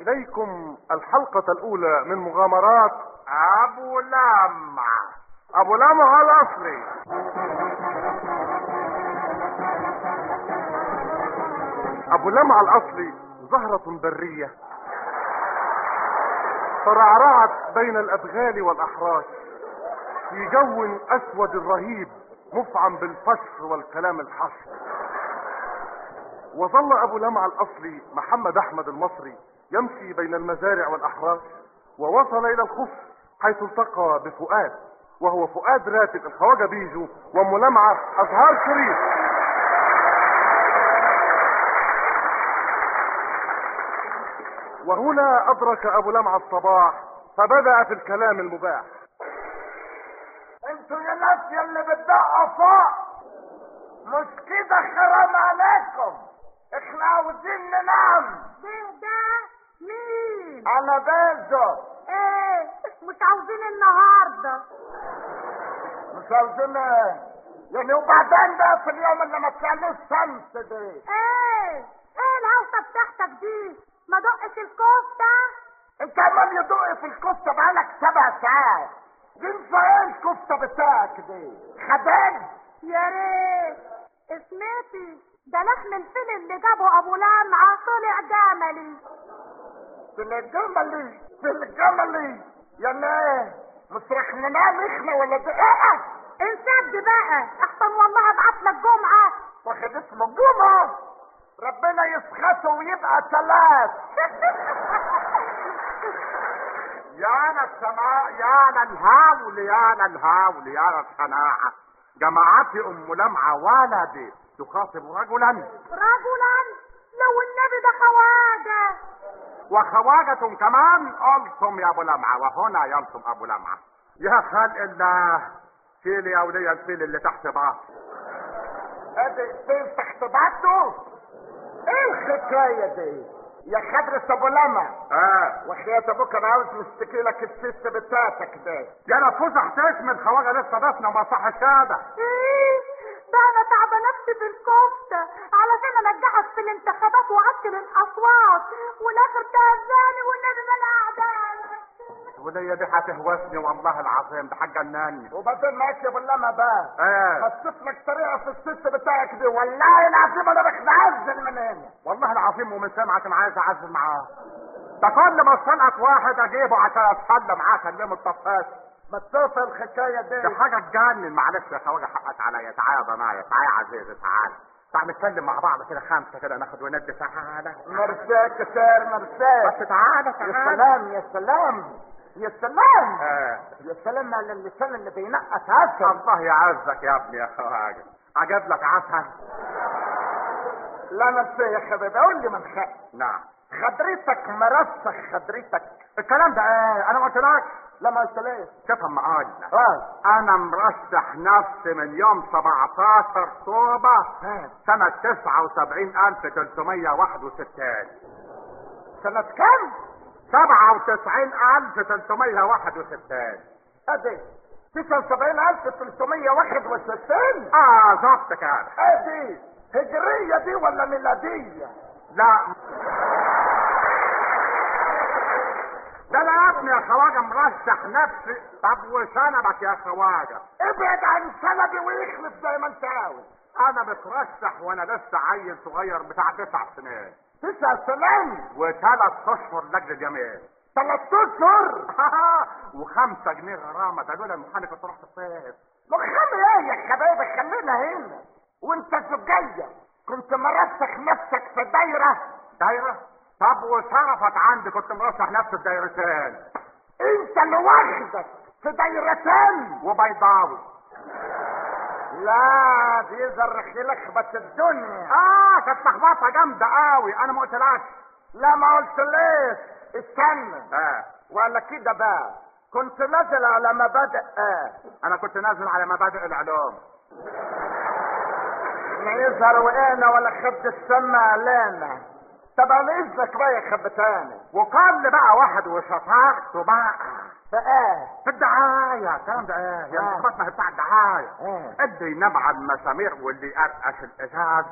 إليكم الحلقة الأولى من مغامرات أبو لمع أبو لمع الأصلي أبو لمع الأصلي زهرة برية. ترعرعت بين الأدغال والأحراش. في جو أسود رهيب مفعم بالفشر والكلام الحشر. وظل أبو لمع الأصلي محمد أحمد المصري. يمشي بين المزارع والأحراش ووصل إلى الخف حيث التقى بفؤاد وهو فؤاد راتب الخواجة بيجو وملمعة أزهار شريف. وهنا أدرك أبو لمع الصباح فبدأ في الكلام المباح. أنتوا يا ناس يلي بتدقوا فوق مش كده حرام عليكم. إحنا عاوزين ننام. ده ده مين؟ أنا بيزو إيه مش عاوزين النهارده. مش عاوزين إيه؟ يعني وبعدين بقى في اليوم اللي ما طلعلوش شمس دي. إيه إيه الهوسة بتاعتك دي؟ ما دقش الكفتة؟ انت عمال يدق في الكفتة بقالك سبع ساعات. ينفع إيه الكفتة بتاعك دي؟ خدام يا ريت. اسمتي ده لحم الفيل اللي جابه أبو لمعة طلع جملي. في الجملي في الجملي يعني إيه مش ننام إحنا ولا إيه انسد بقى احسن والله ابعت لك جمعه واخد اسمه جمعة ربنا يسخطه ويبقى ثلاث يا أنا السماء يا أنا الهاول يا أنا الهاول يا أنا الصناعة جماعتي ام لمعة ولدي تخاطب رجلا رجلا لو النبي ده خواجه وخواجة كمان. قلتم يا أبو لمعة وهنا يلتم أبو لمعة. يا خلق الله شيل يا ولي الفيل اللي تحت بعض. أدي فيل تحت بعضه؟ إيه الحكاية دي؟ يا خدرة أبو لمعة. آه. وحياة أبوك أنا عاوز نشتكي لك الست بتاعتك ده يا نفوس احتاج من خواجة لسه دفنة ما صح الشهادة إيه؟ ده أنا تعبه نفسي بالكفته علشان انجحك في الانتخابات واكل الأصوات. والاخر تهزاني والنبي ما أنا وليا دي هتهوسني والله العظيم ده هتجنني وبعدين ماشي يا ابو لما بقى آه هصف لك طريقه في الست بتاعك دي. والله العظيم أنا بتعزل من هنا والله العظيم ومن سمعك أنا عايز أعزل معاه ده كل ما استلقط واحد أجيبه عشان اتسلى معاه اكلمه الطفاش ما تشوف الحكاية دي. دي حاجة تجنن. معلش يا خواجه حقك عليا. تعالى يا ضنايا. تعالى يا عزيزي تعالى تعال نتكلم مع بعض كده خمسة كده ناخد وندي. تعالى. مرساك كتير مرساك. بس تعالى تعالى. يا سلام يا سلام. يا سلام. آه. يا سلام على اللسان اللي بينقط عسل الله يعزك يا ابني يا خواجه. عجب لك عسل لا نفسي يا حبيبي قول لي من خير نعم. خدرتك مرسخ خدرتك. الكلام ده إيه أنا ما قلتلكش لا ما قلتليش تفهم معايا آه. أنا مرشح نفسي من يوم 17 طوبة سنة 79361 سنة كم؟ 97361 أدي. 79361 آه ظبط كده أدي. هجرية دي ولا ميلادية؟ لا. ده أنا يا ابني يا خواجه مرشح نفسي طب وشنبك يا خواجه؟ ابعد عن شنبي ويخلف زي ما انت عاوز. أنا مترشح وأنا لسه عيل صغير بتاع تسع سنين. تسع سنين؟ وثلاث اشهر لاجل الجميع ثلاث اشهر؟ وخمسة جنيه غرامة. ده دول المحامي كنت رحت الصيف مخامي إيه يا حبايبي خلينا هنا. وانت زجاجة كنت مرسخ نفسك في دايرة. دايرة؟ طب وشرفك عندي كنت مرشح نفسي في دايرتين انت لوحدك في دايرتين وبيضاوي. لا دي زرخ لخبة الدنيا. آه كانت لخبطه جامدة قوي. أنا ما قلتلكش لا ما قلتليش. استنى. آه. ولا كده بقى. كنت نازل على مبادئ. آه. أنا كنت نازل على مبادئ العلوم. ما يظهر وقعنا ولا خد السما علينا. طب أنا اذنك بقى يا خبتاني وقال لي بقى واحد وشطارته بقى فايه في الدعاية الكلام ده إيه؟ يا آه. انتخابات ما هي بتاع الدعاية. آه. أدي نبع المسامير واللي يقرقش الإزاز.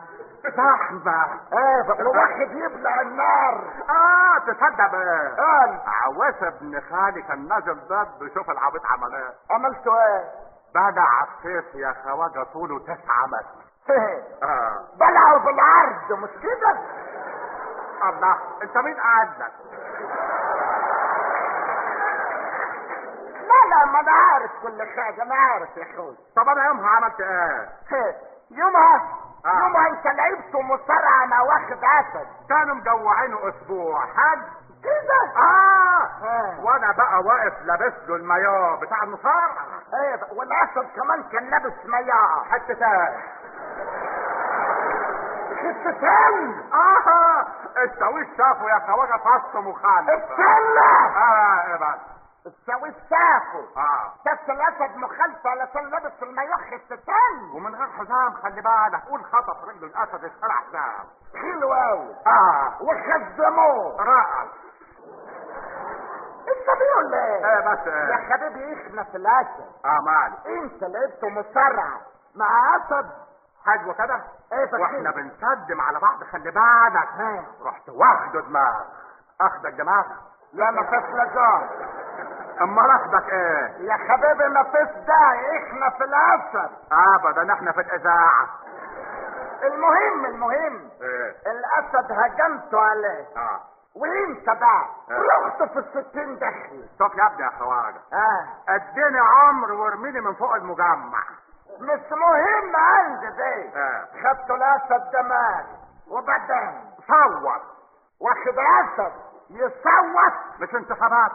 زحمة إيه وواحد يبلع النار. آه تصدق بقى. قال عواس ابن خالي كان نازل ضد بيشوف العبيط عمل إيه؟ عملتوا إيه؟ بدع الصيف يا خواجه طوله تسعة متر آه. بلعوا بالعرض مش كده؟ الله أنت مين قاعد لك لا لا ما أنا عارف كل حاجة أنا عارف يا أخوي. طب أنا يومها عملت إيه؟ يومها آه. يومها أنت لعبت مصارعه أنا واخد أسد. كانوا مجوعينه أسبوع. حد كده آه. آه. وأنا بقى واقف لابس له المايوه بتاع المصارعة. إيه والأسد كمان كان لابس مياه. حتة تاني حتتين آه السويس شافوا يا خواجه فص مخالف اتسلى آه إيه بس السويس شافه آه بس الاسد مخالفه علشان لابس المياه حتتين ومن غير حزام خلي بالك قول خطف رجل الاسد اشترى حزام حلو قوي آه وخزموه رائع انت بيقول إيه إيه بس يا إيه حبيبي إحنا في الاسد آه مالي انت لعبت مصارعه مع اسد حلو كده إيه بس وإحنا بنسدم على بعض خلي بالك. ها. رحت واخده دماغ. أخدك دماغ؟ لا ما فيش لجان أمال أخدك إيه؟ يا حبيبي ما فيش داعي. إحنا في الاسد ابدا إحنا في الإذاعة. المهم المهم. إيه. الأسد هجمته عليه. آه. وانت بقى آه. رحت في الستين دخل. شوف يا ابني يا خواجه آه. اديني عمر وارميني من فوق المجمع. مش مهم عندي. دي آه. خدت الأسد دماغ وبعدين صوت. واخد أسد يصوت. مش انتخابات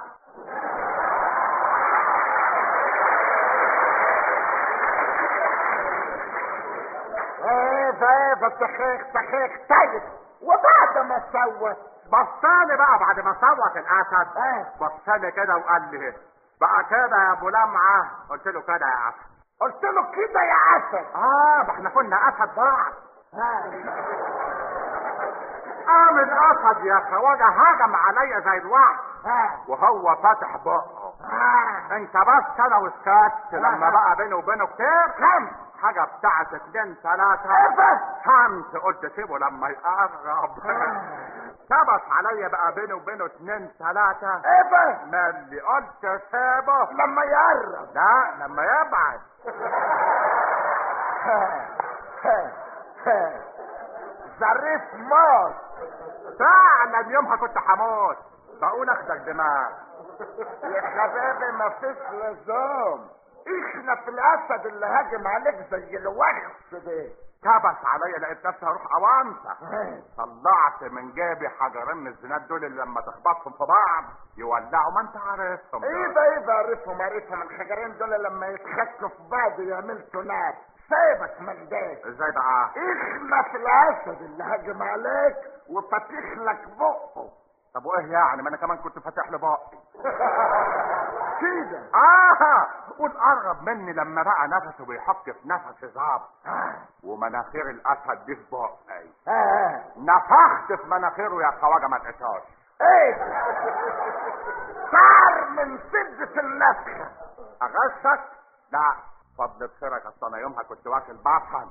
إيه إيه بسخيخ سخيخ طيب. وبعد ما صوت. بصالي بقى بعد ما صوت الأسد. آه بصالي كده وقال لي بقى كده يا أبو لمعة؟ قلت له كده يا اسد قلت له كده يا أسد. آه ما إحنا كنا أسد بعض ها قام الأسد يا خواجه هجم عليا زي الوعد. ها وهو فاتح بقه. ها انت بس أنا وسكت لما بقى بيني وبينه كتير. كم؟ حاجة بتاعت اتنين تلاتة بس فهمت قلت سيبه لما يقرب. ثبت عليا بقى بيني وبينه اتنين تلاتة إيه بس مالي قلت سيبه. لما يقرب. لا لما يبعد. ظريف موت. فعلا يومها كنت هموت بقول أخدك دماغ. يا حبيبي ما فيش لزوم. إحنا في الأسد اللي هاجم عليك زي الوحش ده. كبس عليا لقيت نفسي هروح اوامسه طلعت من جيبي حجرين من الزناد دول اللي لما تخبطهم في بعض يولعوا. ما انت عارفهم إيه. ده إيه ده؟ عارفهم عارفهم. الحجرين دول لما يتخكوا في بعض يعملوا نار. سيبك من ده. إزاي بقى؟ في الاسد اللي هاجم عليك وفاتح لك بقه. طب وإيه يعني؟ ما أنا كمان كنت فاتح له بقي. كده؟ آه! قول قرب مني لما بقى نفسه بيحك في نفسي ظابط ومناخير الأسد دي في بقي. آه. نفخت في مناخيره يا خواجه ما تقشاش إيه؟ صار من شدة النفخة اغشك لا. فضل بخيرك اصل أنا يومها كنت واكل بصل.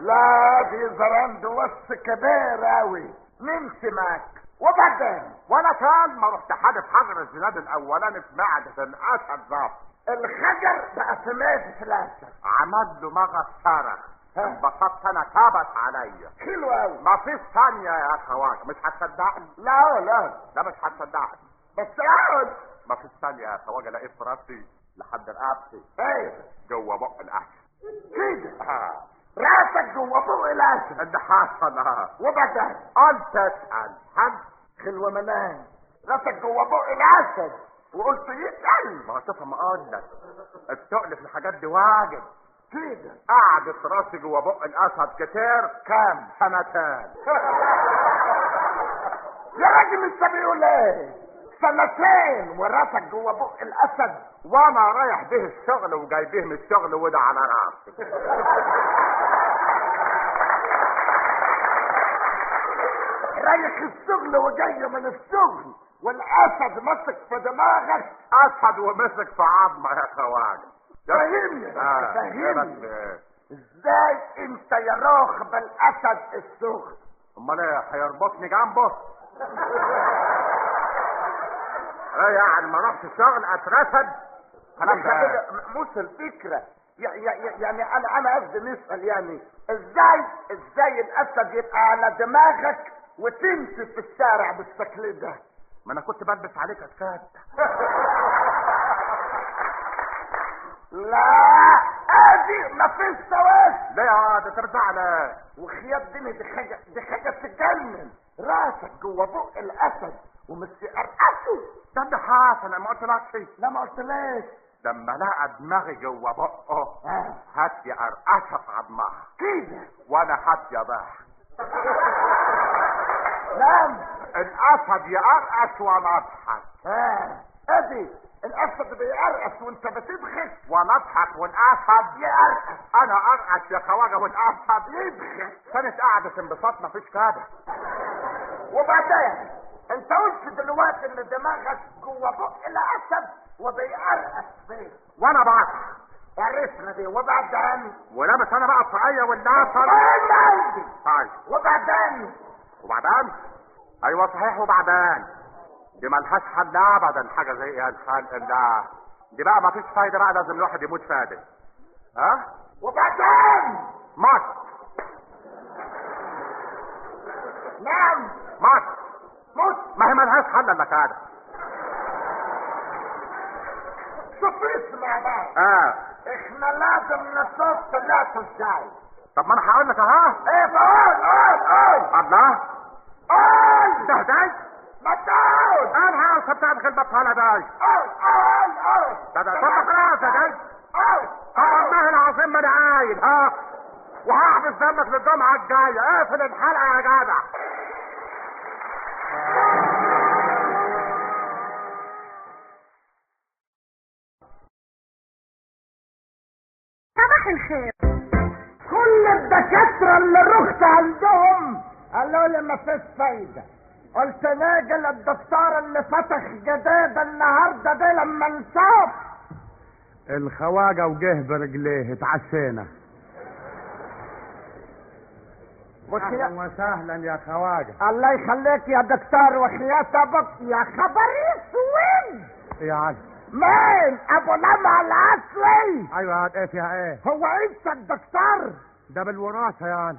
لا دي زرند وص كبير أوي. نمشي معاك وبعدين ولا كان ما رحت حادف حجر الزناد الأولاني في معدة الأسد ظابط الخجر بقى في معدة الاسد عمل له مغص صرخ انبسطت أنا كبت عليا حلو ما فيش ثانية يا خواجه مش هتصدقني؟ لا لا. لا مش هتصدقني. بس أقعد. ما فيش ثانية يا خواجه لقيت في راسي لحد رقبتي إيه. جوه بق الاسد كده. راسك جوه فوق الاسد اللي حصل. وبعدين قلت اسال حد. خلوة منام راسك جوه بق الاسد وقلت يسأل. ما ما أقول لك التقل في الحاجات دي واجب. كده قعدت راسي جوه بق الاسد كتير. كام سنتين. يا راجل انت بيقول إيه؟ سنتين وراسك جوه بق الأسد وأنا رايح به الشغل وجاي به من الشغل وده على راسي. رايح الشغل وجاي من الشغل والأسد مسك في دماغك. أسد ومسك في عظمه يا خواجه فهمني. آه، فهمني؟ إزاي أنت يا راخ بالأسد الشغل أمال إيه هيربطني جنبه؟ يعني ما رحت الشغل أترفد. ده إيه؟ مش يع- يعني أنا أنا قصدي نسأل يعني إزاي إزاي الأسد يبقى على دماغك وتمشي في الشارع بالشكل ده؟ ما أنا كنت بلبس عليك اسكات لا أدي ما فيش سواس ليه يا أنت بتزعل. إيه وخياب دنيا دي حاجة دي حاجة تجنن. راسك جوه بق الأسد. ومش يقرقشه ده اللي حاصل أنا ما قلتلكش لا ما قلتلاش لما لقى دماغي جوه بقه آه. هات يا قرقشة في عظمها كده وأنا هات يا ضحك نعم. الأسد يقرقش وأنا أضحك. آه. ادي الأسد بيقرقص وأنت بتضحك. وأنا أضحك والأسد. يقرقص أنا ارقص يا خواجة والأسد. يضحك. كانت قاعدة انبساط مفيش كده وبعدين؟ انت قلت دلوقتي ان دماغك جوه بق الاسد وبيقرقص فيه وأنا بضحك عرفنا دي وبعدين ولابس أنا بقى الطاقية وبعدين طيب. وبعدين وبعدين أيوه صحيح وبعدين دي ملهاش حل ابدا حاجة زي إيه خلق الله دي بقى مفيش فايدة بقى لازم الواحد يموت فادي. ها؟ وبعدين مات نعم. مات موت ما هي ملهاش حل الا كده شوف اسمع بقى. آه. إحنا لازم نصوت ثلاثة إزاي طب ما أنا هقول لك أهو. إيه بقول قول قول. الله. قول. ده ده ما تقول. أنا هقول بتاعتك البطاله ده. قول قول قول. ده ده طب خلاص ده ده. قول طب والله العظيم ما أنا قايل ها. وهحبس دمك للجمعه الجاية. اقفل الحلقة يا جدع صباح الخير. كل الدكاترة اللي رحت عندهم قالوا لي ما فيش فايدة. قلت ناجي للدكتور اللي فتح جديد النهارده ده لما نشوف. الخواجة وجه برجليه اتعشينا. أهلا وسهلا يا خواجة. الله يخليك يا دكتور وحياة أبوك يا خبر اسود يا عاد مين ابو لمع الاصلي أيوه إيه فيها إيه هو انت الدكتور ده بالوراثه عاد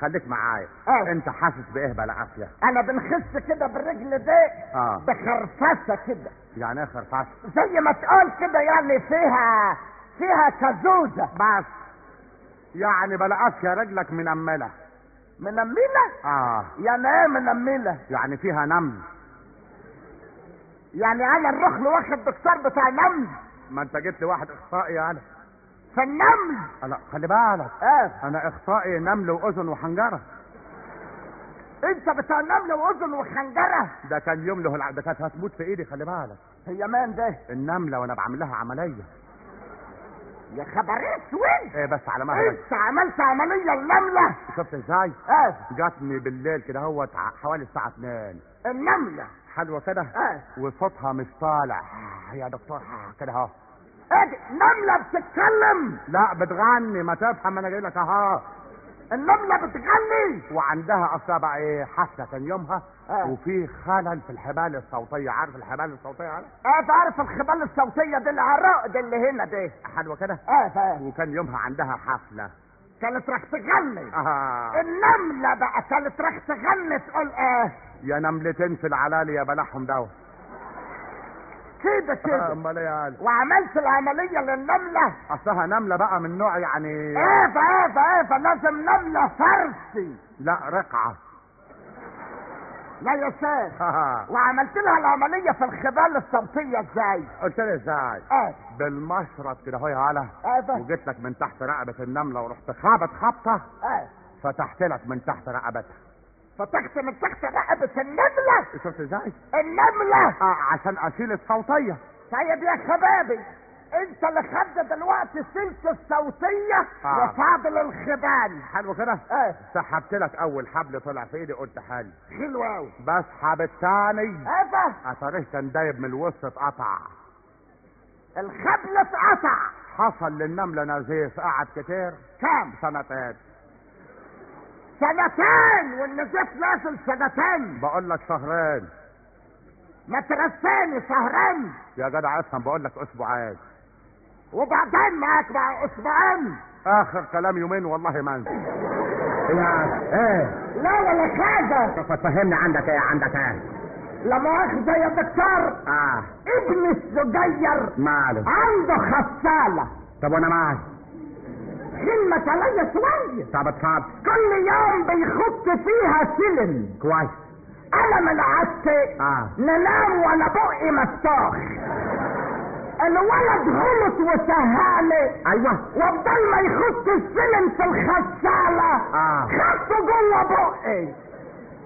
خليك معايا آه. انت حاسس بايه بالعافيه أنا بنخس كده بالرجل دي آه. بخرفسه كده يعني إيه خرفاش زي ما تقول كده يعني فيها فيها كزوزه بس يعني بالعافيه رجلك منمله منمله آه يعني إيه منمله يعني فيها نمل يعني أنا الرخل واخد دكتور بتاع نمل ما انت جبت لي واحد اخصائي أنا في النمل. لا خلي بالك. آه. أنا اخصائي نمل واذن وحنجرة. انت بتاع نمل واذن وخنجره ده كان يوم له الع- ده كانت هتموت في ايدي خلي بالك. هي مين ده؟ النملة وأنا بعمل لها عملية. يا خبر اسود. إيه بس على مهلك. انت عملت عملية النملة. شفت إزاي؟ آه. جاتني بالليل كده هو حوالي الساعة 2 النملة. حلوة كده؟ آه. وصوتها مش طالع آه، يا دكتور. آه، كده أهو. ادي نمله بتتكلم. لا بتغني. ما تفهم أنا جاي لك أهو. النملة بتغني. وعندها أصلا بقى إيه؟ حفله كان يومها. آه. وفي خلل في الحبال الصوتية. عارف الحبال الصوتية؟ عارف؟ آه تعرف الخبال الصوتية دي العراء دي اللي هنا دي؟ حلوة كده؟ آه فاهم وكان يومها عندها حفلة. كانت راح تغني. آه. النملة بقى كانت راح تغني. تقول إيه يا نملتين في العلالي يا بلعهم دوا كده كده أمال إيه يعني وعملت العملية للنملة. أصلها نملة بقى من نوع يعني إيه فايه فايه فلازم نملة فرسي لا رقعة. لا يا شيخ. وعملت لها العملية في الخبال الصوتية إزاي؟ قلت لي إزاي؟ آه بالمشرط كده اهو يا هلا آه فاهم. وجيت لك من تحت رقبة النملة ورحت خابط خبطة آه فتحت لك من تحت رقبتها. فتحت من تحت رقبه النمله شفت إزاي؟ النملة. آه عشان أشيل الصوتية. طيب يا شبابي انت اللي خدت دلوقتي السلك الصوتية آه. وفاضل الخبال حلو كده؟ إيه سحبت لك أول حبل طلع في إيدي قلت حلو. حلو أوي. بسحب الثاني إيه ده اتاريه كان دايب من الوسط اتقطع. الخبل اتقطع. حصل للنملة نزيف قعد كتير. كام؟ سنتين. سنتين والنزيف نازل سنتين. بقول لك شهرين. ما ترساني شهرين. يا جدع افهم بقول لك أسبوعين. وبعدين معاك مع أسبوعين. آخر كلام يومين والله ما انسى. يا إيه؟ لا ولا حاجة فتفهمني عندك إيه؟ عندك إيه؟ لا مؤاخذة يا دكتور آه. ابن الصغير ماله؟ عنده خسالة. طب وأنا معاك؟ كلمة عليا شوية طب اتفضل كل يوم بيخط فيها سلم. كويس. أنا من عدت آه. ننام وأنا بقي مفتوح. الولد غلط وسهالي أيوه. وبدل ما يخط السلم في الخسالة آه. خدته جوه بقي.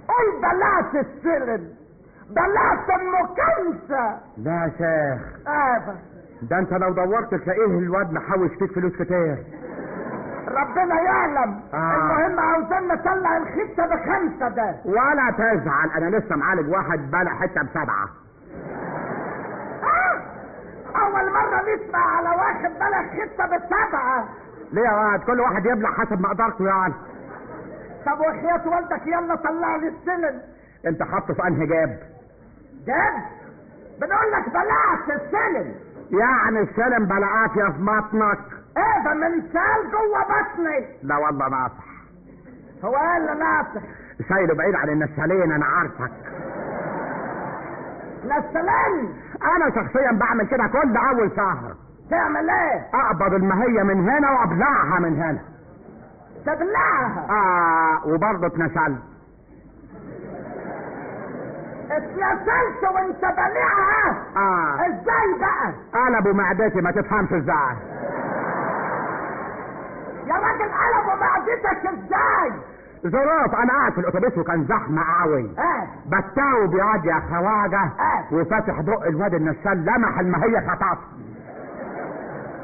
قول بلاش السلم. بلاش المكنسة. لا يا شيخ. ابدا ده انت لو دورت تلاقيه الواد محوش فيك فلوس كتير. ربنا يعلم. آه. المهم عاوزين نطلع الخطة بخمسة ده. ولا تزعل أنا لسه معالج واحد بلع حتة بسبعة. آه. أول مرة نسمع على واحد بلغ خطة بالسبعة ليه يا واد؟ كل واحد يبلع حسب مقدرته يعني طب وخيات والدك يلا طلع لي السلم. انت حاطه في انهي جاب جد بنقول لك بلاش السلم. يعني السلم بلعات يا في بطنك. إيه ده من سال جوه بطني. لا والله ناصح. هو إيه اللي ناصح. شايله بعيد عن النسالين أنا عارفك. نسلين؟ أنا شخصيا بعمل كده كل أول شهر. تعمل إيه؟ أقبض المهية من هنا وأبلعها من هنا. تبلعها؟ آه وبرضه اتنسلت اتنسلت وانت بلعها. آه. إزاي بقى؟ قلبوا معدتي ما تفهمش إزاي. يا راجل قلبوا معدتك إزاي؟ ظروف أنا قاعد في الأتوبيس وكان زحمة قوي. آه بتاو بيقعد يا خواجة آه. وفاتح بق الواد النسال لمح المهية خطف.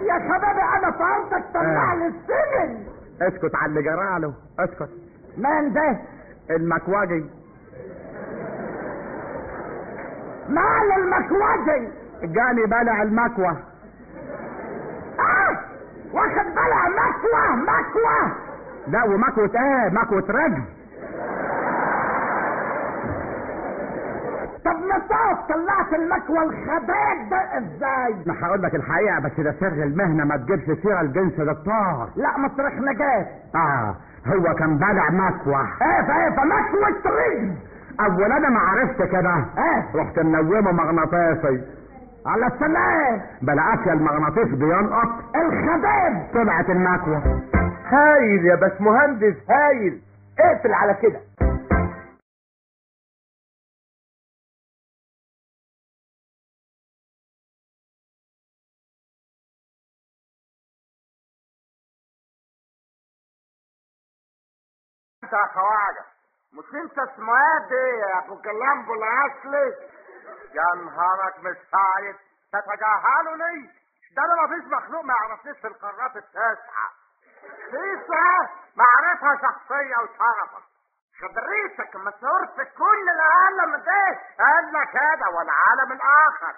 يا حبيبي أنا طردك طلع آه. لي السلم اسكت على اللي جراله اسكت. مين ده؟ المكواجي. مال المكوجي جاني بلع المكوى آه! واخد بلع مكوى مكوى لا ومكوة إيه؟ مكوة رجل. طب نصاف طلعت المكوى الخباك ده إزاي؟ ما هقول لك الحقيقة بس ده سر المهنة ما تجيبش سيرة الجنس دكتور. لا مطرح نجاة. آه هو كان بلع مكوى إيه ده مكوى رجل. اول أنا ما عرفت كده. إيه. رحت منومه مغناطيسي. على السلام. بلعت المغناطيس بينقط. الخباب طلعت المكوى هايل يا باش مهندس هايل. اقفل على كده. أنت يا خواجة مش أنت اسمه إيه دي يا ابو كلامبو الأصلي. يا نهارك مش سعيد تتجاهلني ده أنا مفيش مخلوق ما يعرفنيش في القارات التاسعة. لسه معرفة شخصية وشرفك خبريتك مسؤول في كل العالم ده. قال لك هذا والعالم الآخر.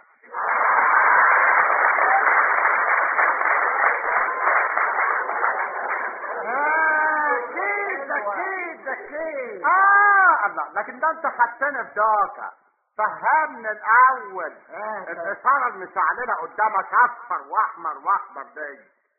أكيد أكيد أكيد. آه الله. لكن ده أنت خدتني في دوكة فهمني الأول. آه، الاشارة المشعللة قدامك أصفر وأحمر وأخضر دي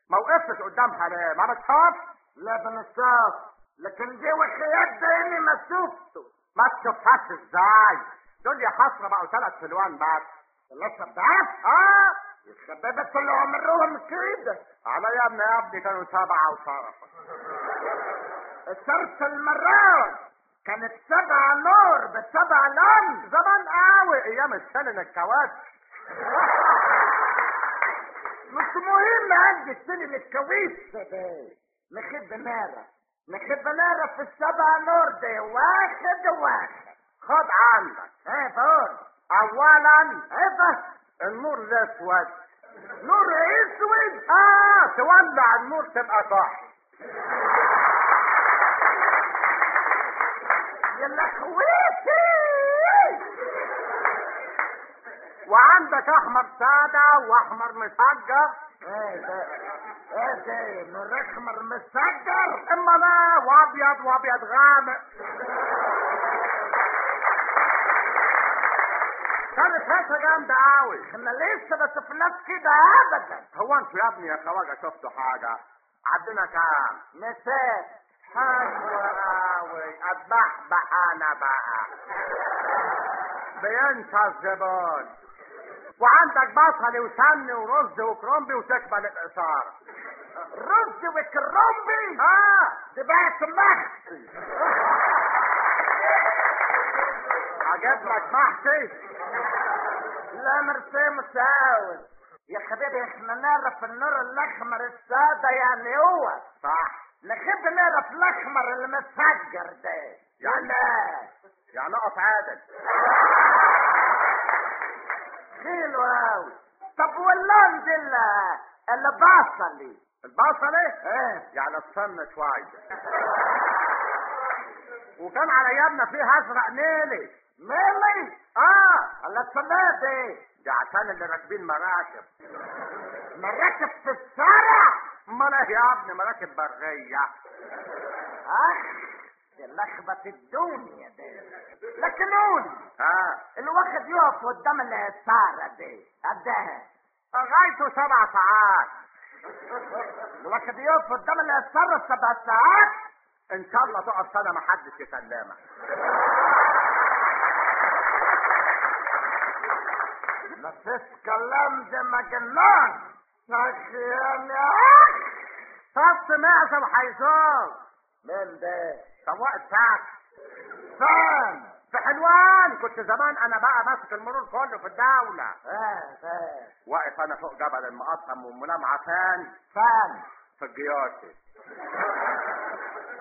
ما وقفتش قدامها ليه ما بتشوفش لا بنصاف لكن دي وخيات ده إني ما شفته. ما تشوفهاش إزاي؟ دول يا حسرة بقوا ثلاث سلوان بس. لسه بتعرف آه. الشبابة طلعوا عمرهم كده. على يا ابني يا ابني كانوا سبعة وشرفة الشرط المرات كانت سبع نور بسبع لون زمان قوي أيام السلن الكواتش مش مهم عندي السلم الكويس ده نخب نارة. نخب نارة في السبع نور ده واحد واحد. خد عندك. إيه بقول؟ اولا. إيه ده النور الاسود نور أسود. آه تولع النور تبقى صح لخويتي وعندك أحمر سادة وأحمر مسجر إيه ده إيه ده نور احمر مسجر إما لا وأبيض وأبيض غامق. كانت هسه جامده قوي؟ إحنا لسه ما شفناش كده ابدا. هو أنتوا يا ابني يا خواجة شفتوا حاجة؟ عندنا كام؟ مسات قوي اتبحبح أنا بقى بينسى الزبون وعندك بصل وسمن ورز وكرنبي وتكمل الاثار رز وكرنبي آه دي بقى محشي أجيب لك محشي لا مرسي مساوي يا حبيبي إحنا نعرف النور الاحمر الساده يعني هو صح. نحب نعرف الأحمر المسجر ده. يعني يعني أقف عادل. حلو اوي طب واللون دي ال- البصلي؟ البصل إيه. إيه يعني السمن شوية. وكان على أيامنا فيه أزرق نيلي. ميلي آه. على الصلاة ده عشان اللي راكبين مراكب. مراكب في الشارع؟ إيه يا ابني مراكب بريه اخ دي لخبة الدنيا دي. لكن قول آه الواحد يقف قدام السارة دي. قدها غايته سبع ساعات. الواحد يقف قدام السارة سبع ساعات. إن شاء الله تقف سنة ما حدش يكلمك ما فيش كلام ده مجنون صف معزه وحيزون مين ده سواق التاكسي فين في حلوان كنت زمان أنا بقى ماسك المرور كله في الدولة إيه فين واقف أنا فوق جبل المقطم ومنام عفان فين في الجياشي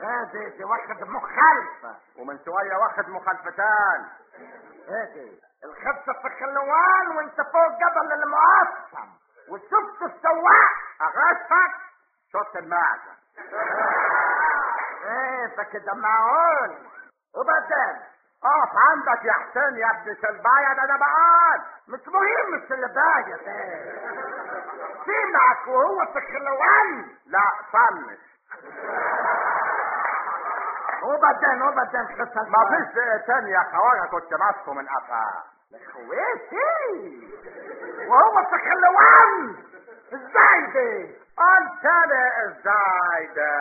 إيه دي دي واخد مخالفة ومن شوية واخد مخالفتان إيه دي الخفة في خلوان وانت فوق جبل المقطم وشفت السواق اغشك شفت المعزة. إيه فكده معقول وبعدين أقف عندك يا حسين يا ابن سلبايه ده أنا بقال مش مهم السلباية ده سمعك وهو في خلوان. لا طنش وبعدين وبعدين حصل ما فيش تانية يا خواجه كنت ماسكه من قفاه خويتي. وهو في خلوان إزاي دي قلت أنا إزاي ده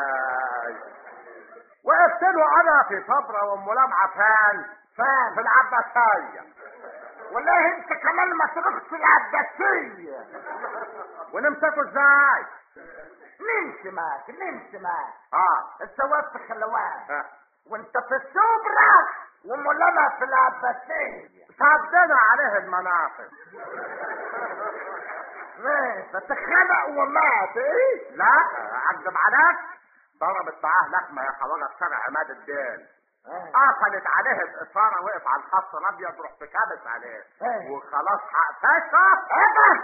وقفت له أنا في صبرا وام لام عفان فين في العباسية. والله أنت كمان ما تروحش العباسية. ونمسكه إزاي نمشي معاك نمشي معاك آه. السواق في خلوان ها. وانت في السوبرا ومولما في العباسية صدنا عليه المناصب إيه فتخنق ومات إيه؟ لا اكذب عليك. ضربت معاه لحمة يا خواجه في شارع عماد الدين. إيه. قفلت عليه الإثارة وقف على الخط الأبيض رحت كابس عليه. إيه. وخلاص حقفشه إيه.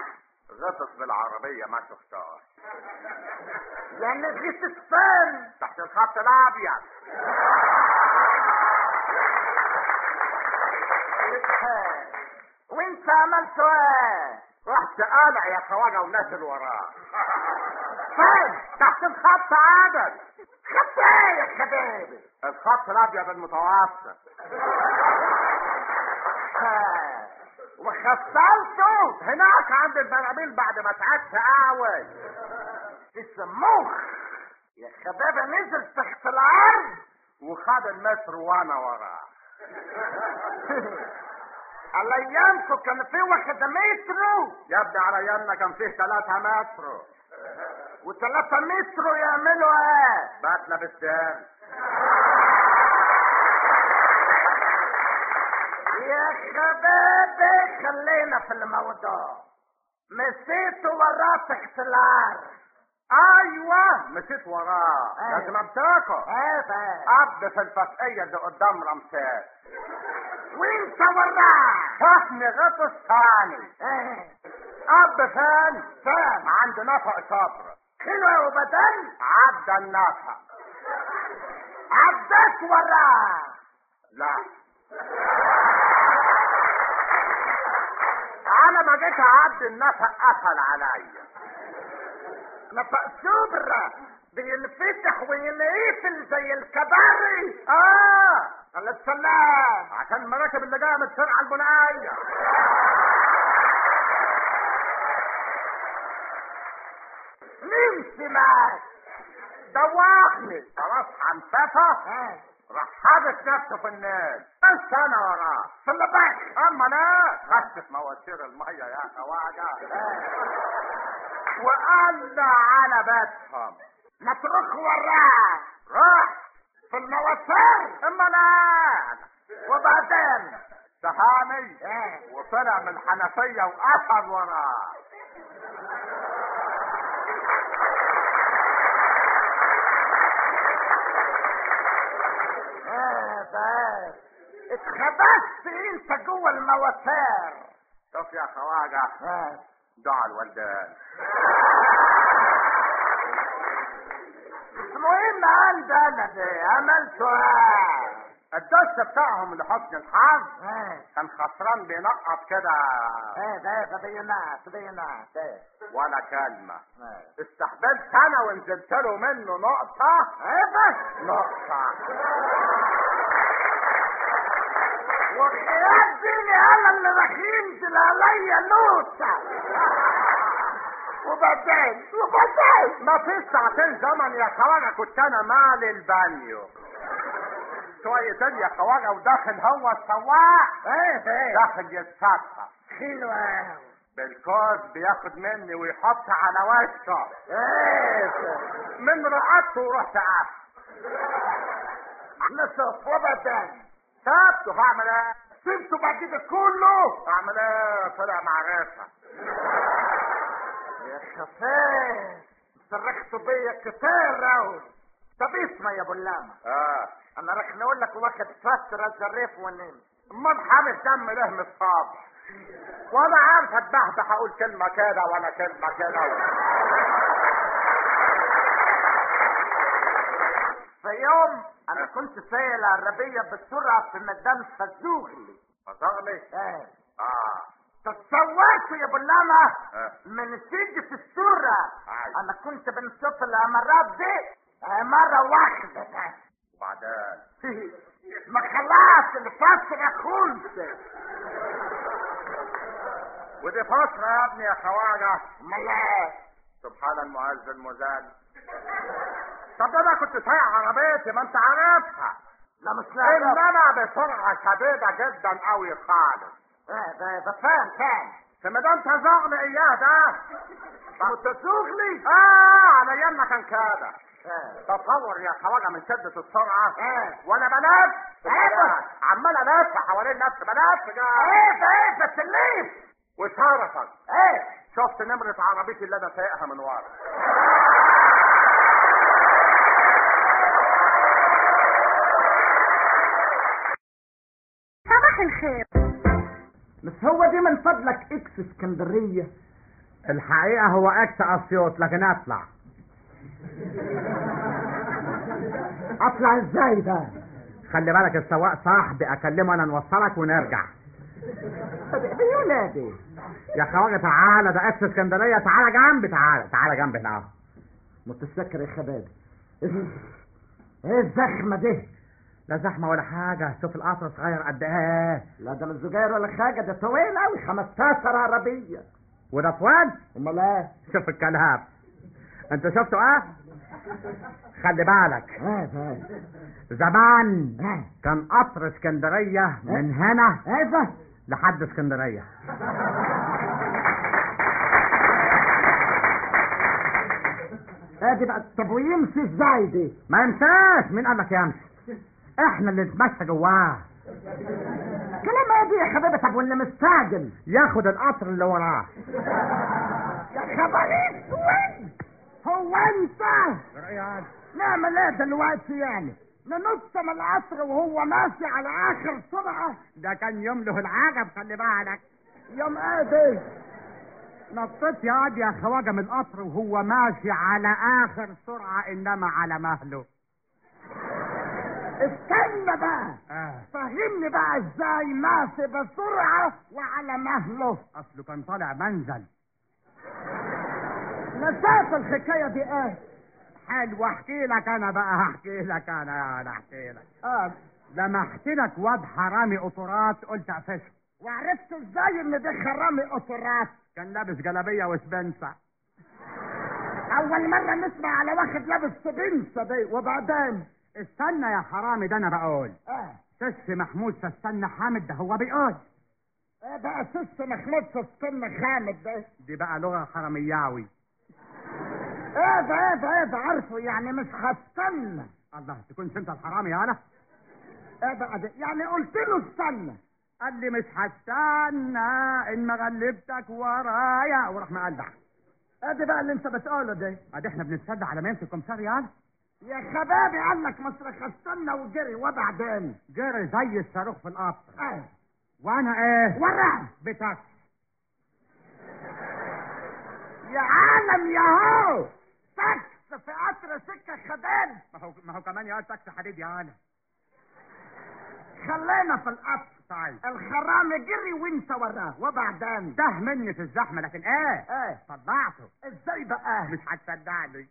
غطس بالعربية ما شفتها يعني جيت السن تحت الخط الأبيض وانت عملت إيه؟ رحت قالع يا خواجه ونازل وراه فين؟ تحت الخط عدل خدت إيه يا حبيبي الخط الأبيض المتوسط. ها. وخسرته هناك عند البراميل بعد ما تعبت قوي يسموه يا حبيبي نزل تحت الأرض وخد المتر وأنا وراه على ايامكم كان في واحد مترو. يا ابني على ايامنا كان فيه ثلاثة متر وثلاثة مترو يعملوا إيه باتنا بالسن يا حبيبي خلينا في الموضوع. مسيت وراه تحت الأرض أيوه مشيت وراه. أيوة. لازم امسكه إيه عبد في الفتقية اللي قدام رمسيس. وانت وراه فهمي غطس ثاني. إيه أب فين فين عند نفق صبر. حلوة وبدل عدى النفق. عدت وراه. لا. أنا ما جيت اعدي النفق قفل عليا نفق سوبر بينفتح وينقفل زي الكباري. آه. على السلام عشان المراكب اللي جاية من السرعه البنائيه نمشي معاك. دوخني. خلاص ها. راح حابس نفسه في الناس بس أنا وراه. خلي بالك أما أنا خشت مواسير المية يا خواجه وقلنا على بيتهم. متروك وراه راح. في المواسير اما لا وبعدين؟ سهاني ها وطلع من الحنفيه وقفل وراه. بس. اتخبست انت جوه المواسير شوف يا خواجة. ها دعا الوالدان المهم عملته إيه الدش بتاعهم لحسن الحظ ها كان خسران بينقط كده. إيه ده تبينات تبينات إيه. ولا كلمة. ها. استحبلت أنا ونزلت له منه نقطة. إيه بس. نقطة. وخيال ديني أنا اللي ينزل عليا نوسة وبعدين وبعدين. ما فيش ساعتين زمن يا خواجه كنت أنا مالي البانيو. شويتين يا خواجه وداخل هو السواق إيه إيه. داخل يتفتح حلوة بالكوز بياخد مني ويحط على وشه إيه. من رقبته ورحت قاعد نشوف وبعدين؟ سبته هعمل إيه؟ سبته بعد كده كله اعمل إيه؟ طلع معرفه يا خفيف صرخت بيا كتير اوي طب اسمع يا أبو اللامة آه. أنا راح نقول لك واخد فترة زريف ونمت. امال حامل دم من الصبح وأنا عارف اتبهدح أقول كلمة كده ولا كلمة كده. في يوم أنا كنت سايق العربية بسرعة في ميدان فزوغلي. فزغلي إيه آه. تصورت يا آه من شدة السرعة عايز. أنا كنت بنشوف العمارات دي مرة واحدة. بس وبعدين؟ ما خلاص الفترة خلصت ودي فتره يا ابني يا خواجة. امال إيه سبحان المعز المذل طب أنا كنت سايق عربيتي ما أنت عارفها. لا مش لاقي. إنما بسرعة شديدة جدا قوي خالص. فين فين في ميدان تزغلي اياه ده متسوغلي آه. على ايامنا كان كده إيه تصور يا خواجة من شدة السرعة. إيه وأنا بلف إيه عمال ألف حوالين نفسي. بلف إيه ده إيه ده الليف وشرفا إيه. شفت نمرة عربيتي اللي أنا سايقها من ورا. صباح الخير. مش هو دي من فضلك إكس اسكندرية. الحقيقة هو إكس أسيوط لكن أطلع. أطلع إزاي ده؟ خلي بالك السواق صاحبي أكلمه أنا نوصلك ونرجع. بيولادي يا خواجة تعالى ده إكس اسكندرية تعالى جنبي تعالى تعالى جنبي هنا أهو. متشكر يا خباب إيه الزخمة دي؟ لا زحمة ولا حاجة. شوف القطر صغير قد إيه. لا ده مش صغير ولا حاجة ده طويل أوي 15 عربية. وده طوال أمال إيه؟ شوف الكلام. أنت شفته إيه خلي بالك. إيه ده زمان إيه كان قطر اسكندرية من هنا ده؟ لحد اسكندرية. ادي بقى طب ويمشي إزاي دي ما يمشاش مين قال لك يمشي إحنا اللي نتمشى جواه. كلام إيه دي يا حبيبي طب واللي مستعجل؟ ياخد القطر اللي وراه. يا خبر اسود هو انت؟ نعمل إيه دلوقتي يعني. ننط من القطر وهو ماشي على آخر سرعة. ده كان يوم له العجب خلي بالك. يوم إيه؟ دي نطيت يا واد يا خواجة من القطر وهو ماشي على آخر سرعة إنما على مهله. استنى بقى آه. فهمني بقى إزاي ماشي بسرعة وعلى مهله. أصله كان طالع منزل. نسيت الحكاية دي إيه؟ حلو احكي لك أنا بقى هحكي لك أنا أنا احكي لك. آه. لمحت لك واد حرامي قطرات قلت أقفشه. وعرفت إزاي إن ده خرامي قطرات كان لابس جلابية وسبنسة. أول مرة نسمع على واحد لابس سبنسة دي وبعدين؟ استنى يا حرامي ده أنا بقول. آه. سس محمود فاستنى حامد ده هو بيقول. إيه بقى سس محمود سستن خامد ده. دي بقى لغة حرامياوي. إيه ده إيه ده إيه ده عارفه يعني مش هستنى. الله تكونش انت الحرامي يا أنا؟ إيه بقى ده يعني قلت له استنى. قال لي مش هستنى إن ما غلبتك ورايا. وراح مقلع. ادي بقى اللي أنت بتقوله ده ادي إحنا بنتصدق على مين في الكمسار أنا يا شبابي قال لك مصرخ استنى وجري وبعدين؟ جري زي الصاروخ في القطر. آه وأنا إيه؟ ورا. بتاك. يا عالم يا هو. تاكس في قطر سكة خدان ما هو ما هو كمان يا تاكسي حديد يا انا خلينا في القطر. طيب. الخرام جري وانت وراه وبعدين؟ ده مني في الزحمة لكن إيه؟ إيه. طلعته. إزاي بقى؟ مش هتصدقني.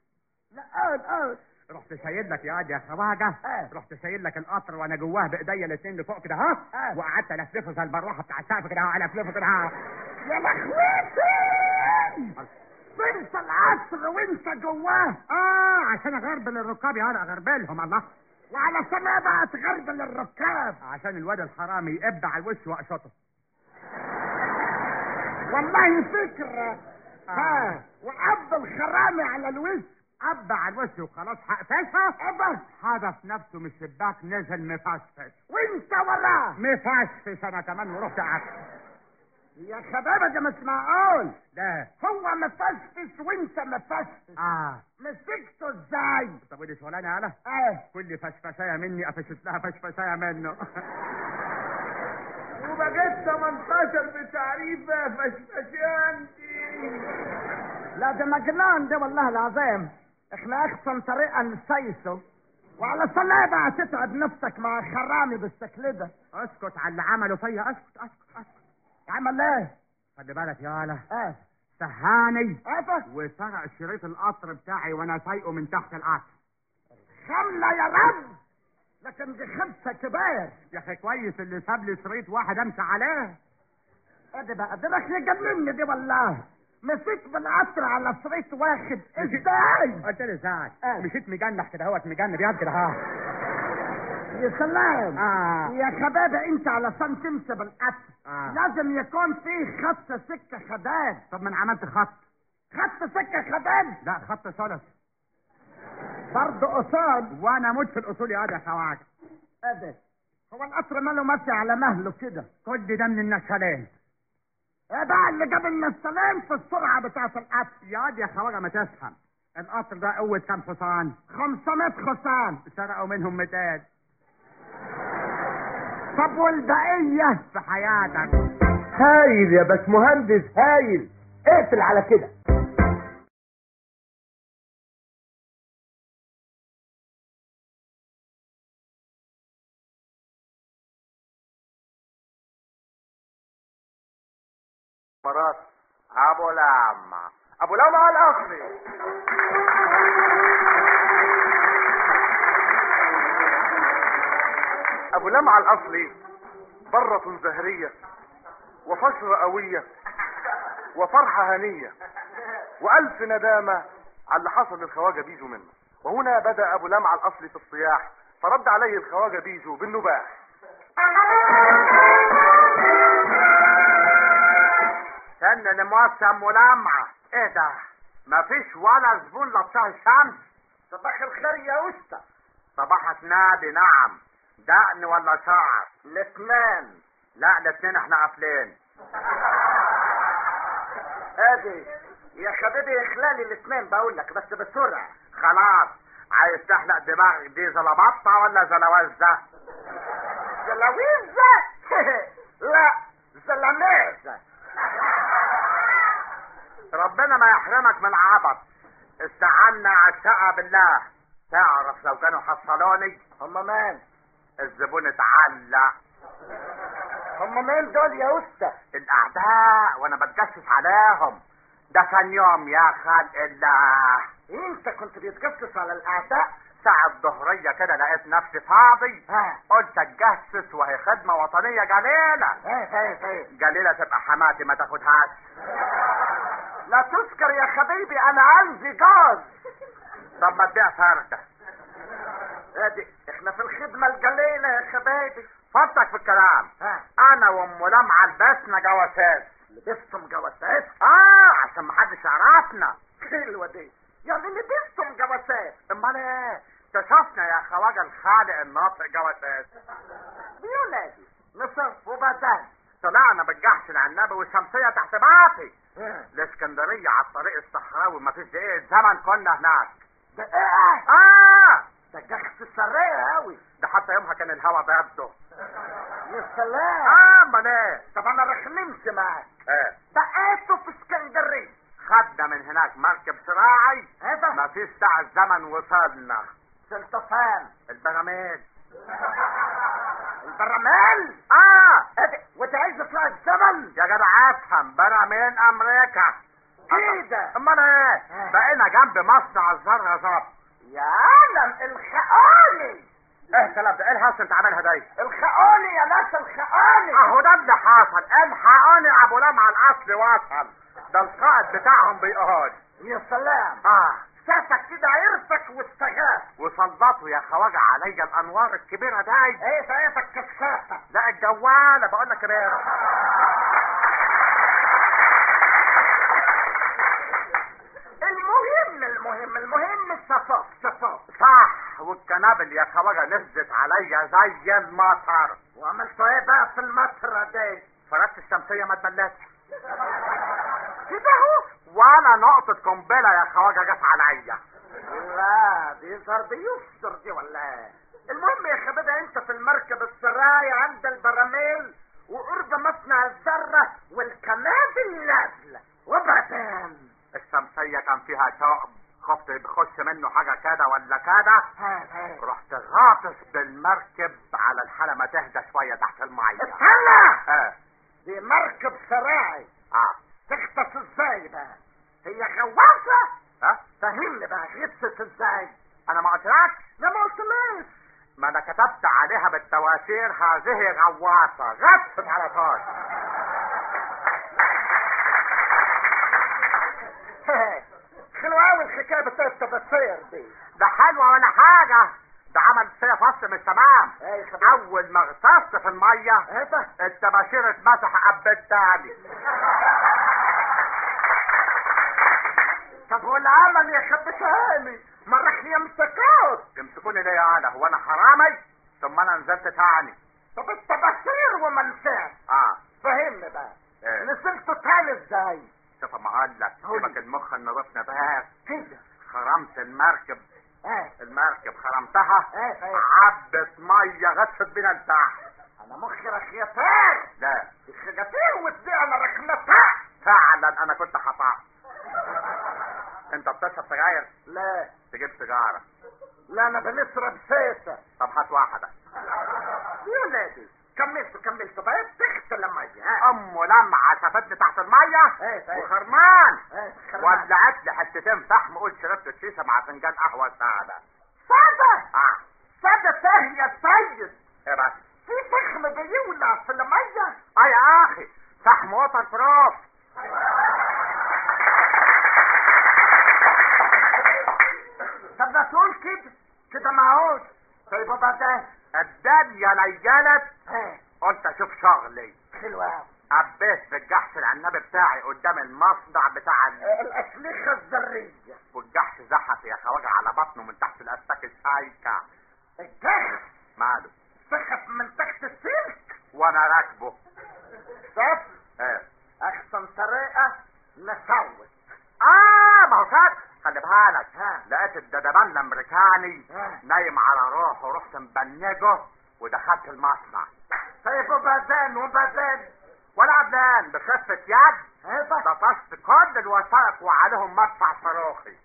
لا قول قول. رحت شايل لك يا يا خواجه إيه. رحت شايل لك القطر وأنا جواه بايديا الاثنين لفوق كده ها؟ إيه. وقعدت ألفلفه زي البروحه بتاع السقف كده على ألفلفه كده يا لخوتي انت العصر وانت جواه؟ آه عشان اغربل الركاب يا أنا اغربلهم الله. وعلى سنة بقى تغربل الركاب عشان الواد الحرامي يقب على الوش وأقشطه. والله فكرة. ها وقب الخرامي على الوش. قب على الوش وخلاص هقفشها أبد. حدف نفسه من الشباك نزل مفشفش وانت وراه مفشفش أنا كمان ورحت قعدت يا شباب ده مش معقول لا. هو مفشفش وانت مفشفش آه. مسكته إزاي؟ طب ودي شغلانة أنا آه كل فشفشاية مني قفشت لها فشفشاية منه. وبقيت 18 بتعريف بقى فشفشان لا ده مجنون ده والله العظيم. إحنا احسن طريقة نسيسه وعلى سنة بقى تتعب نفسك مع خرامي بالشكل ده أسكت على اللي عمله فيا أسكت أسكت أسكت. عمل إيه؟ خلي بالك يا ولا آه سهاني. إيه؟ وسرق شريط القطر بتاعي وأنا سايقه من تحت القطر. خملة يا رب! لكن دي خمسة كبار يا أخي كويس اللي ساب لي شريط واحد أمشي عليه. أدي بقى ده لك يجنني دي والله. مسكت بالعصر على شريط واحد. إزاي؟ قلت لي ساعة آه. مشيت مجنح كده أهوت مجنب يا كده ها. يا سلام. آه. يا شباب أنت علشان تمشي بالقطر آه. لازم يكون في خط سكة خداد. طب ما أنا عملت خط؟ خط سكة خداد؟ لا خط ثلث برضه قصاد وأنا أموت في الأصول يا يا خواجه ادي هو القطر ماله ماشي على مهله كده؟ كل ده من النشالين إيه بقى اللي جاب لنا السلام في السرعة بتاعت القطر يا واد يا خواجة ما تفهم. القطر ده قوة كام حصان؟ 500 حصان. سرقوا منهم 200 طب والبقية؟ في حياتك. هايل يا باشمهندس هايل. اقفل على كده. مرات ابو لمع ابو لمع الاصلي ابو لمعة الاصلي برة زهرية وفشرة قوية وفرحة هنية والف ندامة على اللي حصل للخواجة بيجو منه وهنا بدأ ابو لمعة الاصلي في الصياح فرد عليه الخواجة بيجو بالنباح استنى لمؤسسة ملمعة إيه ده؟ مفيش ولا زبون لطشاه الشمس صباح الخير يا أسطى صباحك نادي نعم. دقن ولا شعر؟ الاثنين. لا الاتنين إحنا قافلين. ادي يا حبيبي إخلالي الاثنين بقول لك بس بسرعة. خلاص. عايز تحلق دماغك دي زلبطة ولا زلوزة؟ زلاويزة لا زلاميزة ربنا ما يحرمك من العبط استعنا على الشقة بالله. تعرف لو كانوا حصلوني؟ هم مين؟ الزبون اتعلق هم مين دول يا أستاذ؟ الأعداء وأنا بتجسس عليهم. ده كان يوم يا خلق الله أنت كنت بتجسس على الأعداء؟ ساعة ظهرية كده لقيت نفسي فاضي. ها قلت أتجسس وهي خدمة وطنية جليلة. إيه إيه جليلة تبقى حماتي ما تاخدهاش. لا تسكر يا حبيبي أنا عندي جاز. طب ما تبيع فردة أدي إحنا في الخدمة الجليلة يا حبيبي. فضلك في الكلام. ها أنا وأم لمعة لبسنا جواسات. لبستم جواسات؟ آه عشان محدش يعرفنا. حلوة دي. يعني لبستم جواسات؟ أمال إيه؟ اكتشفنا يا خواجه الخالق الناطق جواسات يا نادي نصف وبدان طلعنا بالجحش العنبي والشمسية تحت باطي ها. الاسكندرية على الطريق الصحراوي ما فيش دقيقة زمن كنا هناك ده إيه آه ده جخت سرية اوي ده حتى يومها كان الهوا بيبدو يا سلام آه امال إيه طب أنا رخمت معاك إيه بقيته في اسكندرية خدنا من هناك مركب صراعي هذا ما فيش ساعة زمن وصلنا سلطفان. البراميل. البراميل؟ آه. وأنت عايز تطلع الزمن؟ يا جدع أفهم. براميل أمريكا. إيه ده؟ أمال إيه؟ آه. بقينا جنب مصنع الذره ظبط يا عالم الخقاني إيه الكلام ده؟ إيه الهاس أنت عاملها دي؟ الخقاني يا ناس الخقاني أهو ده اللي حصل الحقوني أبو لمعه الأصل وصل ده القائد بتاعهم بيقعد يا سلام. آه. شافك كده عرفك واستغاث وسلطوا يا خواجة عليا الأنوار الكبيرة دي إيه شايفك كشافة لا الجوالة بقول لك كبيره المهم المهم المهم الصفاء صفاء صح والكنابل يا خواجة نزلت عليا زي المطر. وعملتوا إيه بقى في المطرة دي فرقت الشمسية ما اتبلتش. كده أهو. ولا نقطة قنبلة يا خواجة جت عليا. لا دي ضرب يستر دي ولا إيه؟ المهم يا خبيبي أنت في المركب السراي عند البراميل وقرب مصنع الذرة والكنابل نازلة وبعدين؟ الشمسية كان فيها ثقب خفت بخش منه حاجة كده ولا كده؟ رحت غاطس بالمركب على الحالة ما تهدى شوية تحت المية. استنى آه. دي مركب سراعي آه. تغطس إزاي بقى؟ هي غواصة ها؟ فهمني بقى غطست إزاي؟ أنا ما قلتلكش؟ لا ما قلتليش ما أنا كتبت عليها بالتواشير هذه غواصة غطت على طول. حلوة قوي الحكاية بتاعت التبصير دي. ده حلوة ولا حاجة؟ ده عمل فيها فصل مش تمام خبير. أول ما غطست في المية ده؟ التباشير اتمسح قبل تاني طب والعمل يا خبشاني ما راح يمسكوك يمسكوني ليه يا أنا هو أنا حرامي؟ ثم أنا نزلت تاني طب التبصير ومنفعت آه. فهمني بقى. إيه؟ نزلتوا تاني إزاي؟ شوف ما أقول لك المخ نضفنا بقى كده. خرمت المركب. إيه المركب خرمتها. إيه إيه عبت مية غطت بينا لتحت أنا مخي رخيتين لا. خجتين وتبيعنا رخنتين فعلا أنا كنت خطأ انت بتشرب سجاير؟ لا. تجيب سيجارة. لا أنا بنشرب سيسة طب هات واحدة. يا نادي كملت كملت. بقى تحت المية ها؟ أم لمعه شافتني تحت المية؟ إيه إيه وخرمان. إيه. ولعت لي حتتين فحم قلت شربت الشيشة مع فنجان قهوة سادة. سادة؟ آه. سادة تاه يا سيد. إيه بس؟ في فحم بيولع في المية؟ آه يا أخي فحم waterproof طب ما تقول كده كده معهوش طيب وبعدين الدنيا ليلت ها قلت أشوف شغلي. حلوة أوي. قبيت بالجحش العنبي بتاعي قدام المصنع بتاع ال... الأسلحة الذرية. والجحش زحف يا خواجة على بطنه من تحت الاسلاك الشايكة. الجحش؟ ماله؟ سخف من تحت السلك؟ وأنا راكبه. شاف إيه. أحسن طريقة نسوي. آه ما هو كده خلي بالك. لقيت الدبان الامريكاني. نايم على روحه ورحت مبنجه ودخلت المصنع. طيب وبعدين؟ وبعدين؟ ولا عدلان بخفة يد. لطشت كل الوثائق وعليهم مدفع صاروخي.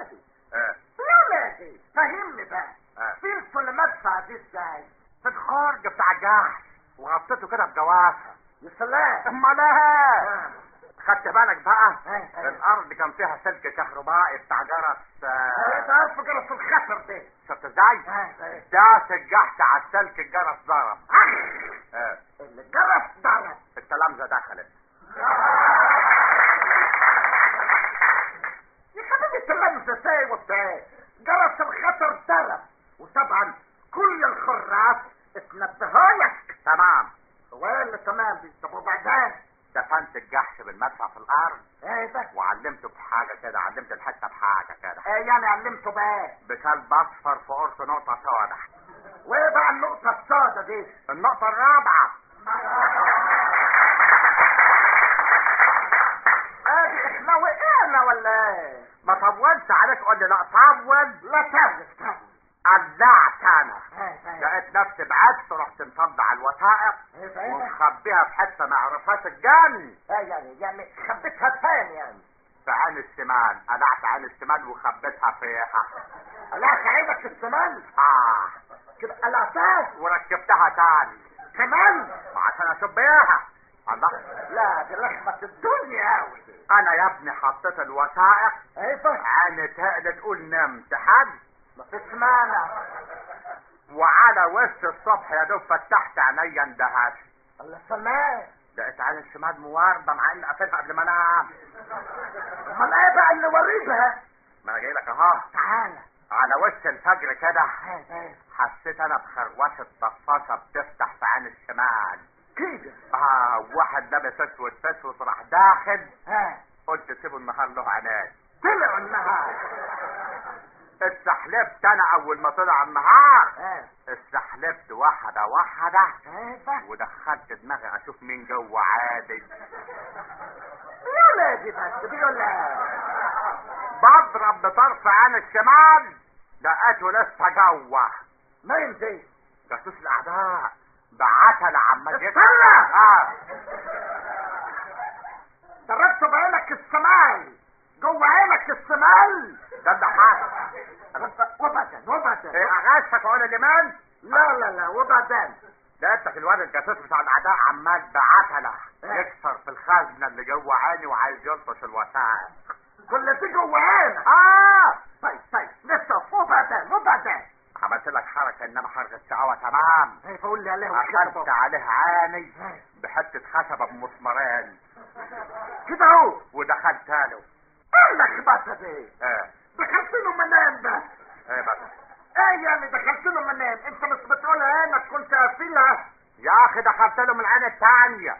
ادي آه. لا لا دي فهمني بقى. آه. سيرته المدفع دي إزاي؟ في الخرج بتاع الجحش وغطيته كده بجوافة. يا سلام. امال إيه؟ آه. خدت بالك بقى؟ آه. الأرض كان فيها سلك كهربائي بتاع جرس آه، ده عارف جرس الخطر ده شفت إزاي؟ آه، آه. ده سجحت على السلك الجرس ضرب أخ! آه، اللي جرس ضرب التلامذة دخلت. يا حبيبي التلامذة إزاي وبتاع. جرس الخطر ضرب وطبعا كل الخراف اتنبهوا لك. تمام. وين تمام؟ دي طب وبعدين؟ دفنت الجحش بالمدفع في الأرض. إيه ده وعلمته بحاجة كده علمت الحتة بحاجة كده. إيه يعني علمته بقى بكلب أصفر في قرص نقطة سوداء وإيه بقى النقطة السوداء دي؟ النقطة الرابعة. آدي إحنا وقعنا ولا إيه؟ ما طولت عليك قول لي لا طول. لا تعرف قلعت أنا لقيت نفسي بعدت رحت مطلع الوثائق ومخبيها في حتة ما يعرفهاش الجن. إيه يعني يعني خبيتها تاني يعني؟ في عين الشمال. قلعت عين الشمال وخبيتها فيها. قلعت عينك الشمال؟ آه. كده قلعتها؟ وركبتها تاني. كمان؟ عشان أشوف بيها. الله. لا دي رحمة الدنيا أوي. أنا يا ابني حطيت الوثائق. ده عيني تقل تقول نمت حد مانع وعلى وش الصبح يا دوب فتحت عينيا اندهشت. الله سلام لقيت عين الشمال مواربة مع إني قافلها قبل ما أنام. امال إيه بقى اللي وريبها ما أنا جاي لك أهو. تعالى على وش الفجر كده؟ ده حسيت أنا بخروشة طفاشه بتفتح في عين الشمال. كده آه واحد لابس أسود اسود راح داخل. ها قلت سيبوا النهار له عناد طلع النهار. استحلفت أنا أول ما طلع النهار. إيه استحلفت واحدة واحدة. ده ودخلت دماغي أشوف مين جوه عادي. يا ولادي بس بيقول بضرب بطرف عين الشمال. لقيته لسه جوة. مين دي؟ جاسوس الأعداء. عمال يجري. استنى! آه. ضربت بعينك الشمال جوه عينك الشمال. ده حصل وبعدين وبعدين. إيه؟ اغشك واقول اليمين؟ لا لا لا وبعدين. لقيتك الواد الجاسوس بتاع الأعداء عمال بعتلة. إيه؟ يكسر في الخزنة اللي جوه عيني وعايز يلطش الوثائق كل دي جوه عينك. آه. طيب طيب لسه وبعدين وبعدين. عملت لك حركة إنما حركة شقاوه تمام. إيه فقول لي عليه اخدت وكده عليه عيني إيه؟ بحتة خشبة بمسمارين. كده اهو ودخلت له. إيه اللخبطه دي إيه دخلت له منام ده إيه بس إيه يعني دخلت له منام انت مش بتقول عينك كنت قافلها يا أخي دخلت له من العين الثانية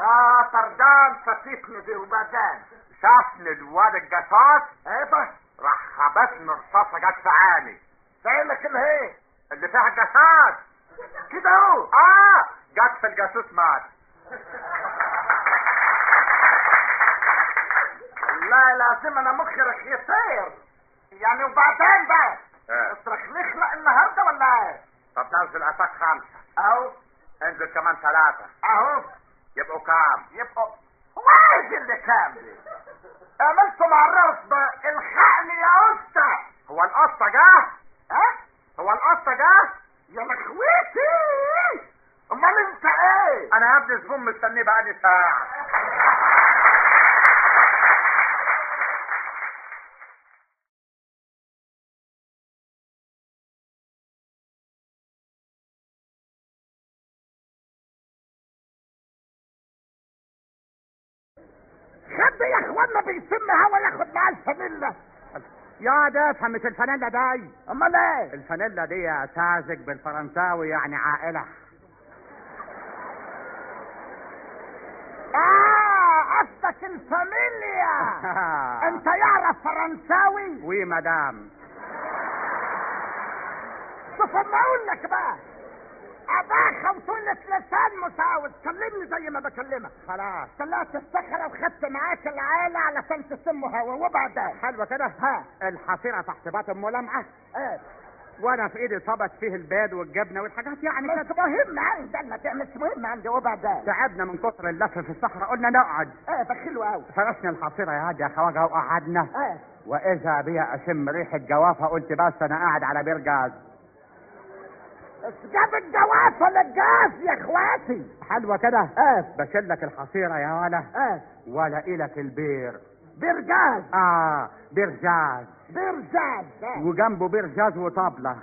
آه طردان فتيتني دي وبعدين شافني الواد الجاسوس إيه ده راح خبطني رصاصه جت في عيني عينك اللي هي اللي فيها الجاسوس كده اهو آه جت في الجاسوس مات والله لازم أنا مخي رح يطير. يعني وبعدين بقى إيه اصرخ نخلق النهارده ولا إيه؟ طب نزل اتاك خمسة. اهو انزل كمان ثلاثة. أهو. يبقوا كام؟ يبقوا واحد اللي كان دي عملت مع الرصبة الحقني يا اسطى هو القطه جه ها؟ هو القطه جه يا مخوتي أمال أنت إيه؟ أنا يا ابني زبون مستنيه بقالي ساعة حد يا بيسم هوا ياخد معاه الفانيلا. يا ده افهم مش الفانيلا دي أمال إيه؟ الفانيلا دي ساذج بالفرنساوي يعني عائلة. آه قصدك الفاميليا أنت يعرف فرنساوي؟ وي مدام. شوف أما أقول لك بقى. اباخه وطولة لسان مساوس. كلمني زي ما بكلمك. خلاص. طلعت الصخرة وخدت معاك العالة علشان تسمه هوا وبعدين حلوة كده. ها الحصيرة تحت باطن ملامعة إيه. وأنا في إيدي سبت فيه البيض والجبنة والحاجات يعني مش مهم عندنا ده مش مهم عندي. وبعدين تعبنا من كتر اللف في الصحراء قلنا نقعد. آه حلو قوي فرشنا الحصيرة يا هادي يا خواجة وقعدنا. آه وإذا بيا أشم ريحه جوافه قلت بس أنا قاعد على بير جاز. جاب الجوافه للجاز يا اخواتي. حلوة كده. آه بشيل لك الحصيرة يا ولا. آه ولا لك البير. برجاز. آه بير جاز برجاز. آه. وجنبه بير جاز وطبلة.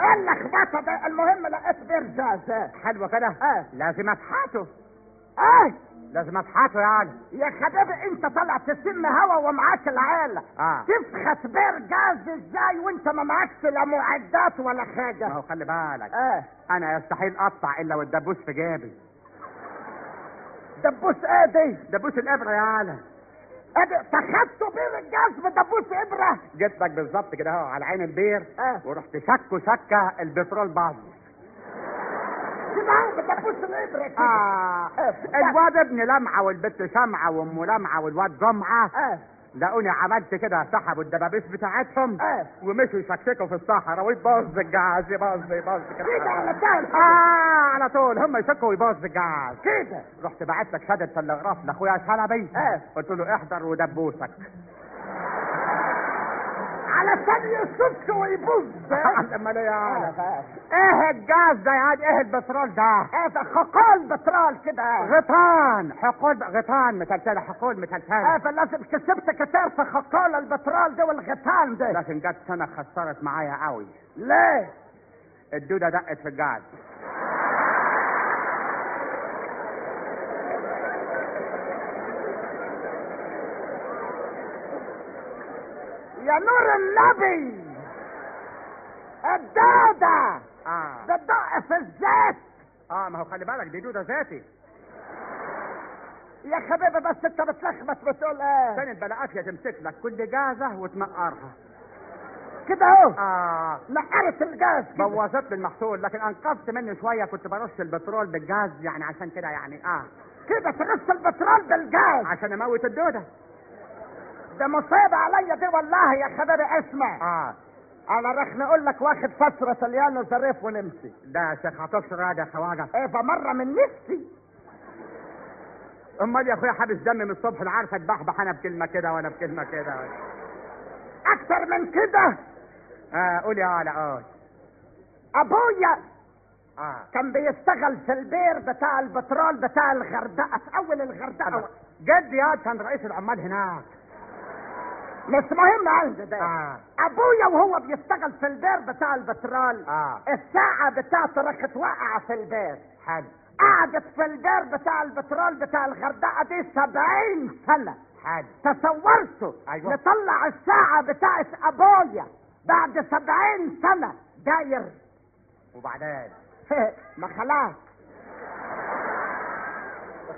إيه اللخبطة ده المهم لقيت برجاز؟ آه. حلوة كده. آه. لازم افحته آه لازم افحته يعني. يا حبيبي أنت طالع تسم هوا ومعاك العيله آه. تفخس برجاز إزاي وأنت ما معكش لا معدات ولا ما حاجة هو خلي بالك. آه. أنا يستحيل أقطع إلا والدبوس في جيبي. دبوس إيه دي؟ دبوس الإبرة يا عالم. تخدته برجاز بدبوس إبرة. جيت لك بالظبط كده أهو على عين البير. آه. ورحت شكه شكه البترول باظ. آه. الواد ابن لمعه والبت شمعه وأم لمعه والواد جمعة. آه. لقوني عملت كده سحبوا الدبابيس بتاعتهم. آه. ومشوا يشكشكوا في الصحراء ويبوظ الجهاز يبوظ يبوظ كده. على طول. آه على طول. هم يشكوا ويبوظ الجهاز كده. رحت بعت لك شهادة تلغراف لأخويا شلبي. آه. قلت له احضر ودبوسك. علشان يصدق ويبوظ. امال إيه يا عالم آه إيه الجاز ده يا عاد إيه البترول ده؟ هذا خقال بترول كده. غطان حقول غطان متلتلة حقول متلتلة فلازم كسبت كتير في خقال البترول ده والغطان ده. لكن جت سنة خسرت معايا قوي ليه؟ الدودة دقت في الجاز يا نور النبي. الدودة آه. ده الدق في الزيت آه ما هو خلي بالك دي دودة ذاتي. يا حبيبي بس انت بتلخبط بتقول إيه؟ كانت بلاقاتية تمسك لك كل جازة وتنقرها. كده اهو. آه. نقرت الجاز كده. بوظت لي المحصول لكن أنقذت مني شوية كنت برش البترول بالجاز يعني عشان كده يعني آه. كده تغش البترول بالجاز. عشان أموت الدودة. ده مصيبة عليا دي والله يا حبيبي اسمع. آه. أنا رح نقول لك واخد فترة طليان ظريف ونمشي. ده يا شيخ هتكسر يا خواجة. إيه فمرة من نفسي. أمال يا أخويا حابس دم من الصبح لا عارف اتبحبح أنا بكلمة كده وأنا بكلمة كده. أكتر من كده؟ آه قول يا علا قول. أبويا آه. كان بيشتغل في البير بتاع البترول بتاع الغردقة في أول الغردقة. جد يا كان رئيس العمال هناك. مش مهم عندي ده آه. أبويا وهو بيشتغل في البير بتاع البترول. آه. الساعة بتاعته راحت واقعة في البير. حلو. قعدت في البير بتاع البترول بتاع الغردقة دي سبعين سنة. حلو. تصورته أيوة. نطلع الساعة بتاعت أبويا بعد سبعين سنة. داير. وبعدين؟ ما خلاص.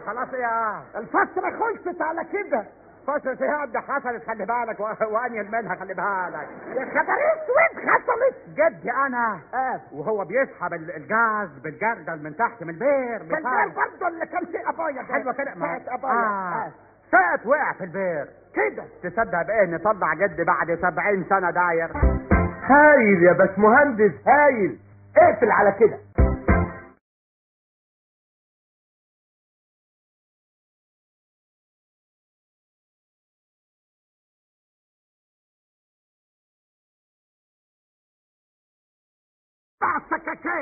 خلاص يا الفترة خلصت على كده. فترة إيه ده حصلت خلي بالك و- وانيل منها خلي بالك. يا خبر اسود حصلت جدي أنا. آه وهو بيسحب ال- الجاز بالجردل من تحت من البير كان برضه اللي كان في ابويا ده. حلوة كده ما آه. آه. سقط وقع في البير. كده. تصدق بإيه؟ نطلع جدي بعد سبعين سنة داير. هايل يا باشمهندس هايل. اقفل على كده.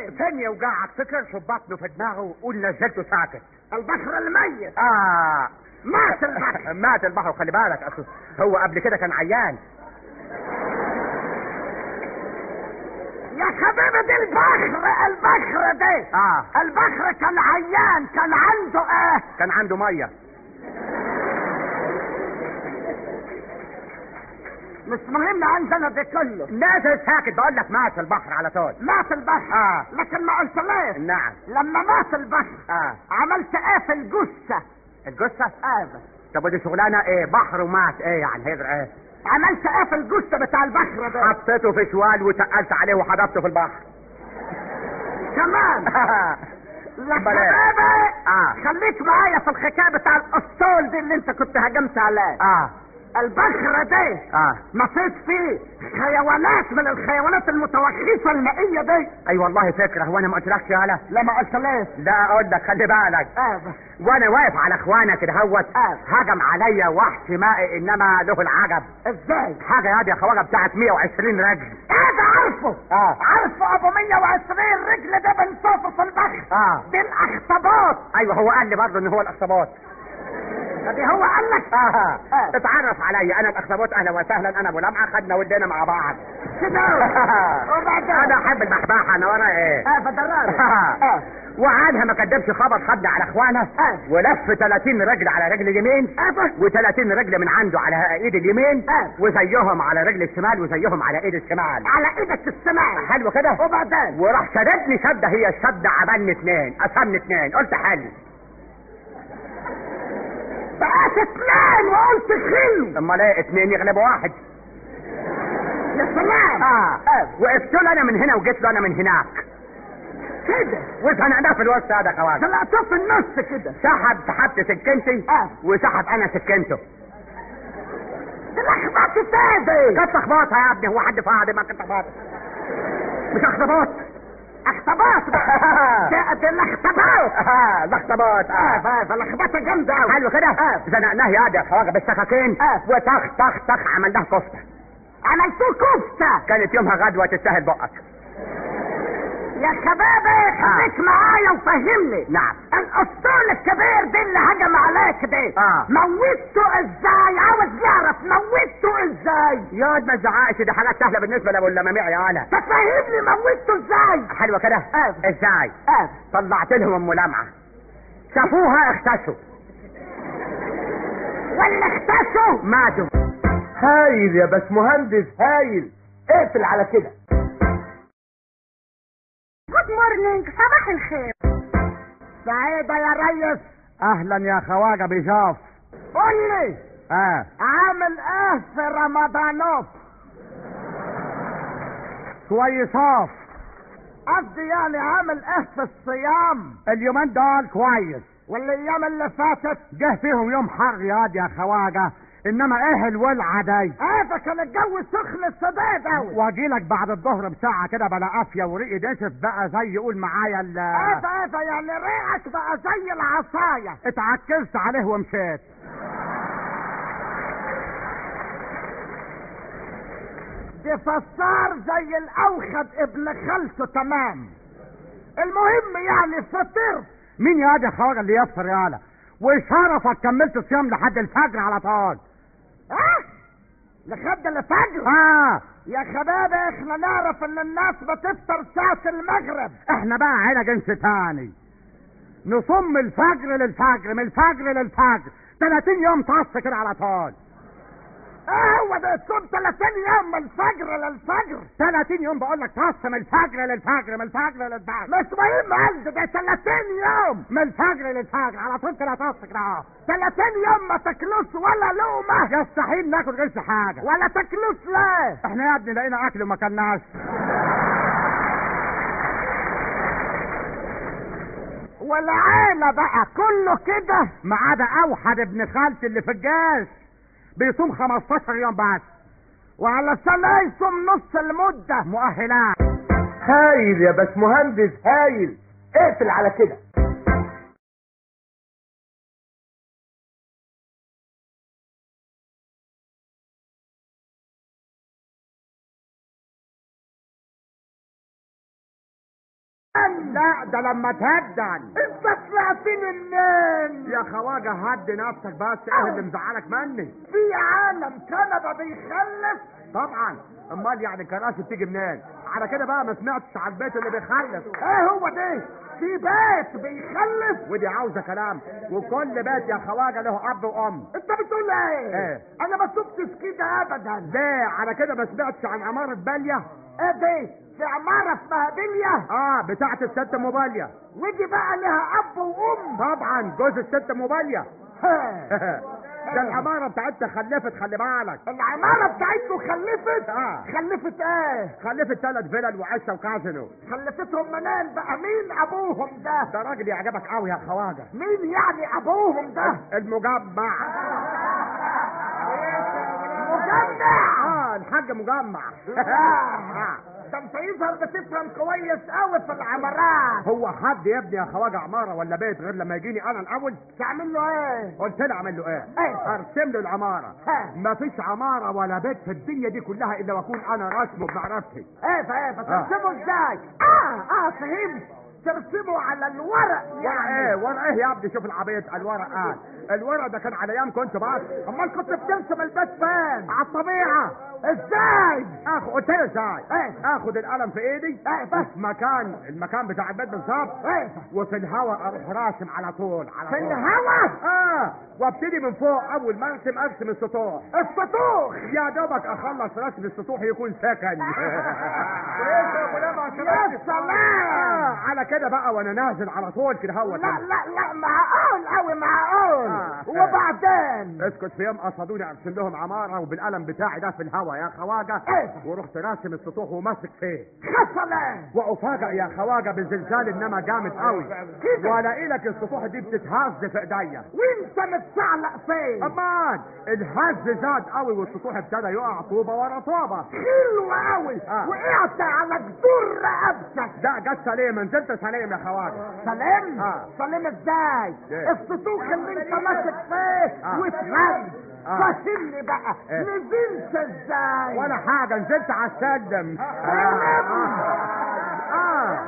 سكاكين فين يوجعك فكر في بطنه في دماغه وقول نزلته ساكت. البحر الميت. آه. مات البحر. مات البحر خلي بالك. أصل هو قبل كده كان عيان. يا حبيبي دي البحر البحر ده آه. البحر كان عيان كان عنده إيه؟ كان عنده مية. مش مهم عندنا ده كله. نازل ساكت بقول لك مات البحر على طول. مات البحر؟ آه. لكن ما قلتليش نعم. لما مات البحر آه. عملت إيه في الجثة؟ الجثة؟ آه. طب ودي شغلانة إيه؟ بحر ومات إيه يعني؟ هيدر إيه؟ عملت إيه في الجثة بتاع البحر ده؟ حطيته في شوال وتقلت عليه وحضرته في البحر. كمان. يا أمال إيه؟ آه. خليك معايا في الحكاية بتاع الأسطول دي اللي انت كنت هجمت عليه. آه. البخرة دي آه. فيش فيه حيوانات من الحيوانات المتوخفة المائية. دي أي والله فكرة هو أنا ما قلتلكش يالا لا ما قلتلاش لا أقول لك خلي بالك. آه. وأنا واقف على اخوانا كده هوت آه. هجم عليا وحش مائي إنما له العجب. إزاي؟ حاجة يا دي يا خواجه بتاعت 120 رجل. إيه ده عارفه آه. عارفه أبو 120 رجل ده بنشوفه في البحر آه. دي الاخطبوط أيوه هو قال لي برضه ان هو الأخطبوط. دي هو قال لك آه. آه. اتعرف عليا أنا الاخطبوط أهلا وسهلا. أنا أبو لمعة. خدنا ودينا مع بعض. كده أنا أحب المحبحه أنا ورا إيه؟ آه فدراري آه. وعنها ما كدبش خبر خدنا على اخوانا آه. ولف 30 رجل على رجل اليمين. آه و30 رجل من عنده على إيد اليمين. آه. وزيهم على رجل الشمال وزيهم على إيد الشمال. على إيدك السماء حلو كده؟ وبعدين وراح شددني شدة. هي الشدة عملني اتنين. قسمني اتنين. قلت حلو. بقيت اتنين وقلت خلو امال إيه اتنين يغلبوا واحد. يا سلام. آه. وقفت له أنا من هنا وجيت له أنا من هناك. كده. وزنقناه في الوسط هذا خواجه طلعته في النص كده. سحب سحبت سكنتي. آه. وسحب أنا سكنته. لخبطت تاني. كانت لخبطه يا ابني. هو حد فاضي؟ ما كانت لخبطه مش اخطباط اخطباط ده ده الاخطباط. آه الاخطباط آه فلخبطه جامدة قوي حلو كده. آه. زنقناه يا دي يا خواجه بالسكاكين آه. وطخ طخ طخ عملناه كفته عملتوه كفته كانت يومها غدوة تستاهل بقك. يا شبابي خليك معايا وفهمني. نعم. الأسطول الكبير ده اللي هجم عليك ده آه. موتته إزاي؟ عاوز يعرف موتته إزاي؟ ياض ما تزعقش دي حاجات سهلة بالنسبة لأبو اللماميع يا أنا تفهمني موتته إزاي؟ حلوة كده؟ آه. إزاي؟ آه. طلعت لهم أم لمعة. شافوها اختشوا. ولا اختشوا؟ ماتوا. هايل يا باش مهندس هايل. اقفل على كده. good morning صباح الخير سعيدة يا ريس أهلا يا خواجه بجاف قول لي آه عامل إيه في رمضانوف كويساف قصدي يعني عامل إيه في الصيام اليومين دول كويس والايام اللي فاتت جه فيهم يوم حر ياض يا خواجه إنما إيه الولعه دي هذا كان الجو سخن السداد أوي. واجي لك بعد الظهر بساعة كده بلا قافيه وريقي نشف بقى زي يقول معايا ال هذا هذا يعني ريقك بقى زي العصاية. اتعكزت عليه ومشيت. دي فصار زي الأوخد ابن خالته تمام. المهم يعني فطرت مين يا دي يا خواجة اللي يفطر يالا؟ وشرفك كملت صيام لحد الفجر على طول. ها لحد الفجر. آه. يا شباب إحنا نعرف إن الناس بتفطر ساعة المغرب. إحنا بقى عيلة جنس تاني. نصم الفجر للفجر من الفجر للفجر. 30 يوم طص كده على طول. آه هو ده تصوم 30 يوم من الفجر للفجر. 30 يوم بقول لك طص من الفجر للفجر من الفجر للفجر. مش مهم قصدي ده 30 يوم. من الفجر للفجر على طول كده طص كده اهو. 30 يوم ما تاكلوش ولا لقمة. يستحيل ناكل غير حاجة. ولا تاكلوش لا إحنا يا ابني لقينا أكل وما كلناش والعيلة بقى كله كده. ما عدا أوحد ابن خالتي اللي في الجيش. بيصوم 15 يوم بس وعلشان يصوم نص المدة مؤهلات. هايل يا باش مهندس هايل. اقفل على كده. لا ده لما تهدن. انت طلعتني منين يا خواجة هدي نفسك بس إيه اللي مزعلك مني. في عالم كنبة بيخلف. طبعا. أمال يعني الكراسي بتيجي منين؟ على كده بقى ما سمعتش على البيت اللي بيخلف. إيه هو ده في بيت بيخلف. ودي عاوزة كلام. وكل بيت يا خواجة له أب وأم. أنت بتقول إيه؟ إيه؟ أنا ما شفتش كده ابدا. ليه؟ على كده ما سمعتش عن عمارة باليه إيه ده في عمارة اسمها بلية؟ آه بتاعت الست موباليه ودي بقى لها أب وأم. طبعا جوز الست موباليه ها. ده العمارة بتاعتها خلفت خلي بالك. العمارة بتاعته خلفت؟ آه. خلفت إيه؟ خلفت ثلاث فلل وعشه وكازينو. خلفتهم منين بقى؟ مين أبوهم ده؟ ده راجل يعجبك قوي يا خواجة. مين يعني أبوهم ده؟ المجمع. الحاج مجمع. ده انت يظهر بتفهم كويس قوي في العمارات. هو حد يا ابني يا خواجة عمارة ولا بيت غير لما يجيني أنا الأول؟ تعمل له إيه؟ قلت له أعمل له إيه؟ إيه. أرسم له العمارة. ها. مفيش عمارة ولا بيت في الدنيا دي كلها إلا وأكون أنا راسمه بمعرفتي. إيه فإيه فترسمه إزاي؟ آه آه فهمت. ترسمه على الورق ورق يعني. إيه ورق إيه يا ابني؟ شوف العبيط الورق قال الورق ده كان على أيام كنت بعد امال كنت بترسم البيت فين؟ على الطبيعة. إزاي؟ اخد قلت له إزاي إيه اخد القلم في إيدي. بس في مكان المكان بتاع البيت بالظبط. إيه وفي الهواء أروح راسم على طول على في طول. الهوا؟ آه. وابتدي من فوق أول ما أرسم أرسم السطوح. السطوح! يا دوبك أخلص رسم السطوح يكون سكن. يا سلام! على كده بقى وأنا نازل على طول كده هو لا لا لا معقول قوي معقول. وبعدين! اسكت في يوم قصدوني ارسم لهم عمارة وبالقلم بتاعي ده في الهوا يا خواجة. إيه ورحت راسم السطوح وماسك فيه. إيه وافاجئ يا خواجة بزلزال انما جامد قوي. كده. والاقي لك السطوح دي بتتهز في إيديا. وانت متشعلق فين؟ أمان! الهز زاد قوي والسطوح ابتدى يقع طوبة ورا طوبة. حلو قوي! آه. وقعت على جدور رقبتك ده جت سليم. نزلت سليم يا خواجة. سلام آه. سلام إزاي؟ إيه؟ السطوح اللي انت ماسك فيه آه. واتهز آه. فهمني بقى. إيه؟ نزلت إزاي؟ ولا حاجة نزلت على السلم. آه. آه.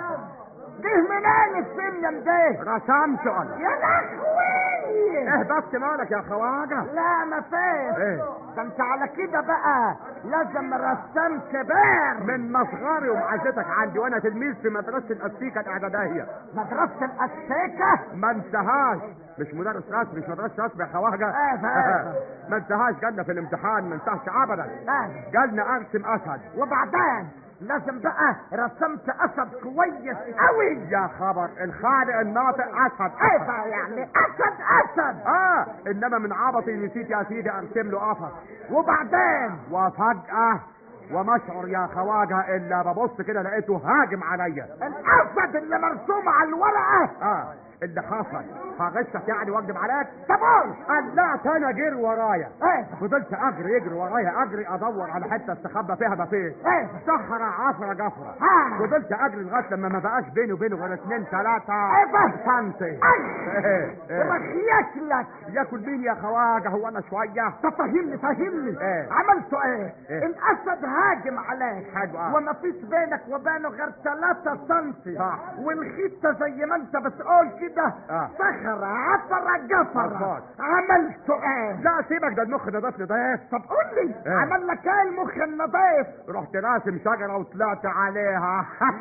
جه منين السلم ده رسمت أنا. يا لهوي إيه بس مالك يا خواجة؟ لا ما فيش. إيه. ده أنت على كده بقى. لازم رسام كبير من مصغري ومعزتك عندي وأنا تلميذ في مدرسة الاسيكه الإعدادية. مدرسة الأسيكة ما انتهاش. مش مدرس رسمي مش مدرسة رسمي يا خواجه آه،. ما انتهاش جالنا في الامتحان ما انتهش ابدا. آه. جالنا أرسم أسد. وبعدين لازم بقى رسمت أسد كويس قوي يا خبر الخالق الناطق أسد. إيه يعني؟ أسد أسد. آه إنما من عبطي نسيت يا سيدي أرسم له قفص. وبعدين؟ وفجأة وما أشعر يا خواجة إلا ببص كده لقيته هاجم عليا. الأسد اللي مرسوم على الورقة. آه. اللي حصل هغشك يعني واكدب عليك قول قلعت أنا جري ورايا. إيه. فضلت أجري يجري ورايا. أجري أدور على حتة استخبى فيها مفيش إيه. صحرا عفرة جفرة ها. فضلت أجري لغاية لما ما بقاش بيني وبينه غير اتنين تلاته إيه بس. سنتي. إيه، إيه. رخيك لك. ياكل مين يا خواجة هو أنا شوية. طب فهمني. فهمني إيه. عملتوا إيه؟ إيه. الأسد هاجم عليك. حلو، آه. وما فيش بينك وبينه غير ثلاثة سنتي. صح. والخيطة زي ما أنت بتقول كده. آه. صخرة عفرة جفرة. مظبوط. عملتوا إيه لا سيبك ده المخ ده ضيف ضيف طب قول لي إيه. عمل لك إيه المخ النظيف؟ رحت راسم شجرة وطلعت عليها.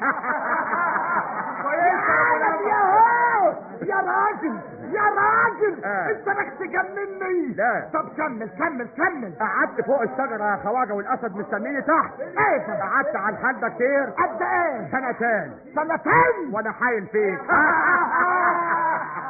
يا يا هو يا راجل! يا راجل آه. انت بدك تجنني. لا. طب كمل كمل كمل. قعدت فوق الشجرة يا خواجة والأسد مستنيني تحت. إيه؟ قعدت على الحال ده كتير. قد إيه؟ سنتين. سنتين؟ وأنا حايل فيك.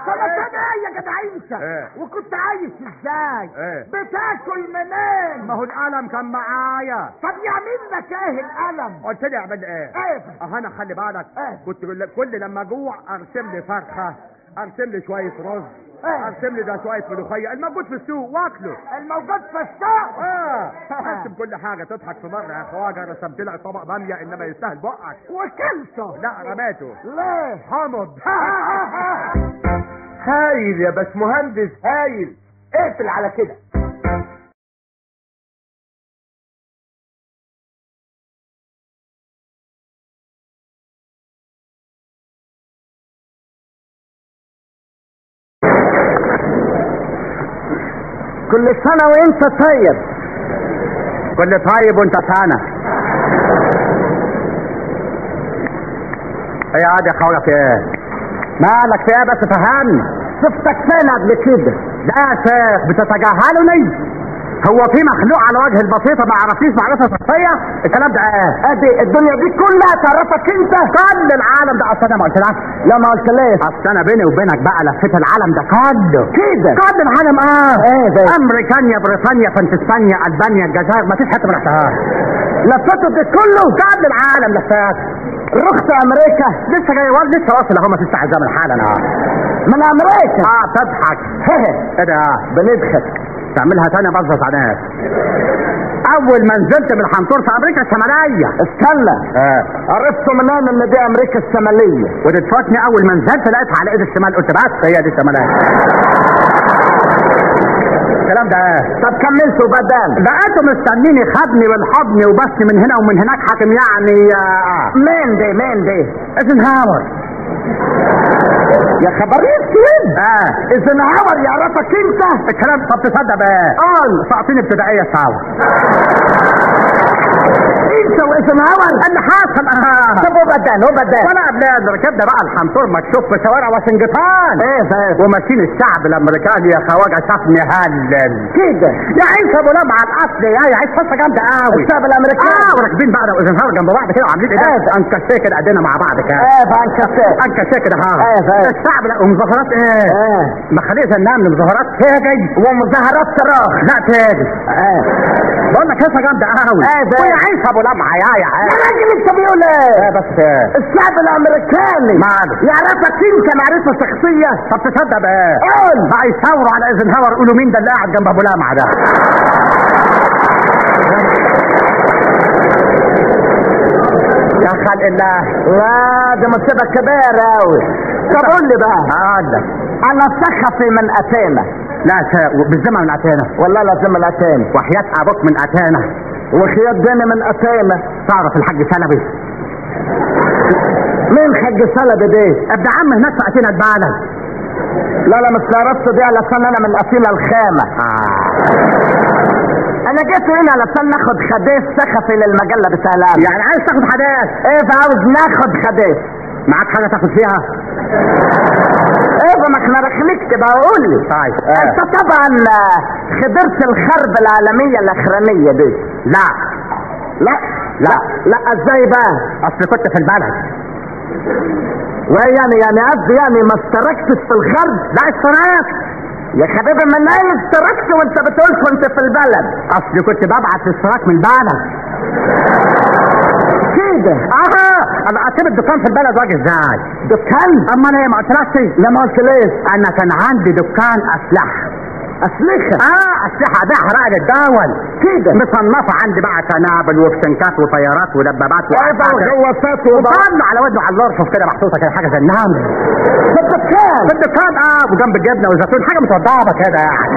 سنتين إيه يا جدع أنت؟ إيه. وكنت عايش إزاي؟ إيه. بتاكل منين؟ ما هو القلم كان معايا. طب يعمل لك إيه القلم قلت لي أعمل إيه؟ إيه؟ أنا خلي بالك. إيه. كنت كل- كل لما أجوع أرسم لي فرخه ارسم لي شوية رز. إيه. ارسم لي ده شوية ملوخية. الموجود في السوق واكله. الموجود في السوق؟ آه. ارسم كل حاجة تضحك في مرة يا خواجه رسمت لك طبق بامية إنما يستاهل بقك وكلته. لا رميته. ليه؟ حمض هايل يا باشمهندس هايل. اقفل على كده. كل سنة وانت طيب. كل طيب وانت سنة. إيه عادي يا خواجه في إيه. مالك في إيه بس فهمني. شفتك فين قبل كده لا يا شيخ بتتجاهلني؟ هو في مخلوق على وجه البسيطة ما عرفنيش معرفة شخصية. الكلام ده إيه أدي الدنيا دي كلها تعرفك أنت. كل العالم ده أصل أنا ما قلتلكش. لا ما قلت ليه أصل أنا بيني وبينك بقى لفيت العالم ده. كله كده. كل العالم آه. إيه ده؟ أمريكانيا بريطانيا فنتسبانيا ألبانيا الجزائر ما فيش حتة ما رحتهاش لفته دي كله. كل العالم لفات رحت أمريكا. لسه جاي ورد لسه واصل أهو ما فيش زمن حالا. آه من أمريكا؟ آه تضحك. إيه ده؟ بنضحك تعملها تاني بظبط عليك أول ما نزلت من الحنطور في أمريكا الشمالية. استنى. آه. عرفتوا منين إن دي أمريكا الشمالية. ودي تفوتني أول ما نزلت لقيتها على إيد الشمال. قلت بس هي دي الشمالية. الكلام ده. طب كملتوا بدل. لقيته مستنيني خدني بالحضن وباسني من هنا ومن هناك حاكم يعني آه. مين دي؟ مين دي؟ ايزنهاور يا خبر اسود آه. ايزنهاور يعرفك أنت. الكلام طب تصدق بقى. قال ساقطين ابتدائية انت وايزنهاور اللي حصل آه. طب وبدل وبدل وأنا قبل ركبنا بقى الحنطور مكشوف في شوارع واشنطن. إيه فاهم وماشيين الشعب الامريكاني يا خواجة شافني هلل كده؟ يا عيسى أبو لمعه الأصل. يا يا عيسى قصه جامدة قوي الشعب الامريكاني آه. وراكبين بقى وايزنهاور جنب بعض كده وعاملين إيه إيه. أنكشيه كده قدنا مع بعض كده. إيه فانكسر أنكشيه. كده ها إيه فاهم. الشعب لا ومظاهرات إيه؟ إيه. ما خليه زنان من مظاهرات تاجي ومظاهرات صراخ. لا تاجي إيه. بقول لك قصه جامدة قوي إيه ده؟ ويا عيسى ابو لمعه يا يا يا راجل انت بيقول إيه بس إيه؟ الشعب الأمريكاني. ماله يعرفك انت معرفه شخصية. طب تصدق بقى. قول. بقى يثوروا على ايزنهاور يقولوا مين ده اللي قاعد جنب أبو لمعة ده؟ يا خلق الله. لا دي مصيبة كبيرة قوي طب قول لي بقى. هذا أنا سخفي من اتينا لا بالزمن من اتانا والله لازم من اتينا وحياة أبوك من اتانا وخيات ديني من اتينا تعرف الحاج سلبي؟ مين حج سلبي دي أبن عم هناك في البلد لا لا مش عرفت دي علشان أنا من اتينا الخامة. آه. أنا جيت هنا علشان ناخد حديث سخفي للمجله بسلام. يعني عايز تاخد حداث إيه فعاوز ناخد حديث. معاك حاجة تاخد فيها؟ إيه ما إحنا رخليك كده أقول لي طيب أنت طبعا آه، خبرت الحرب العالمية الأخرانية دي. لا. لا؟ لا. لا. إزاي بقى؟ أصل كنت في البلد. ويعني يعني قصدي يعني ما اشتركتش في الحرب؟ لا اشتراك يا حبيبي من أين اشتركت وأنت بتقول كنت في البلد؟ أصل كنت ببعت اشتراك من البلد. كده آها أنا اسيب الدكان في البلد واجي إزاي دكان؟ أما أنا ما قلتلكش لا ما قلت ليش أنا كان عندي دكان أسلحة. أسلحة؟ آه أسلحة أبيعها بقى للدول كده مصنفه عندي بقى قنابل وفشنكات وطيارات ودبابات وغواصات وضع وطن على ودنه على الارفف كده محطوطة كده حاجة زي النمل في الدكان. في الدكان آه وجنب الجبنة والزيتون. حاجة متوضبة كده يعني.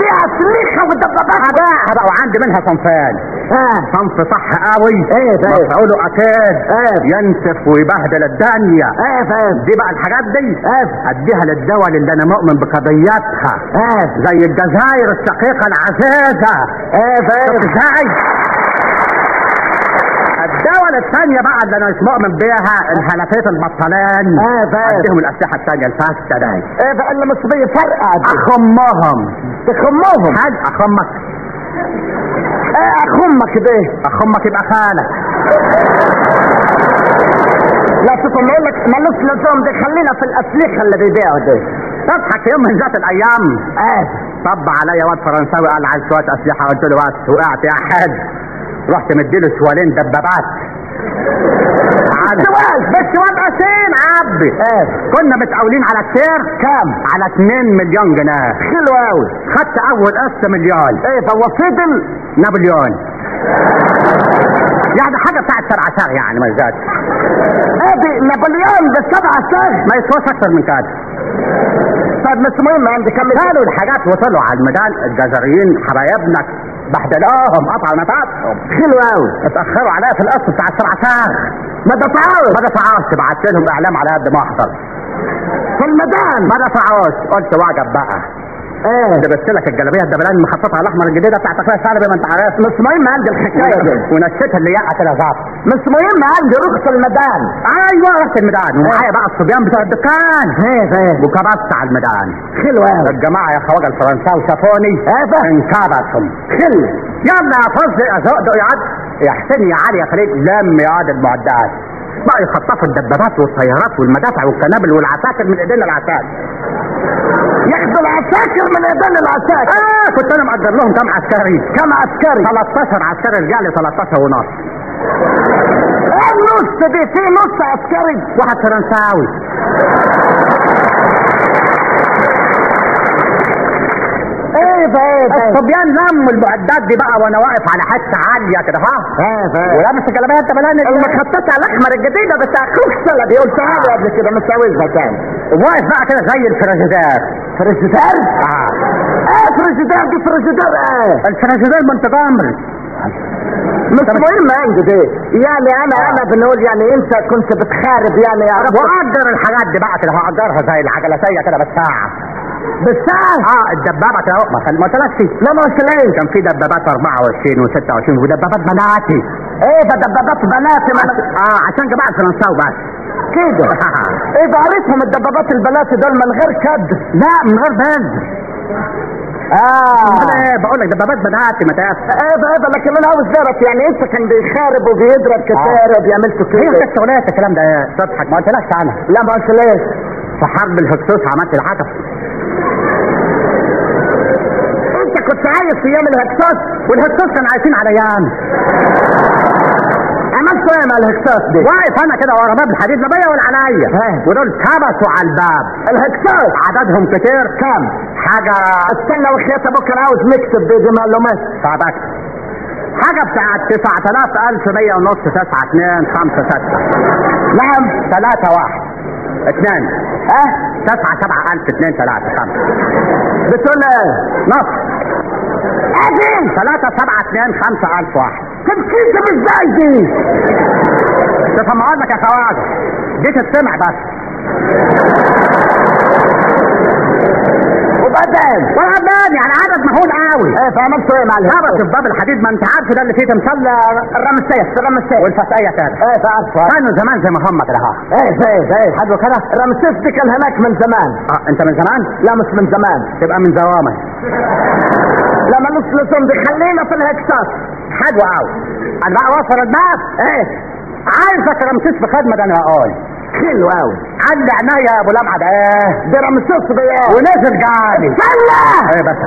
دي أسلحة ودبابات. ابيعها بقى وعندي منها صنفين آه. صنف صح قوي إيه ده مفعوله أكيد إيه ينسف ويبهدل الدنيا إيه فاهم. دي بقى الحاجات دي. إيه أديها للدول اللي أنا مؤمن بقضيتها إيه زي الجزائر الشقيقة العزيزة. إيه فاهم. إزاي؟ الدول الثانية بقى اللي أنا مش مؤمن بيها الهلفية البطلان. إيه فاهم. أديهم الأسلحة الثانية الفاسدة دي. إيه بقى اللي مش بيفرقع دي. أخمهم. تخمهم. حد أخمك. أخمك ده أخمك يبقى خالك. لا تكون أقول لك مالوش لزوم دي خلينا في الأسلحة اللي بيبيعوا دي. تضحك يوم من ذات الأيام. إيه طب عليا واد فرنساوي قال عايز شوية أسلحة قلت له بس وقعت يا حاج. رحت مديله شوالين دبابات. سوال بس واد عشان عبي. إيه. كنا متقاولين على كتير كام؟ على 2 مليون جنيه. حلو قوي خدت أول قسط مليون. إيه فضل نابليون. يعني حاجة بتاعت سبع ساغ يعني ما يزادش ادي نابليون بسبعة ساغ ما يسواش أكتر من كده. طيب مش مهم عندي كم؟ قالوا الحاجات وصلوا على الميدان الجزائريين حبايبنا. بهدلوهم قطعوا نفسهم حلو قوي اتأخروا عليا في القسط بتاع السبع ساغ ما دفعوش. ما دفعوش. بعت لهم إعلام على قد ما احضر في الميدان. ما دفعوش. قلت واجب بقى. إيه لبست لك الجلابية الدبلان مخططها الأحمر الجديدة بتاعت أخويا سالم ما انت عارف مش مهم عندي الحكاية دي. ونشيتها اللي يقع كده ظبط مش مهم عندي رخص الميدان. أيوه رحت الميدان. ومعايا بقى الصبيان بتوع الدكان. إيه فاهم وكبست على الميدان. حلو قوي الجماعة يا خواجه الفرنساوي شافوني. إيه. فاهم انكبسهم حلو يلا يا فضل يا زقدق يا عد يا حسين يا علي يا فريد لم يا عاد المعدات. بقى يخطفوا الدبابات والطيارات والمدافع والقنابل والعساكر من ايدينا العساكر. ياخدوا العساكر من ايدين العساكر. آه كنت أنا مقدر لهم كام عسكري. كم عسكري؟ 13 عسكري رجع لي 13 ونص النص دي في نص عسكري. واحد فرنساوي. إيه إيه إيه. الصبيان لموا المعدات دي بقى وأنا واقف على حتة عالية كده ها؟ إيه إيه. ولابس الجلابية. انت بلان المخططة الأحمر الجديدة بتاع أخوك سلبي قلتها لي قبل كده مش عاوزها تاني واقف بقى كده زي الفريزيدار فريزيدار آه. إيه فريزيدار دي فريزيدار إيه؟ الفريزيدار منتجامري مش مهم عندي دي. يعني أنا أنا بنقول يعني أنت كنت بتخارب يعني يا رب. واجر الحاجات دي بقى كده هاجرها زي العجلتيه كده بالساعة بالساعة. آه الدبابة كده أهو. ما كان- ما قلتلكش لا ما قلتليش كان في دبابات 24 و26 ودبابات بناتي. إيه ده دبابات بنات ما آه عشان جماعة الفرنساوي بس. كده إيه ده عرفهم الدبابات البنات دول من غير كد. لا من غير بنز آه. أنا بقول لك دبابات بناتي ما تعرف إيه ده إيه ده لكن أنا عاوز أعرف يعني إنت كان بيخارب وبيضرب كتير وبيعملوا هي كده كانت شغلانه الكلام ده؟ إيه تضحك ما قلتلكش عنها لا ما قلتليش في حرب الهكسوس عملت العتب في أيام الهكساس والهكسوس كانوا عايشين على أيام عملت إيه مع الهكساس دي. واقف أنا كده ورا باب الحديد لا بيا ولا عليا. ودول كبسوا على الباب. الهكساس. عددهم كتير. كام حاجة استنى وخيات أبوك أنا عاوز نكتب دي, دي معلومات صعبك حاجة بتاعت 9000 ألف مية ونص تسعة اتنين خمسة ستة. نعم. ثلاثة واحد. اتنين. آه تسعة سبعة ألف اتنين ثلاثة خمسة. بتقول إيه؟ نص. ادي ثلاثة سبعة اتنين خمسة ألف واحد. تنفيذ إزاي دي تفهم قصدك يا خواجة دي تتسمع بس. وبعدين؟ وبعدين؟ يعني عدد مهول قوي. إيه فعملتوا إيه مع كبس الهكساس في باب الحديد ما انت عارف ده اللي فيه تمثال الرمسيس الرمسيس والفتاية كده إيه فعرفوا كانوا زمان زي ما هم كده إيه إيه إيه. حلو كده؟ الرمسيس دي كان هناك من زمان. آه انت من زمان؟ لا مش من زمان. تبقى من زوامل لا ملوش لزوم دي خلينا في الهكساس. حلو قوي. أنا بقى وصل الباب. إيه. عايزك رمسيس في خدمة ده أنا هقول حلو قوي علي عينيا يا ابو لمعه ده دي رمسيس إيه ونزل جالي استنى إيه بس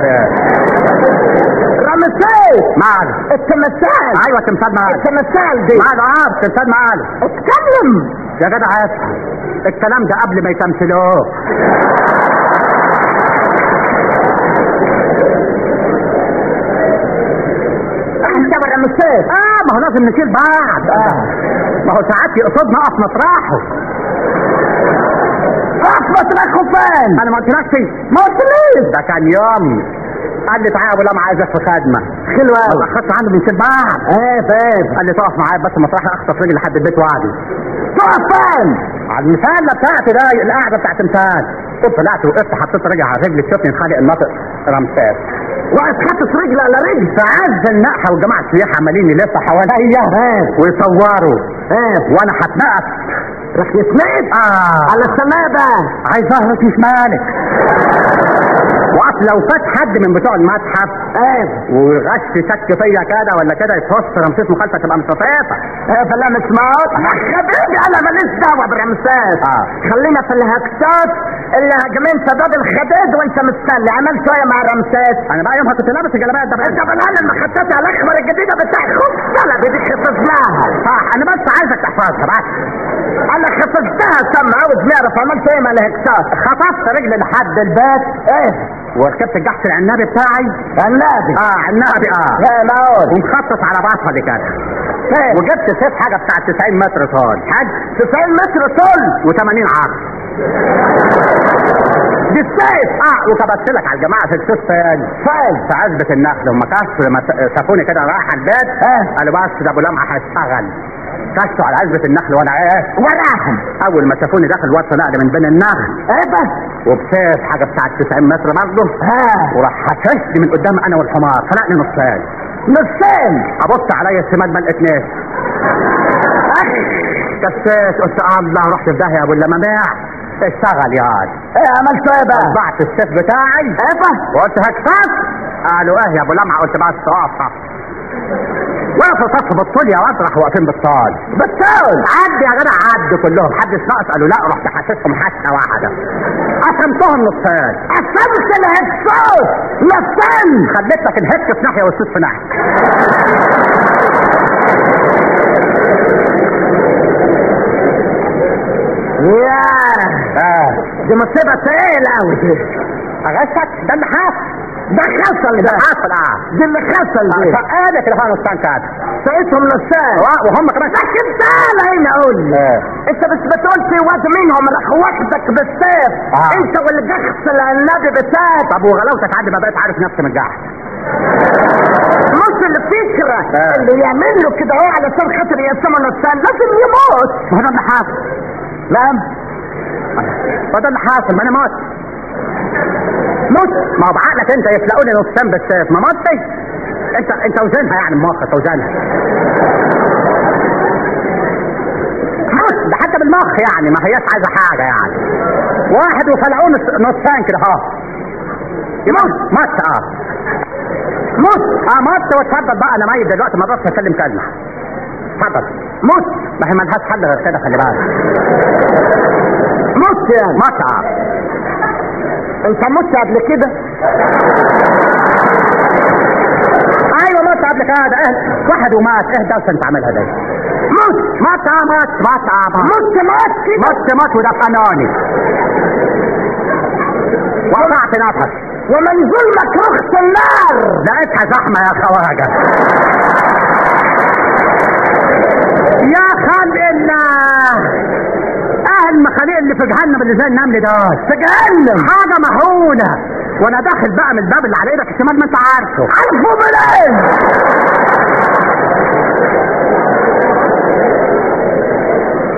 رمسيس مال التمثال أيوه تمثال مال التمثال دي مال آه تمثال مال اتكلم يا جدع اسمع الكلام ده قبل ما يتمثلوه انت والرمسيس آه ما هو لازم نشيل بعض آه. ما هو ساعات يقصدنا اقف مطرحه اخبط الاخو فين أنا ما قلتلكش ما قلتليش ده كان يوم. قال لي تعالى يا أبو لمعه عايزك في خدمه حلو قوي خدت عنده بنشيل بعض إيه فين قال لي تقف معايا بس مطرحي أخطف رجلي لحد البيت وعدي تقف فين؟ على المثال بتاعتي ده القعدة بتاعت مثال قلت طلعت وقفت حطيت رجلي على رجلي تشوفني خالق الناطق. رمساس واقف حاطط رجل على رجل في عز النقحه وجماعة السياح عمالين يلفوا حواليا ويصوروا وأنا هتنقف راح يسند آه. على السنابة عايز اهرب مش مالك وقف لو فات حد من بتوع المتحف. إيه. وغش شك فيا كده ولا كده يتفص رمسيس مخالفة تبقى مش لطيفه إيه فلا مش موت. حبيبي أنا ماليش دعوة برمسيس. آه. خلينا في الهكسات اللي هاجمين سباب الخديد وانت مستني. عملت إيه مع رمسيس. أنا بقى يومها كنت لابس الجلابيه ده إنت بالهال المخططة الاحمر الجديدة بتاع خوف سلبي دي حفظناها صح أنا بس عايزك تحفظها بس. أنا حفظتها سم عاوز نعرف عملت إيه مع الهكسات خطفت رجلي لحد البيت. إيه؟ وركبت الجحش العنابي بتاعي. النادي آه عنابي آه. إيه معقول ومخطط على بصلي كده. إيه؟ وجبت سيف حاجة بتاعت 90 متر طول. حاج 90 متر طول؟ و80 عرض. دي السيف آه وكبست لك على الجماعة في السوق فين فين؟ في عزبة النخل. هم كسروا لما شافوني كده رايح على البيت آه. قالوا بس ده أبو لمعه هيشتغل كشوا على عزبة النخل وأنا إيه؟ وراهم. اول ما شافوني داخل وسط نقل من بين النخل. إيه بس وبسيف حاجة بتاعت 90 متر برضه. ها. وراح حششني من قدام أنا والحمار. فلقني نصين. نصين؟ ابص عليا السماد ما لقيتناش كسيت قلت الله رحت في داهية يا ابو اللماميع اشتغل يا واد إيه عملت إيه بقى؟ طبعت السيف بتاعي. إيه بس وقلت هكسب. قالوا إيه يا ابو لمعه قلت بس اقف وقفوا صف بالطول يا واد راحوا واقفين بالطال بالطول! عد يا جدع عد كلهم. حدش ناقص قالوا لا رحت حاسسهم حاسه واحدة. قسمتهم نصين. قسمت الهكسوس نصين! خليت لك الهك في ناحية والسوس في ناحية. ياه! آه. دي مصيبة تقيلة قوي دي. أغشك؟ ده اللي حاس ده خسل ده حصل آه دي اللي خسل دي فقالة تليفون نصان كات سقيتهم نصان وهم كمان. لكن تعالى هنا قول لي آه. أنت مش بتقول في واد منهم راح واخدك بالسيف. آه. أنت واللي تغسل النبي بتاعك. طب وغلاوتك عندي ما بقيت عارف نفسي من الجحش مش الفكرة. آه. اللي يعمل له كده هو علشان خاطر يقسمه نصان لازم يموت. ما هو ده اللي حاصل. نعم. ما ده اللي حاصل ما أنا موت. موت ما هو بعقلك انت يفلقوني نصين بالسيف ما موتش انت انت وزنها يعني بمخك وزنها. موت ده حتى بالمخ يعني ما هياش عايزة حاجة يعني. واحد وفلقوه نص- نصين كده اهو يموت. مات آه. موت. آه مات. واتفضل بقى أنا ميت دلوقتي ما بقدرش اسلم كلمة. اتفضل. موت. ما هي ملهاش حل غير كده خلي بالك. مت يعني. مات آه. انت مت قبل كده؟ أيوه مات قبل كده. آه واحد ومات. إيه ده انت عاملها دي موت مات آه مات مات آه مات مت مات كده مات مات وده قانوني وقعت نفس ومن ظلمك رخص النار. لقيتها زحمة يا خواجة. يا خلق الله أهل المخاليق اللي في جهنم اللي زي النمل دول في جهنم حاجة مهولة. وأنا داخل بقى من الباب اللي على إيدك الشمال ما أنت عارفه. عارفه منين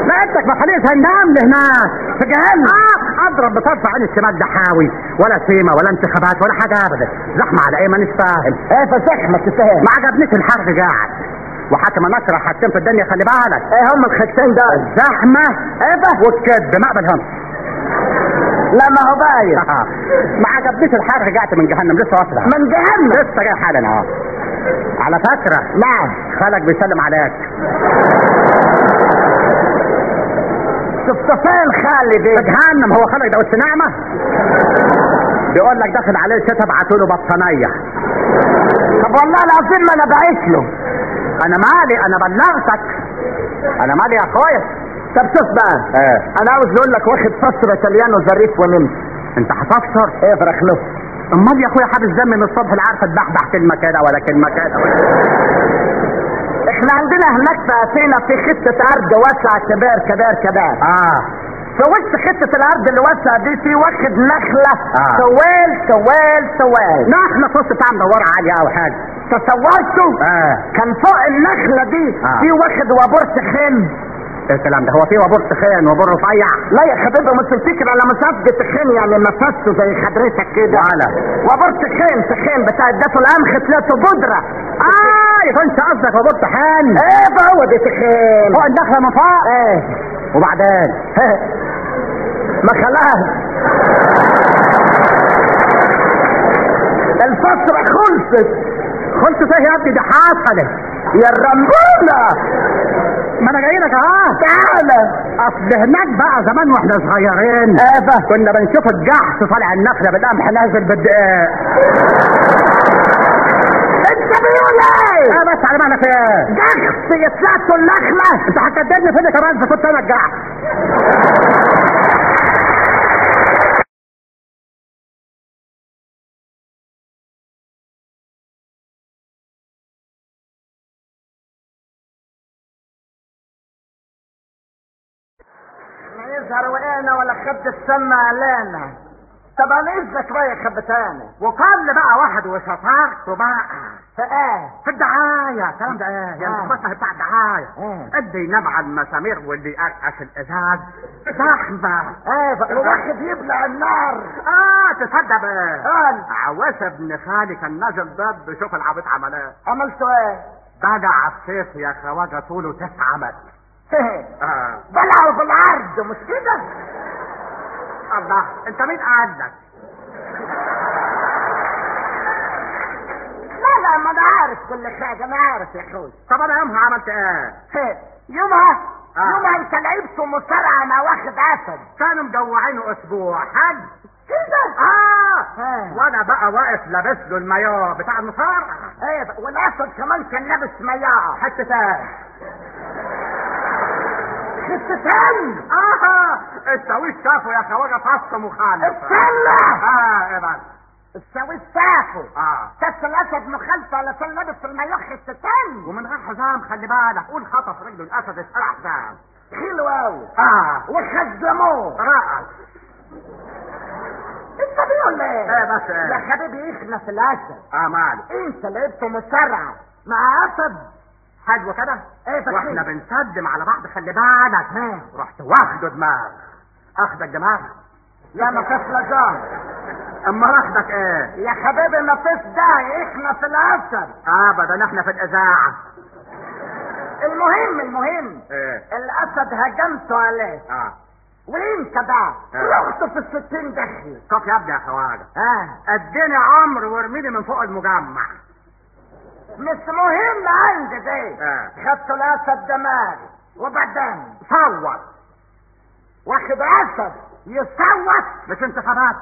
لقيتك زي النمل هناك في جهنم آه أضرب بطرف عين الشمال ده حاوي. ولا سيمه ولا انتخابات ولا حاجة ابدا. زحمة على إيه؟ مانيش فاهم. إيه فزحمة تفهم ما عجبنيش الحرب قاعد. وحتى ما نشرح حاجتين في الدنيا خلي بالك. إيه هم الخشتين ده الزحمة إيه والكذب ما اقبلهم لا ما هو باين. ما عجبنيش الحرب رجعت من جهنم لسه واصلة. من جهنم؟ لسه جاي حالا أهو. على فكره نعم. خالك بيسلم عليك. شفت فين خالي في جهنم هو خالك ده نعمة؟ بيقول لك داخل عليه الشتا ابعتوا له بطانيه طب والله العظيم ما أنا بعت له. أنا مالي أنا بلغتك. أنا مالي يا اخويا طب شوف بقى. إيه. أنا عاوز أقول لك واخد فصل إيطاليانو ظريف ونمت أنت هتفطر إيه فرخ له. أمال يا اخويا حابس دمي من الصبح لا عارفه تبحبح كلمه كده ولا كلمه كده إحنا عندنا هناك في اثينا في خطة أرض واسعة كبير كبير كبير آه. في وسط خطة الأرض اللي واسعة دي في واخد نخلة. آه. طويل طويل طويل نحن بتاع مدوره عاليه قوي حاجة. تصورته آه. كان فوق النخلة دي آه. في واخد وابور تخين إيه الكلام ده؟ هو في وابور تخين وابور رفيع. لا يا حبيبي مش الفكرة. أنا مش قصدي تخين يعني نفسته زي حضرتك كده. ولا. وابور تخين تخين بتاع ادته القمح تلاته بودرة. آه يبقى أنت قصدك وابور تخين إيه بقى هو دي تخين فوق الدخله من فوق. إيه. وبعدين؟ ما خلاها الفترة خلصت. خلصت إيه يا ابني دي حصلت يا الرمبولة ما أنا جاي لك اهو تعالى اصل هناك بقى زمان وإحنا صغيرين. إيه بقى؟ كنا بنشوف الجحش طالع النخلة بالقمح نازل بالدقاق أنت بيقول إيه؟ آه بس على معنى في إيه؟ جخس يطلعتوا النخلة. أنت هتكدبني فين كمان اذا كنت أنا الجحش وقعنا ولا خد السما علينا طب أنا يا خبتاني وكل بقى واحد وشطارته بقى فايه في الدعاية الكلام ده إيه؟ يعني آه. بس بتاع الدعاية. آه. أدي نبع المسامير واللي يقرقش الإزاز. زحمة إيه بقى واحد يبلع النار. آه تصدق. بقى قال. عواش ابن خالي كان نازل ضد شوف العبيط عمل إيه عملتوا إيه؟ بلع السيف يا خواجة طوله تسعة متر. بلعوا بالعرض مش كده؟ الله أنت مين لك؟ لا لا ما أنا عارف كل حاجة أنا عارف يا أخوي. طب أنا يومها عملت إيه؟ يومها؟ آه. يومها أنت لعبت مصارعة مع واحد اسد كانوا مجوعينه أسبوع. حج كده؟ آه. آه. وأنا بقى واقف لابس له المايوه بتاع المصارعة. إيه والاسد كمان كان لابس مياه. حتى تاني استنى آه التاويش شافه يا خواجة فص مخالف. استنى آه إيه بقى السوي السافو آه. كاس الاسد مخالفه علشان لابس الميخ الستان ومن غير حزام خلي بالك. قول خطف رجله الأسد اشترى حزام؟ حلو قوي آه. وخزموه. رأس إنت بيقول إيه إيه بس إيه. يا حبيبي إحنا في الأسد. آه مالك إنت لقيته مسرع مع أسد. حلو كده إيه بس وإحنا؟ بنسدم على بعض خلي بالك ها. رحت واخده دماغ أخدك دماغ لا ما فيش لجان أما راخدك إيه؟ يا حبيبي ما فيش داعي إحنا في الاسد ابدا إحنا في الإذاعة. المهم المهم. إيه. الأسد هجمته عليه. آه. وإنت بقى؟ آه. رحت في الستين دخل شوف يا ابني يا خواجة. ها اديني عمر وارميني من فوق المجمع. مش مهم عندي دي آه. خدت الاسد دماغ وبعدين صوت. واخد اسد يصوت. مش انتخابات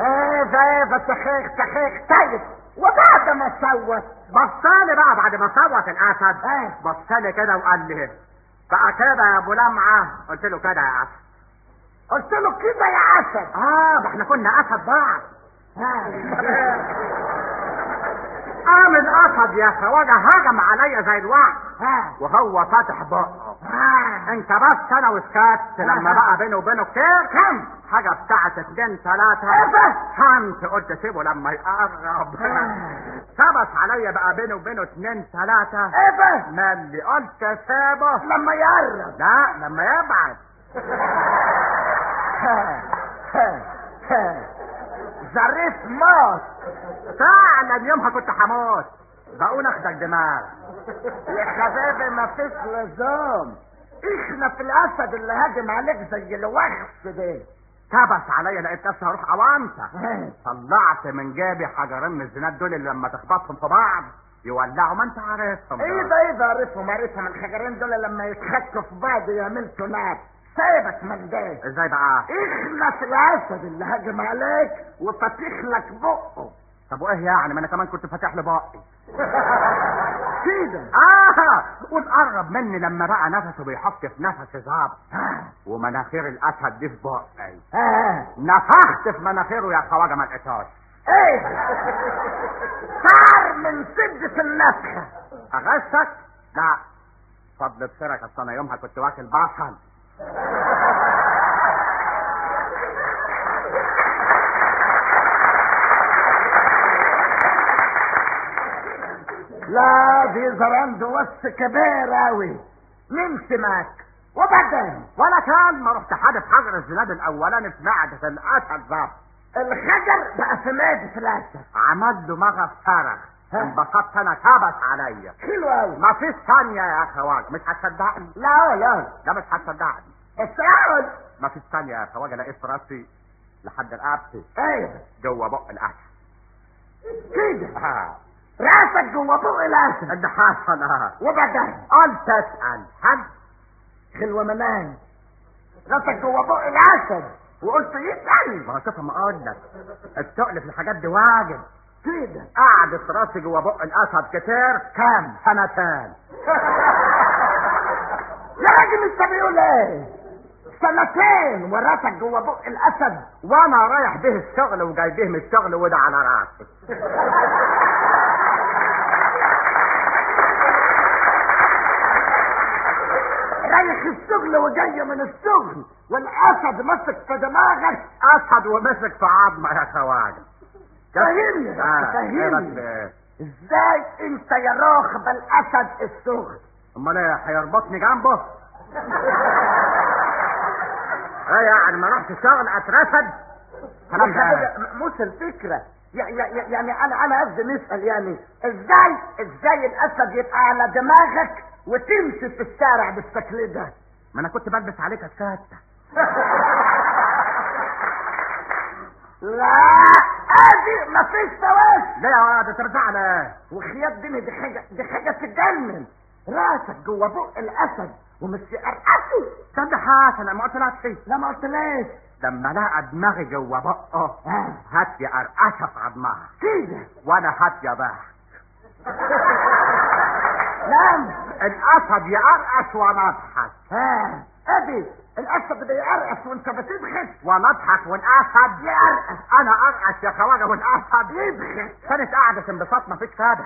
إيه ده إيه ده تخيخ تخيخ طيب. وبعد ما صوت. بصالي بقى بعد ما صوت الاسد إيه. بصالي كده وقال لي بقى كده يا ابو لمعة. قلت له كده يا اسد قلت له كده يا أسد. آه ده إحنا كنا أسد بعض. ها. قام الأسد يا خواجه هجم عليا زي الوعد. ها وهو فاتح بقه. ها انت بس أنا وسكت. لما آه. بقى بينه وبينه كتير كم؟ حاجة بتاعت اتنين تلاتة. فهمت قلت سيبه لما يقرب. ثبت عليا بقى بينه وبينه اتنين تلاتة. إيه ده؟ مالي قلت سيبه لما يقرب. لا لما يبعد. ظريف موت. فعلا يومها كنت هموت بقول أخدك دماغ. يا حبيبي ما فيش لزوم. إحنا في الأسد اللي هاجم عليك زي الوحش ده كبس عليا لقيت نفسي هروح أوانسة. ها. طلعت من جيبي حجرين من الزناد دول اللي لما تخبطهم في بعض يولعوا. ما انت عارفهم إيه. ده إيه ده عارفهم عارفهم الحجرين دول لما يتحكوا في بعض يعملوا نار سيبك من ده. إزاي بقى؟ في الاسد اللي هاجم عليك وفاتح لك بقه. طب وإيه يعني؟ ما أنا كمان كنت فاتح له بقي. كده آه! وتقرب مني لما بقى نفسه بيحك في نفسي ظابط ومناخير الأسد دي في بقي. ها نفخت في مناخيره يا خواجه ما لقيتهاش إيه؟ صار من شدة النفخة. اغشك لا. فضل بسرك أصل أنا يومها كنت واكل بصل. لا دي زرند وش كبير أوي. نمشي معك وبعدين؟ ولا كان ما رحت حادف حجر الزناد الأولاني في معدة الاسد ظابط الخجر؟ بقى في معدة الاسد عمل له مغص ها. انبسطت أنا كبس عليا حلو أوي. ما فيش ثانية يا خواجه مش هتصدقني؟ لا لا لا مش هتصدقني. بس اقعد ما فيش ثانية يا خواجه لقيت رأسي لحد رقبتي أيوه جوه بق الاسد كده آه. رأسك جوه بق الاسد اللي حصل. آه وبعدين؟ قلت اسال هل حلوة منان رأسك جوه بق الاسد وقلت يسأل. ما هو شوف ما أقول لك. التقل في الحاجات دي واجب. كده قعدت رأسي جوه بق الاسد كتير؟ كام سنتين. يا راجل انت بيقول إيه؟ سنتين وراسك جوه بق الأسد. وأنا رايح به الشغل وجاي به من الشغل وده على راسي. رايح الشغل وجاي من الشغل. والأسد مسك في دماغك. أسد ومسك في عظمه يا خواجه فهمني. آه، إيه فهمني. إيه؟ إزاي أنت يا راخب الاسد الشغل؟ أمال إيه هيربطني جنبه؟ إيه يعني ما رحت الشغل أترفد؟ كلام ده مش يع- يعني أنا أنا قصدي نسأل يعني إزاي إزاي الأسد يبقى على دماغك وتمشي في الشارع بالشكل ده؟ ما أنا كنت بلبس عليك الساتة لا ادي مفيش توازن ليه يا واد بتزعل إيه وخيات دنيا دي حاجة دي حاجة تجنن راسك جوه بق الأسد ومش يقرقشه تصدق حسن أنا ما قلتلكش لا ما قلتلاش لما لقى دماغي جوه بقه. آه. هات يا قرقشه في عظمها كده وأنا هات يا بقى نعم. الأسد يقرقش وأنا أضحك. ها ادي الأسد بيقرقص وأنت بتضحك. وأنا أضحك والأسد. يقرقص أنا ارقص يا خواجه والأسد. يضحك. كانت قاعدة انبساط مفيش فايدة.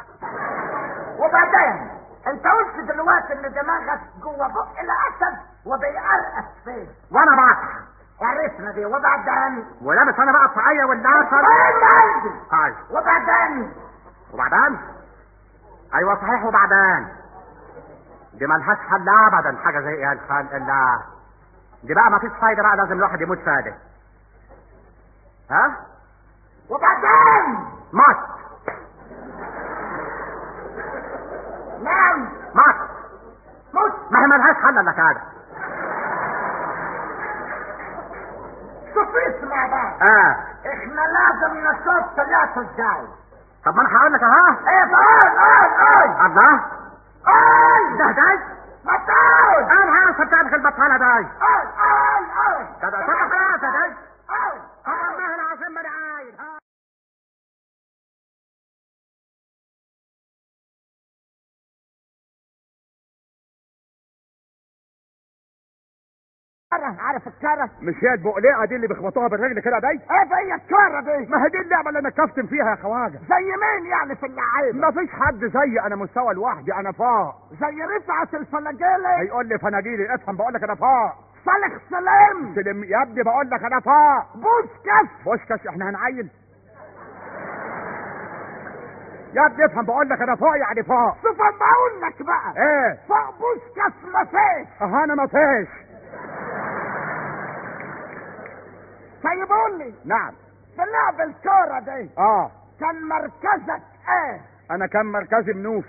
وبعدين؟ انت قلت دلوقتي إن دماغك جوه بق الاسد وبيقرقص فيه وأنا بضحك عرفنا دي وبعدين ولابس أنا بقى الطاقية والاسد وبعدين طيب. وبعدين وبعدين؟ أيوه صحيح وبعدين؟ دي ملهاش حل ابدا حاجة زي إيه الخلق الله دي بقى مفيش فايدة بقى لازم الواحد يموت فاده ها؟ وبعدين؟ مات. نعم. مات موت ما هي ملهاش حل إلا كده صفيت مع بعض آه. إحنا لازم نصوت ثلاثة إزاي طب ما أنا هقول لك أهو. إيه قول قول قول الله. قول ده ده تقول أنا عارف بتاعتك البطاله ده قول قول قول ده ده كرة عارف الكرة؟ مش هي البقليقه دي اللي بيخبطوها بالرجل كده داي إيه هي الكرة دي؟ ما هي دي اللعبة اللي أنا كابتن فيها يا خواجة. زي مين يعني في اللعيبة؟ ما فيش حد زيي أنا مستوى لوحدي أنا فاق زي رفعت الفناجيلي؟ هيقول لي فناجيلي افهم بقول لك أنا فاق صالح سليم سلم يا ابني بقول لك أنا فاق بوشكاش بوشكاش إحنا هنعين يا ابني افهم بقول لك أنا فاق يعني فاق شوف أما أقول لك بقى. إيه؟ فوق بوشكاش مفيش آه أنا ما فيش. طيب قول لي نعم. في لعب الكورة دي. آه. كان مركزك إيه؟ أنا كان مركزي منوف.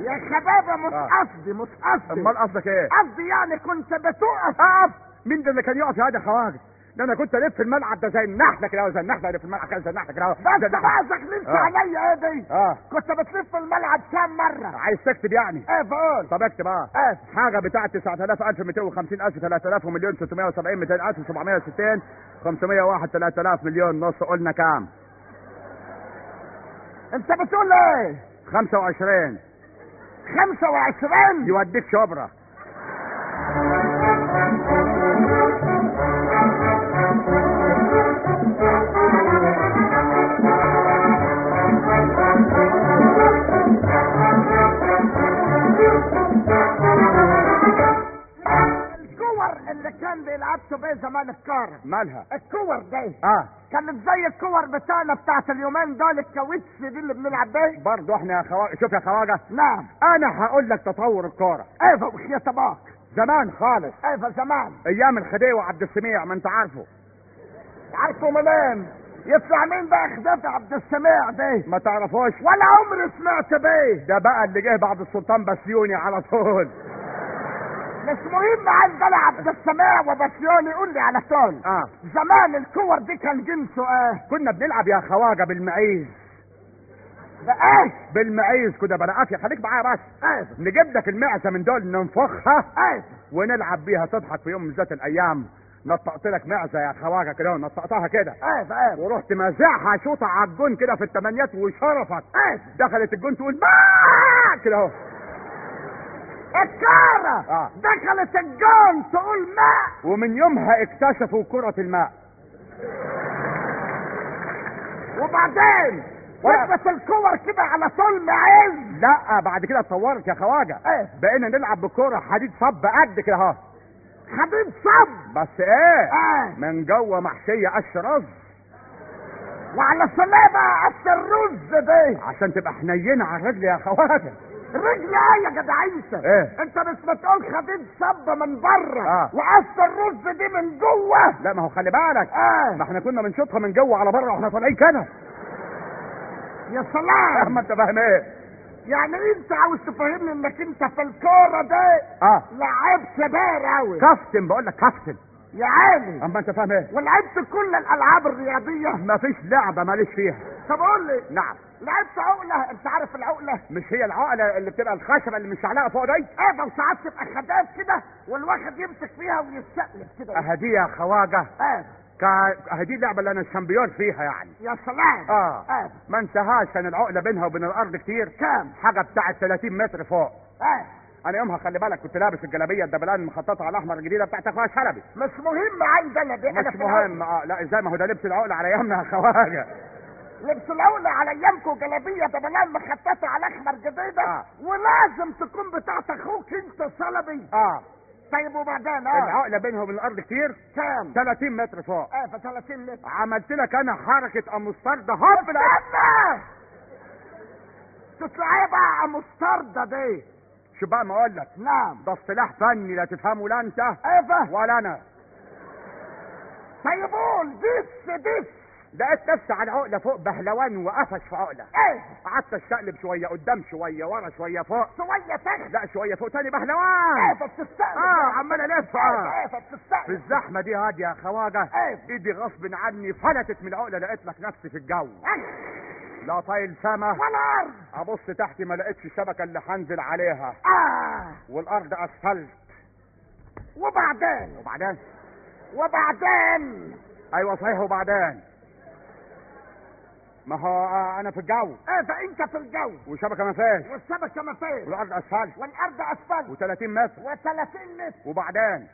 يا شباب مش آه. قصدي مش قصدي. أمال قصدك إيه؟ قصدي يعني كنت بتقف اقف مين ده اللي كان يقف يا هادي خواجة؟ ده أنا كنت الف في الملعب ده زي النحلة كده زي النحلة اللي في الملعب كده زي النحلة كده. النحلة. بقى زغللت آه. عليا إيه دي آه. كنت بتلف الملعب كام مرة؟ عايز تكتب يعني. إيه بقول. طب اكتب آه. إيه حاجة بتاعت 9000 1000 250 1000 3000 ومليون 670 200 1000 760 501 3000 مليون نص. قلنا كام؟ انت بتقول إيه؟ 25 25 يوديك شبرا. اللي كان بيلعبوا بيه زمان الكورة مالها؟ الكور دي. آه. كانت زي الكور بتاعنا بتاعت اليومين دول الكاوتش دي اللي بنلعب بيه. برضه إحنا يا خواجه شوف يا خواجة. نعم. أنا هقول لك تطور الكورة. وش يا طباخ زمان خالص. إيه زمان. أيام الخديوي وعبد السميع ما انت عارفه عارفه منين؟ يطلع مين بقى خدافي عبد السميع ده ما تعرفوش؟ ولا عمري سمعت بيه. ده بقى اللي جه بعد السلطان بسيوني على طول. مش مهم عندنا عبد السميع وبسيوني قول لي على طول. آه. زمان الكور دي كان جنسه إيه؟ كنا بنلعب يا خواجة بالمعيز. إيه بالمعيز كده بلاقات يا خليك معايا بس. إيه. نجيب لك المعزة من دول ننفخها إيه. ونلعب بيها. تضحك في يوم من ذات الأيام. نطقت لك معزة يا خواجة كده ونطقتها كده. إيه إيه. ورحت مازعها شوطة على الجون كده في التمانيات وشرفت. إيه. دخلت الجون تقول كده اهو. الكارة آه. دخلت الجون تقول ماء ومن يومها اكتشفوا كرة الماء. وبعدين وقفت الكور كده على طول معز لا بعد كده اتطورت يا خواجة. إيه؟ بقينا نلعب بكرة حديد صب قد كده اهو. حبيب صب. بس إيه؟ آه من جوه محشية قش رز. وعلى سلامة قص الرز دي. عشان تبقى حنينة على الرجل يا خواجة. رجل إيه يا جدع انت إيه؟ انت مش بتقول خديد صب من بره آه. وقص الرز دي من جوه؟ لا ما هو خلي بالك. آه. ما إحنا كنا بنشوطها من جوه على بره وإحنا طالعين كده. يا سلام. ما انت فاهم إيه؟ يعني انت عاوز تفهمني انك انت في الكورة دي آه. لعبت كبير أوي. كابتن بقول لك كابتن. يا عيني. أما انت فاهم إيه؟ ولعبت كل الألعاب الرياضية. ما فيش لعبة ماليش فيها. طب قول لي. نعم. لعبت عقلة؟ انت عارف العقلة؟ مش هي العقلة اللي بتبقى الخشبة اللي مش عليها فوق دي؟ إيه ده وساعات تبقى خداف كده والواحد يمسك فيها ويتشقلب كده. أهدي يا خواجة. إيه كا... اللعبه اللي أنا الشامبيون فيها يعني. يا سلام. آه. آه. ما انساهاش كان العقلة بينها وبين الأرض كتير. كام حاجة بتاعت 30 متر فوق. آه. أنا يومها خلي بالك كنت لابس الجلابية الدبلان المخططه على الأحمر الجديدة بتاعت أخويا شلبي مش مهم عندنا دي مش. مهم. آه لا إزاي؟ ما هو ده لبس العقلة على أيامنا يا خواجة. لبس العولة على ايامكم جلابية دبلان مخططه على أحمر جديدة. آه. ولازم تكون بتاعت أخوك أنت شلبي. آه. طيب وبعدين آه. العقلة وبين الأرض كتير؟ كام؟ 30 متر فوق. آه في 30 متر. عملت لك أنا حركة امسترد هوب استنى! تطلعي بقى مستردة دي. شو بقى ما أقول لك؟ نعم. ده اصطلاح فني لا تفهمه لا أنت. إيه ولا أنا. طيب قول دس دس لقيت نفسي على عقلة فوق بهلوان وقفش في عقلة. إيه؟ قعدت اشتقلب شوية قدام شوية ورا شوية فوق. شوية تحت لا شوية فوق. تاني إيه بهلوان فبتستقبل آه عمال ألف. آه. إيه في فبتستقبل الزحمة دي هادي يا خواجة. إيه. إيدي غصب عني فلتت من العقلة لقيت لك نفسي في الجو. لا طايل سما. ولا أرض. أبص تحتي ما لقيتش الشبكة اللي هنزل عليها. آه. والأرض أسفلت. وبعدين؟ وبعدين؟ وبعدين؟ أيوه صحيح وبعدين؟ ما هو آه أنا في الجو إيه ده انت في الجو والشبكة ما فيهاش. والشبكة ما فيش والأرض أسفلت. والأرض اسفل و30 متر. و30 متر. وبعدين؟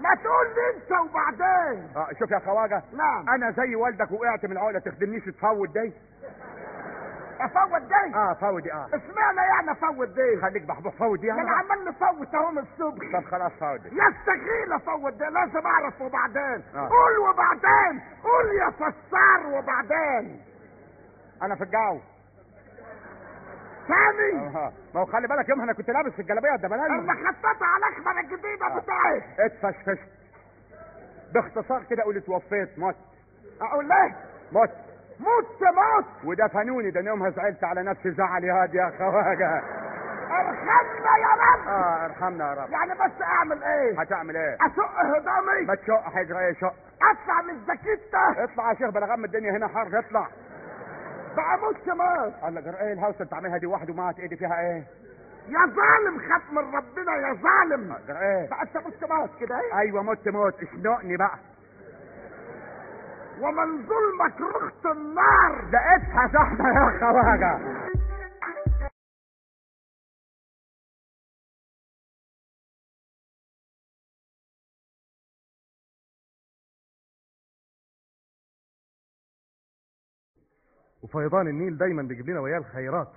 ما تقول لي أنت وبعدين. آه شوف يا خواجة. نعم. أنا زي والدك وقعت من العقلة تخدمنيش تفوت دي. افوت دي آه فوت دي آه اشمعنى يعني افوت دي خليك بحبوح فوت دي أنا أنا. عمال نفوت اهو من الصبح. طب خلاص فوت دي يستحيل افوت ده لازم أعرف وبعدين. آه. قول وبعدين. قول يا فشار وبعدين. أنا في الجو ثاني. آه. ما هو خلي بالك يومها أنا كنت لابس في الجلابية الدبلان المخططة على الاحمر الجديده آه. بتاعي اتفشفشت باختصار كده قول اتوفيت مت أقول ليه؟ مت موت موت! ودفنوني ده أنا يومها زعلت على نفسي زعل يا هادي يا خواجه ارحمنا يا رب! آه ارحمنا يا رب. يعني بس أعمل إيه؟ هتعمل إيه؟ اشق هدومي ما تشق هيجرى إيه شق أطلع من الزكيتة! اطلع يا شيخ بلا غم الدنيا هنا حر اطلع. بقى موت موت! قال لك إيه الهوسة اللي بتعملها دي؟ وحده ومعت إيدي فيها إيه؟ يا ظالم خاف من ربنا يا ظالم! قال إيه؟ بقى أنت موت موت كده إيه؟ أيوه مت موت. اشنقني بقى. ومن ظلمك رخت النار. لقيتها زحمه يا خواجة. وفيضان النيل دايما بيجيب لنا وياه الخيرات.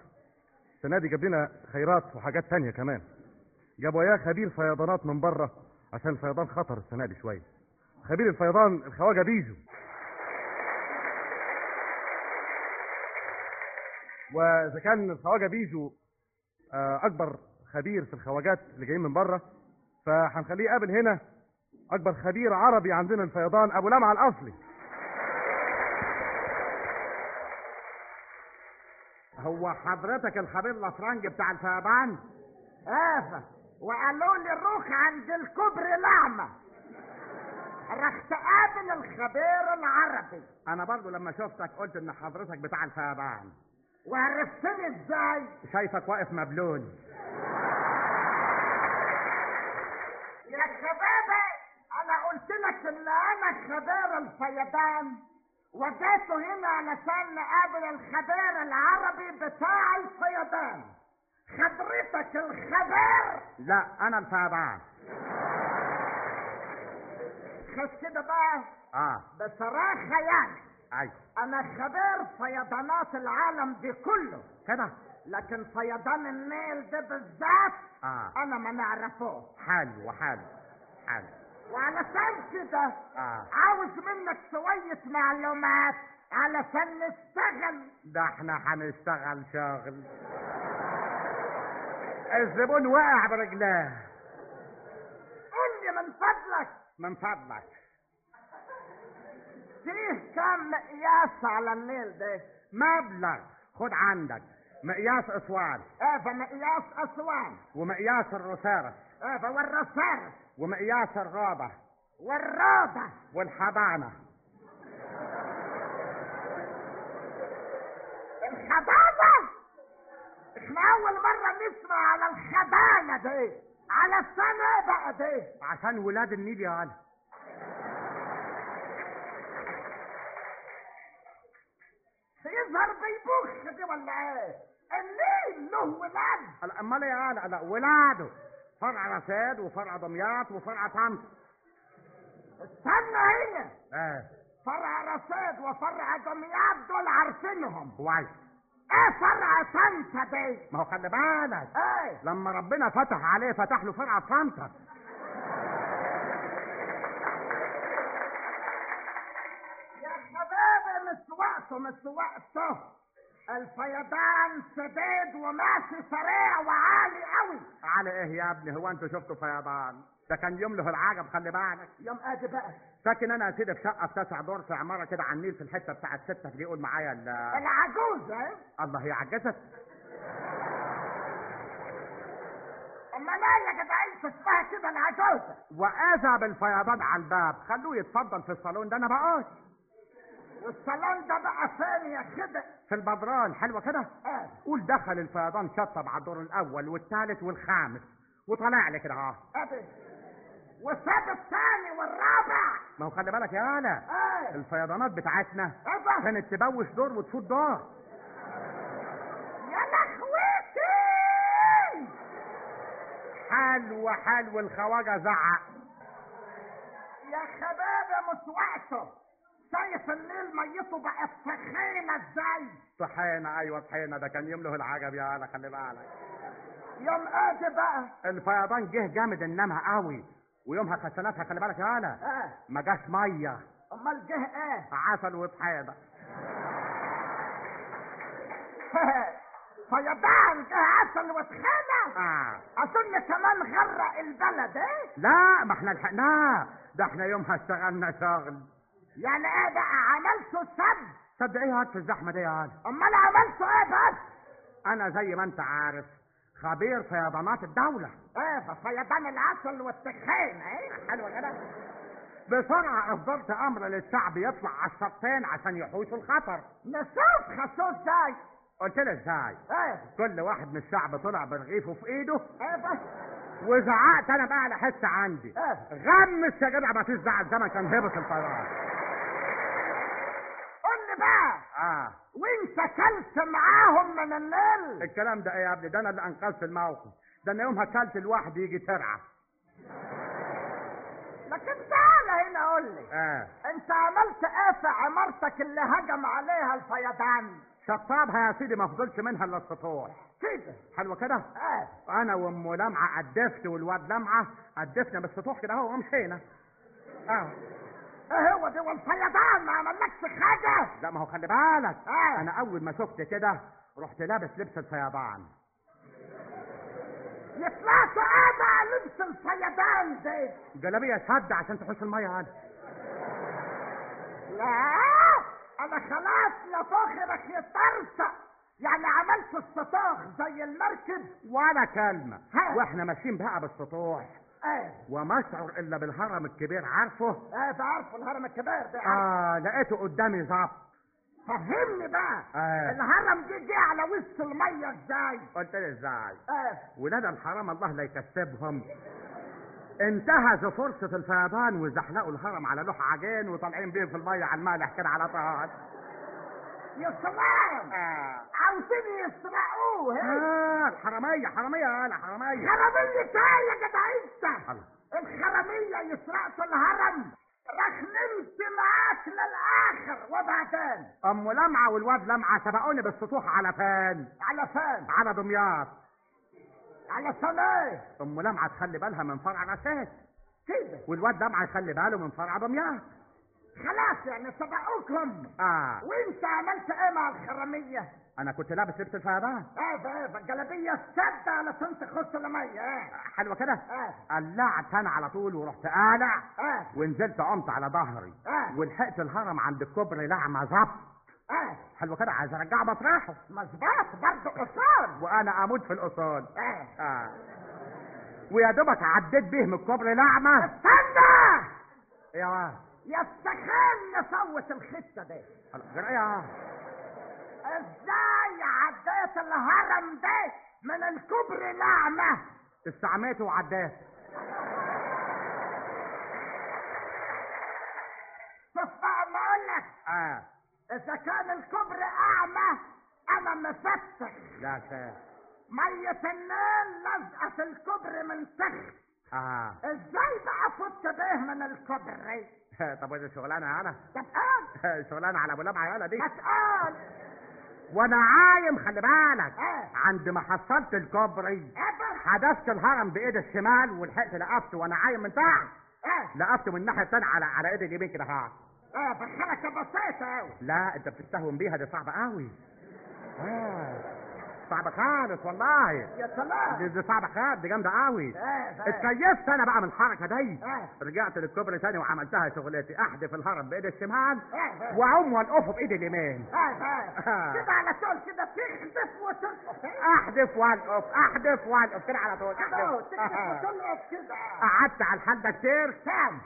السنة دي جاب لنا خيرات وحاجات تانية كمان. جاب وياه خبير فيضانات من بره عشان الفيضان خطر السنة دي شوية. خبير الفيضان الخواجة بيجو. وإذا كان الخواجة بيجو آه، أكبر خبير في الخواجات اللي جايين من بره فهنخليه يقابل هنا أكبر خبير عربي عندنا الفيضان أبو لمعة الأصلي. هو حضرتك الخبير الافرنج بتاع الفيضان؟ آفة. وقالوا لي روح عند الكبر الأعمى. رحت قابل الخبير العربي. أنا برضو لما شفتك قلت إن حضرتك بتاع الفيضان. وعرفتني إزاي؟ شايفك واقف مبلول. يا شبابة أنا قلت لك إن أنا خبير الفيضان وجيت هنا علشان نقابل الخبير العربي بتاع الفيضان. خبرتك الخبير؟ لا أنا الفيضان. خش كده بقى. آه. بصراحة يعني. أيوه أنا خبير فيضانات العالم دي كله. كده لكن فيضان النيل ده بالذات آه. أنا ما نعرفوه حلو وحلو حلو. وعلشان كده آه. عاوز منك شوية معلومات علشان نشتغل. ده إحنا هنشتغل شغل. الزبون واقع برجلاه. قول لي من فضلك. من فضلك. فيه كام مقياس على النيل ده؟ مبلغ. خد عندك. مقياس أسوان. آه فمقياس أسوان. ومقياس الرسارة. آه فالرصارة ومقياس الرابة. والرابة. والحضانة. الخبانة إحنا أول مرة نسمع على الخبانة دي. على السنة بقى دي. عشان ولاد النيل يا علي يظهر بيبخ دي ولا إيه النيل له ولاد. امال إيه قال لا ولاده. فرع رشاد وفرع دمياط وفرع طنطا استنى هنا. إيه. فرع رشاد وفرع دمياط دول عارفينهم. كويس إيه فرع طنطا دي؟ ما هو خلي بالك. إيه. لما ربنا فتح عليه فتح له فرع طنطا يا شباب مش وقته مش وقته الفيضان سديد وماشي سريع وعالي قوي. على إيه يا ابني؟ هو أنتوا شفتوا فيضان؟ ده كان يوم له العجب خلي بالك. يوم آدي بقى. ساكن أنا يا سيدي في شقة في تسع دور في عمارة كده على النيل في الحتة بتاعت ستة دي يقول معايا ال- العجوزة إيه الله هي عجزت أمال إيه يا جدعان؟ اسمها كده العجوزة. وآذى بالفيضان على الباب. خلوه يتفضل في الصالون ده أنا بقول. والصالون ده بقى فين يا كده. في البدران حلوة كده؟ آه. قول دخل الفيضان شطب على الدور الأول والثالث والخامس وطلع لي كده اهو ادي وساب الثاني والرابع. ما هو خلي بالك يا أنا إيه الفيضانات بتاعتنا كانت تبوش دور وتفوت دور. يا لخوتي حلو حلو الخواجة زعق. يا شباب مش وقته شايف الليل ميته بقت سخينة إزاي؟ طحينا أيوه طحينا ده كان يوم له العجب يا أنا خلي بالك. يوم ادي بقى. الفيضان جه جامد انما قوي ويومها خسناتها خلي بالك يا أنا. آه. ما جاش مية. أمال جه إيه؟ عسل وطحينة. فيضان جه عسل وطحينة؟ آه. اظن كمان غرق البلد إيه؟ لا ما إحنا لحقناه. ده إحنا يومها اشتغلنا شغل. يعني إيه بقى عملتوا سب صدق إيه هات في الزحمه دي يا أنا امال عملتوا إيه بس؟ أنا زي ما أنت عارف خبير فيضانات الدولة. إيه فيضان العسل والطحينة إيه؟ حلوة كده بسرعة أصدرت أمر للشعب يطلع على الشطين عشان يحوشوا الخطر. نشوف خشوش إزاي قلت له إزاي إيه. كل واحد من الشعب طلع برغيفه في إيده. إيه بس. وزعقت أنا بقى على حس عندي. إيه. غمس يا جدع ما فيش زعل زمن كان هبط الطيران بقى آه. وانت كلت معاهم من الليل. الكلام ده إيه يا ابني؟ ده أنا اللي أنقذت الموقف. ده أنا يومها كلت الواحد يجي ترعه لكن تعالى هنا قول لي. آه. أنت عملت إيه في عمارتك اللي هجم عليها الفيضان؟ شطابها يا سيدي ما فضلش منها إلا السطوح كده. حلوة كده؟ إيه أنا وأم لمعة قدفت والواد لمعة قدفنا بالسطوح كده أهو ومشينا. آه. هو ده والفيضان ما عملكش حاجة. لا ما هو خلي بالك. آه. أنا أول ما شفت كده رحت لابس لبس الفيضان. إيه بقى لبس الفيضان ده. جلابية شد عشان تخش المية هذا لا أنا خلاص يا فخرك يطرطق يعني عملت السطوح زي المركب. ولا كلمة. ها. وإحنا ماشيين بقى بالسطوح إيه. وما اشعر إلا بالهرم الكبير عارفه؟ إيه بعرف الهرم الكبير ده. آه لقيته قدامي ظبط فهمني بقى. آه. الهرم دي جه على وسط المية إزاي؟ قلت له إزاي؟ إيه. ولاد الحرام الله لا يكسبهم. انتهزوا فرصة الفيضان وزحلقوا الهرم على لوح عجين وطالعين بيه في المية على المالح كده على طهر يا سلام آه. عاوزين يسرقوه ها؟ آه الحرامية حرامية يا حرامية. حرامية إيه يا جدع انت الله. الحرامية يسرقوا الهرم. راح نمت معاك للآخر. وبعدين أم لمعة والواد لمعة سبقوني بالسطوح على فين؟ على فين؟ على دمياط. على صلاة. أم لمعة تخلي بالها من فرع رشاد كده والواد لمعة يخلي باله من فرع دمياط. خلاص يعني سبقوكم آه. وانت عملت إيه مع الحرامية أنا كنت لابس لبس الفيضان. إيه إيه ده الجلابية السد علشان تخش المية. إيه. حلوة كده؟ آه قلعت أنا على طول ورحت قالع. آه ونزلت قمت على ظهري. آه ولحقت الهرم عند الكوبري لعمة ظبط آه حلو كده؟ عايز ارجعه مطرحه مظبوط برضه أصول. وأنا أموت في الأصول. آه آه. ويا دوبك عديت بيه من الكوبري لعمة استنى! يا واد يستحيل نفوت الخطة دي. يا إزاي عديت الهرم ده من الكوبري لعمة استعميته وعديت. شوف بقى ما أقول لك آه. إذا كان الكوبري أعمى أنا مفتح. لا شيخ مية النيل لازقة في الكوبري من تحت آه. إزاي بقى فت به من الكوبري طب ودي شغلانة أنا طب قال شغلانة على أبو لمعة يالا دي. ما تقال وأنا عايم خلي بالك. آه. عند ما حصلت الكوبري حدفت الهرم بإيد الشمال ولحقت لقفته وأنا عايم من تحت. آه. لقفته من الناحيه الثانية على على ايدي اليمين كده. ها. آه بحركة بسيطة أوي. لا أنت بتستهون بيها دي صعبة قوي آه. صعبه خالص والله. يا سلام. دي, دي صعبه خالص دي جامدة قوي. آه اتكيفت أنا بقى من الحركه دي. آه. رجعت للكوبري تاني وعملتها شغلتي احدف الهرم بإيد الشمال آه وأعوم وألقفه بإيدي اليمين. آه آه. كده على طول كده تخدف وتلقف. احدف وألقف احدف وألقف كده على طول كده احدف آه. وتلقف كده. قعدت على الحال ده كتير كام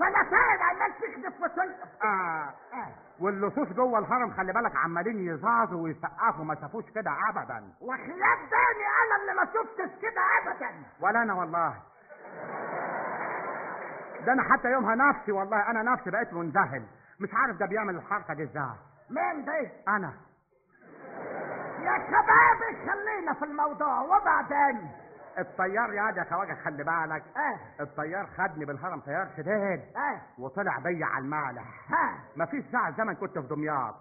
سنتين سنتين عمال تخدف وتلقف آه آه. واللصوص جوه الهرم خلي بالك عمالين يزعزوا ويسقفوا ما شافوش كده ابدا. وخلاف تاني أنا اللي ما شفتش كده ابدا. ولا أنا والله. ده أنا حتى يومها نفسي والله أنا نفسي بقيت منذهل مش عارف ده بيعمل الحركة دي إزاي. مين دي؟ أنا. يا شباب خلينا في الموضوع وبعدين الطيار يا يا خواجة خلي بالك. آه. الطيار خدني بالهرم طيار شديد. آه. وطلع بيا على المالح ها مفيش ساعة زمن كنت في دمياط.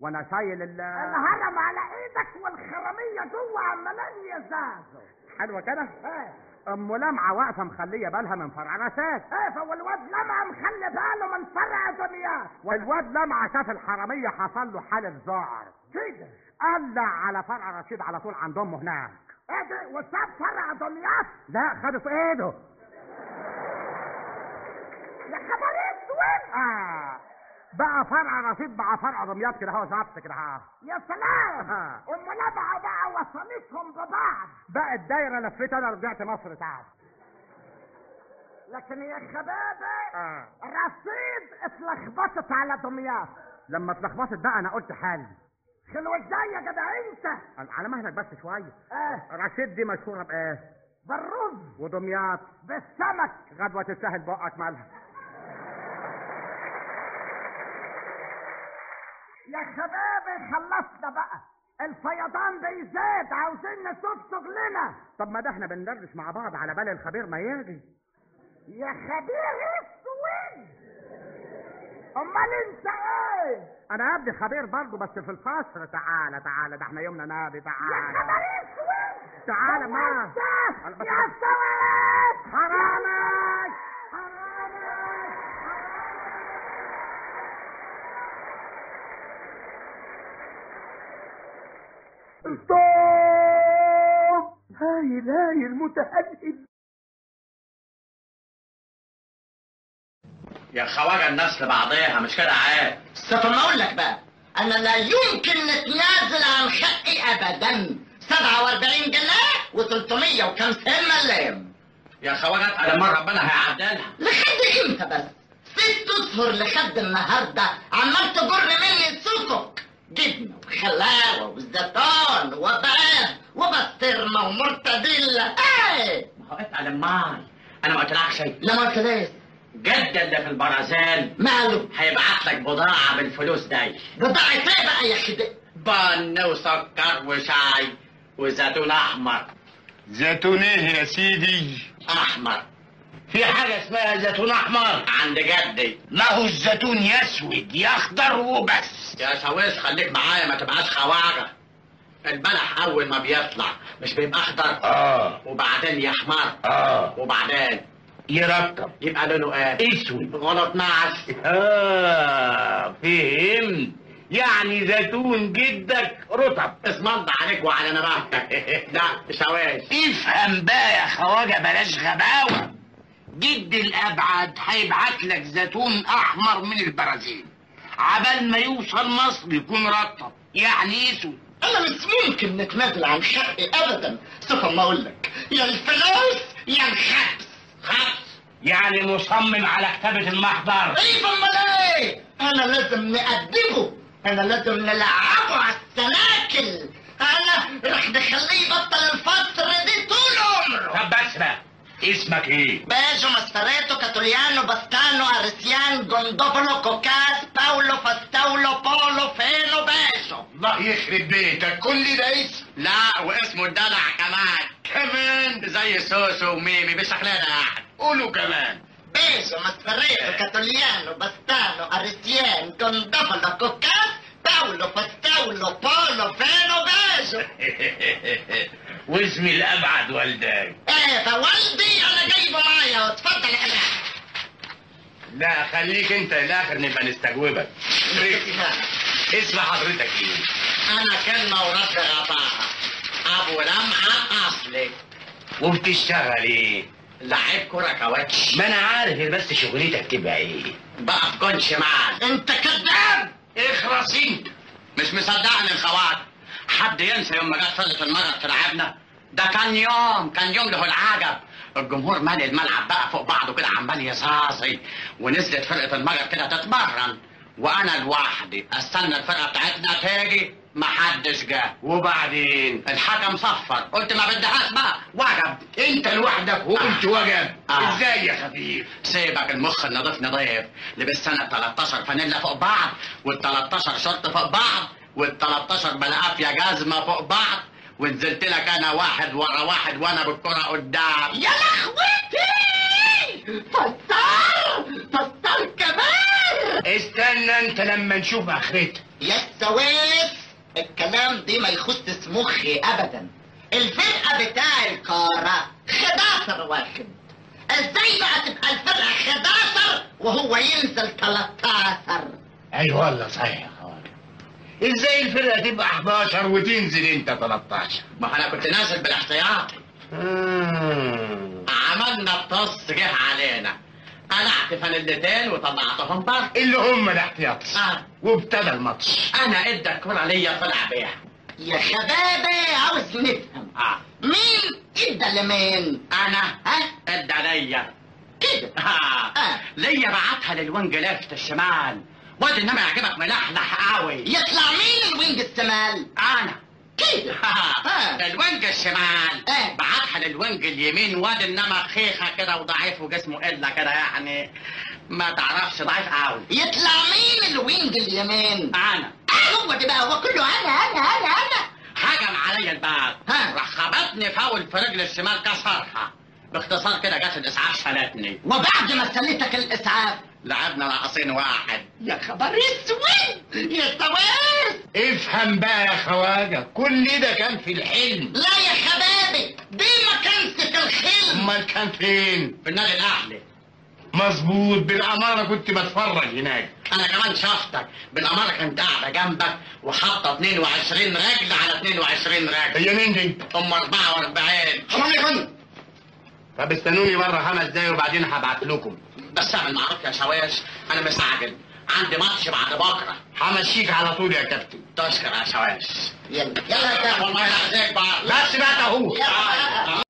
وأنا شايل ال الهرم على إيدك والخرمية جوه عمالين يزازوا حلوة كده؟ آه. أم لمعة واقفة مخلية بالها من فرع راسات آه فالواد لمعة مخلي باله من فرع دنياك والواد لمعة شاف الحرامية حصل له حالة ذعر. كده قلع على فرع رشيد على طول عند أمه هناك. إيه ده وساب فرع دنياك لا خده في ايده. يا خبر اسود آه. بقى فرع رشيد بقى فرع دمياط كده هو نفس كده ها. يا سلام. آه. أم لمعة بقى وصلتهم ببعض. بقى الدايرة لفيت أنا رجعت مصر تعال. لكن يا شبابي آه. رصيد اتلخبطت على دمياط. لما اتلخبطت بقى أنا قلت حل خلو إزاي يا جدع انت؟ على مهلك بس شوية. آه. رشيد دي مشهورة بإيه؟ بالرز. ودمياط. بالسمك. غدوة تستاهل بقك مالها. يا شبابي خلصنا بقى. الفيضان بيزيد عاوزين نشوف شغلنا طب ما ده إحنا بندردش مع بعض على بال الخبير ما يجي يا خبير اسود. أمال أنت إيه؟ أنا يا أبني خبير برضه بس في القصر تعالى تعالى ده إحنا يومنا نادي. يا تعالى خبر اسود تعالى ما. بس- يا سواد حرامك ستوب! هايل هايل متهدد يا خواجه الناس لبعضيها مش كده عاد طب ما أقول لك بقى. أنا لا يمكن نتنازل عن حقي ابدا. 47 جنيه و300 وخمسين مليم. يا خواجه اتقل ما ربنا هيعدلها. لحد إمتى بس؟ ست أشهر لحد النهارده. عمال تجر مني سكك جبنه وخلاوة وزيتون وبيض وبسطرمه ومرتديلا إيه؟ ما هو اتقل ماي أنا ما قلتلكش شيء. لا ما قلتليش. جد اللي في البرازيل. ماله؟ هيبعت لك بضاعة بالفلوس دي بضاعة إيه بقى يا خدي بن وسكر وشاي وزيتون أحمر. زيتون إيه يا سيدي. أحمر. في حاجة اسمها زيتون أحمر؟ عند جدي. ما هو الزيتون يسود يخضر وبس. يا شاويش خليك معايا ما تبقاش خواجة. البلح أول ما بيطلع مش بيبقى أخضر؟ آه. وبعدين يحمر؟ آه. وبعدين؟ يرطب يبقى لونه إيه اسود. غلط. نعس آه فهمت. يعني زيتون جدك. رطب. اسم الله عليك وعلى نباتك لا شاويش افهم بقى يا خواجة بلاش غباوة. جد الأبعد هيبعت لك زيتون أحمر من البرازيل. عبال ما يوصل مصر يكون رطب. يعني اسود. أنا مش ممكن نتنازل عن حقي ابدا. سوف ما أقول لك. يا الفلوس يا الحبس حبس يعني مصمم على كتابة المحضر. إيه امال إيه أنا لازم نأدبه أنا لازم نلعبه على السناكل. أنا رح نخليه يبطل الفترة دي طول عمره. طب بس بقى. اسمك إيه؟ بيجو ماسفريتو كاتوليانو باستانو أرسيان جوندوبولو كوكاس باولو فاستاولو بولو فينو بيجو. الله يخرب بيتك كل ده اسم لا واسمه الدلع كمان. كمان؟ زي سوسو وميمي بشكلنا يعني قولوا كمان. بيجو ماسفريتو كاتوليانو باستانو أرسيان جوندوبولو كوكاس باولو فاستاولو بولو فينو بيجو. واسمي الأبعد والداي. إيه فوالدي أنا جايبه معايا. اتفضل يا لا خليك أنت الآخر نبقى نستجوبك. اسم حضرتك إيه؟ أنا كلمة ورد غطاها أبو لمعة أصلي. وبتشتغل إيه؟ لعيب كرة كاوتش. ما أنا عارف بس شغلتك تبقى إيه؟ بقى في جون شمال أنت كذاب. اخرس انت مش مصدقني الخوات حد ينسى يوم ما جت فرقة المغرب تلعبنا ده كان يوم كان يوم له العجب. الجمهور مالي الملعب بقى فوق بعضه كده عمال يصاصي. ونزلت فرقة المغرب كده تتمرن. وأنا لوحدي. أستنى الفرقة بتاعتنا تيجي. محدش جه. وبعدين؟ الحكم صفر. قلت ما بدهاش بقى. وجب أنت لوحدك وقلت آه. وجب. آه. إزاي يا خفيف؟ سيبك المخ النظيف نظيف. لبس سنة 13 فانيلا فوق بعض. وال 13 شورت فوق بعض. وال 13 بلقافية جزمة فوق بعض ونزلت لك أنا واحد ورا واحد وأنا بالكرة قدام. يا لخوتي فستار فستار كمان! استنى أنت لما نشوف اخرتها يا السويس الكلام دي ما يخص مخي ابدا. الفرقة بتاع القارة 11 واحد. إزاي بقى تبقى الفرقة 11 وهو ينزل 13 اي والله صحيح. إزاي الفرقة تبقى 11 وتنزل انت 13 ما أنا كنت نازل بالاحتياطي. مم. عملنا الطص جه علينا. قلعت فانيلتين وطلعتهم بره. اللي هم الاحتياط آه. وابتدى الماتش. أنا إدى الكرة ليا طلع بيها. يا شبابي عاوز نفهم. آه. مين؟ إدى لمين أنا. ها؟ إدى ليا. كده. آه. آه. ليا بعتها لل wing left الشمال. واد انما يعجبك ملحلح قوي يطلع مين ال wing الشمال أنا كده. ال wing الشمال آه. بعتها لل wing اليمين واد انما خيخه كده وضعيف وجسمه قله كده يعني ما تعرفش ضعيف قوي يطلع مين ال wing اليمين أنا هو ده بقى هو كله أنا أنا أنا أنا هجم عليا ال back ها. راح خبطني فاول في رجل الشمال كسرها باختصار كده جت الاسعاف شالتني وبعد ما سلتك الاسعاف لعبنا رقصين واحد. يا خبر أسود! يا سويس افهم بقى يا خواجة كل ده كان في الحلم. لا يا حبابي دي ما كانت في الحلم امال كان فين؟ في النادي الأهلي. مظبوط بالأمانة كنت بتفرج هناك. أنا كمان شفتك. بالاماره كنت قاعدة جنبك وحاطة 22 رجل على 22 رجل. هي مين دي؟ أم 44 حرام يا فندم طب استنوني بره خمس دقايق وبعدين هبعت لكم بس اعمل معروف يا شواش أنا مستعجل عندي ماتش بعد بكرة. همشيك على طول يا كابتن. تشكر يا شواش. يلا. يلا يا كابتن. والله يعزيك بقى بس بقى اهو.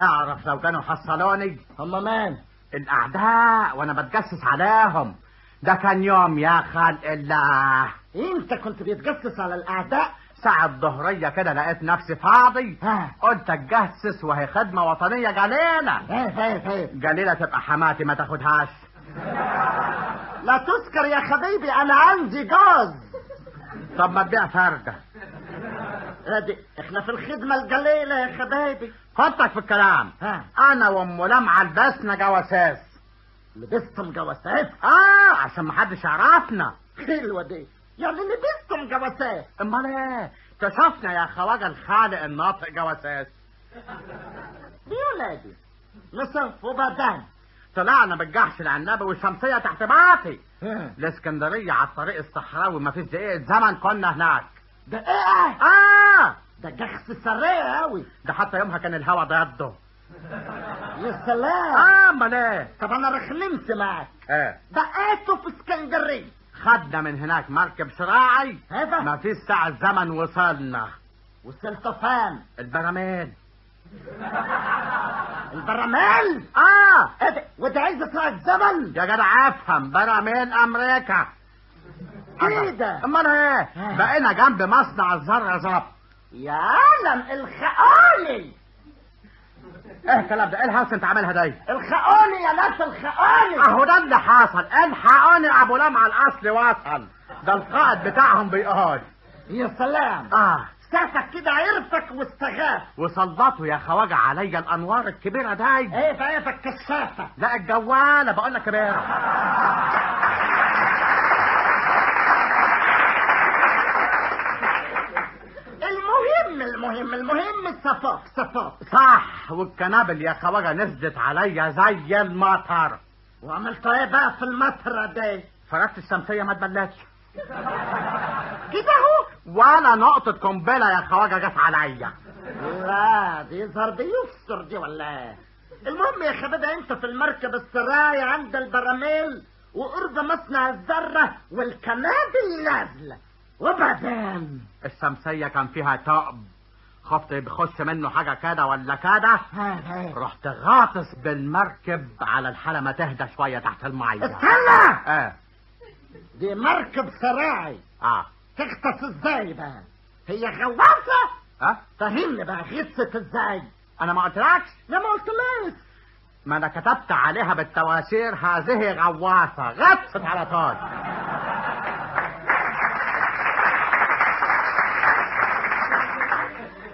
أعرف لو كانوا حصلوني. هم مان الأعداء وأنا بتجسس عليهم. ده كان يوم يا خلق الله. انت كنت بتجسس على الأعداء؟ ساعة الظهرية كده لقيت نفسي فاضي. ها. قلت أتجسس وهي خدمة وطنية جليلة. إيه إيه إيه جليلة تبقى حماتي ما تاخدهاش. لا تسكر يا حبيبي أنا عندي جوز طب ما تبيع فردة. ادي إحنا في الخدمة الجليلة يا حبايبي حطك في الكلام. ها. أنا وأم لمعة لبسنا جواساس. لبستم جواسات آه عشان محدش يعرفنا. حلوة دي. يعني لبستم جواسات أمال إيه؟ اكتشفنا يا خواجة الخالق الناطق جواساس. دي ولادي نصف وبعدين. طلعنا بالجحش العنبي والشمسية تحت باطي الإسكندرية على الطريق الصحراوي ما فيش دقيقة زمن كنا هناك. ده إيه؟ آه! ده جخس سريع قوي ده حتى يومها كان الهوا ضده يا سلام. آه أمال إيه؟ طب أنا رخلمت معاك. إيه؟ بقيته في اسكندرية خدنا من هناك مركب شراعي. هذا؟ ما فيش ساعة زمن وصلنا. وصلت فين؟ البراميل. البراميل آه. إيه ده وده عايز ساعة زمن يا جدع أفهم. براميل أمريكا. كده أمال إيه؟ آه. بقينا جنب مصنع الذرة ظبط يا عالم الخقالي إيه الكلام ده؟ إيه الهوس أنت عاملها دي الحقوني يا ناس الحقوني أهو ده اللي حصل. الحقوني أبو لمعة الاصل وصل ده القائد بتاعهم بيقول يا سلام. آه. سافك كده عرفك واستغاث. وسلطوا يا خواجة عليا الأنوار الكبيرة دي. إيه بقى الكشافة لا الجوالة بقول لك كبيره المهم المهم المهم صفاك صفاك صح والكنابل يا خواجة نزلت عليا زي المطر. وعملت إيه بقى في المطرة دي؟ فرقت الشمسية ما اتبلتش كده اهو. ولا نقطة قنبلة يا خواجة جت عليا. لا دي يظهر دي يستر دي ولا إيه؟ المهم يا خبيبة انت في المركب السراية عند البراميل وقرب مصنع الذرة والكنابل نازلة وبعدين؟ الشمسية كان فيها ثقب خفت بخش منه حاجة كده ولا كده؟ رحت غاطس بالمركب على الحاله ما تهدى شوية تحت المية. استنى! آه. دي مركب سراعي آه. تغطس إزاي بقى هي غواصة. آه. فهمني بقى غطست إزاي أنا ما قلتلكش؟ لا ما قلتليش ما أنا كتبت عليها بالتواشير هذه غواصة. غطست على طول.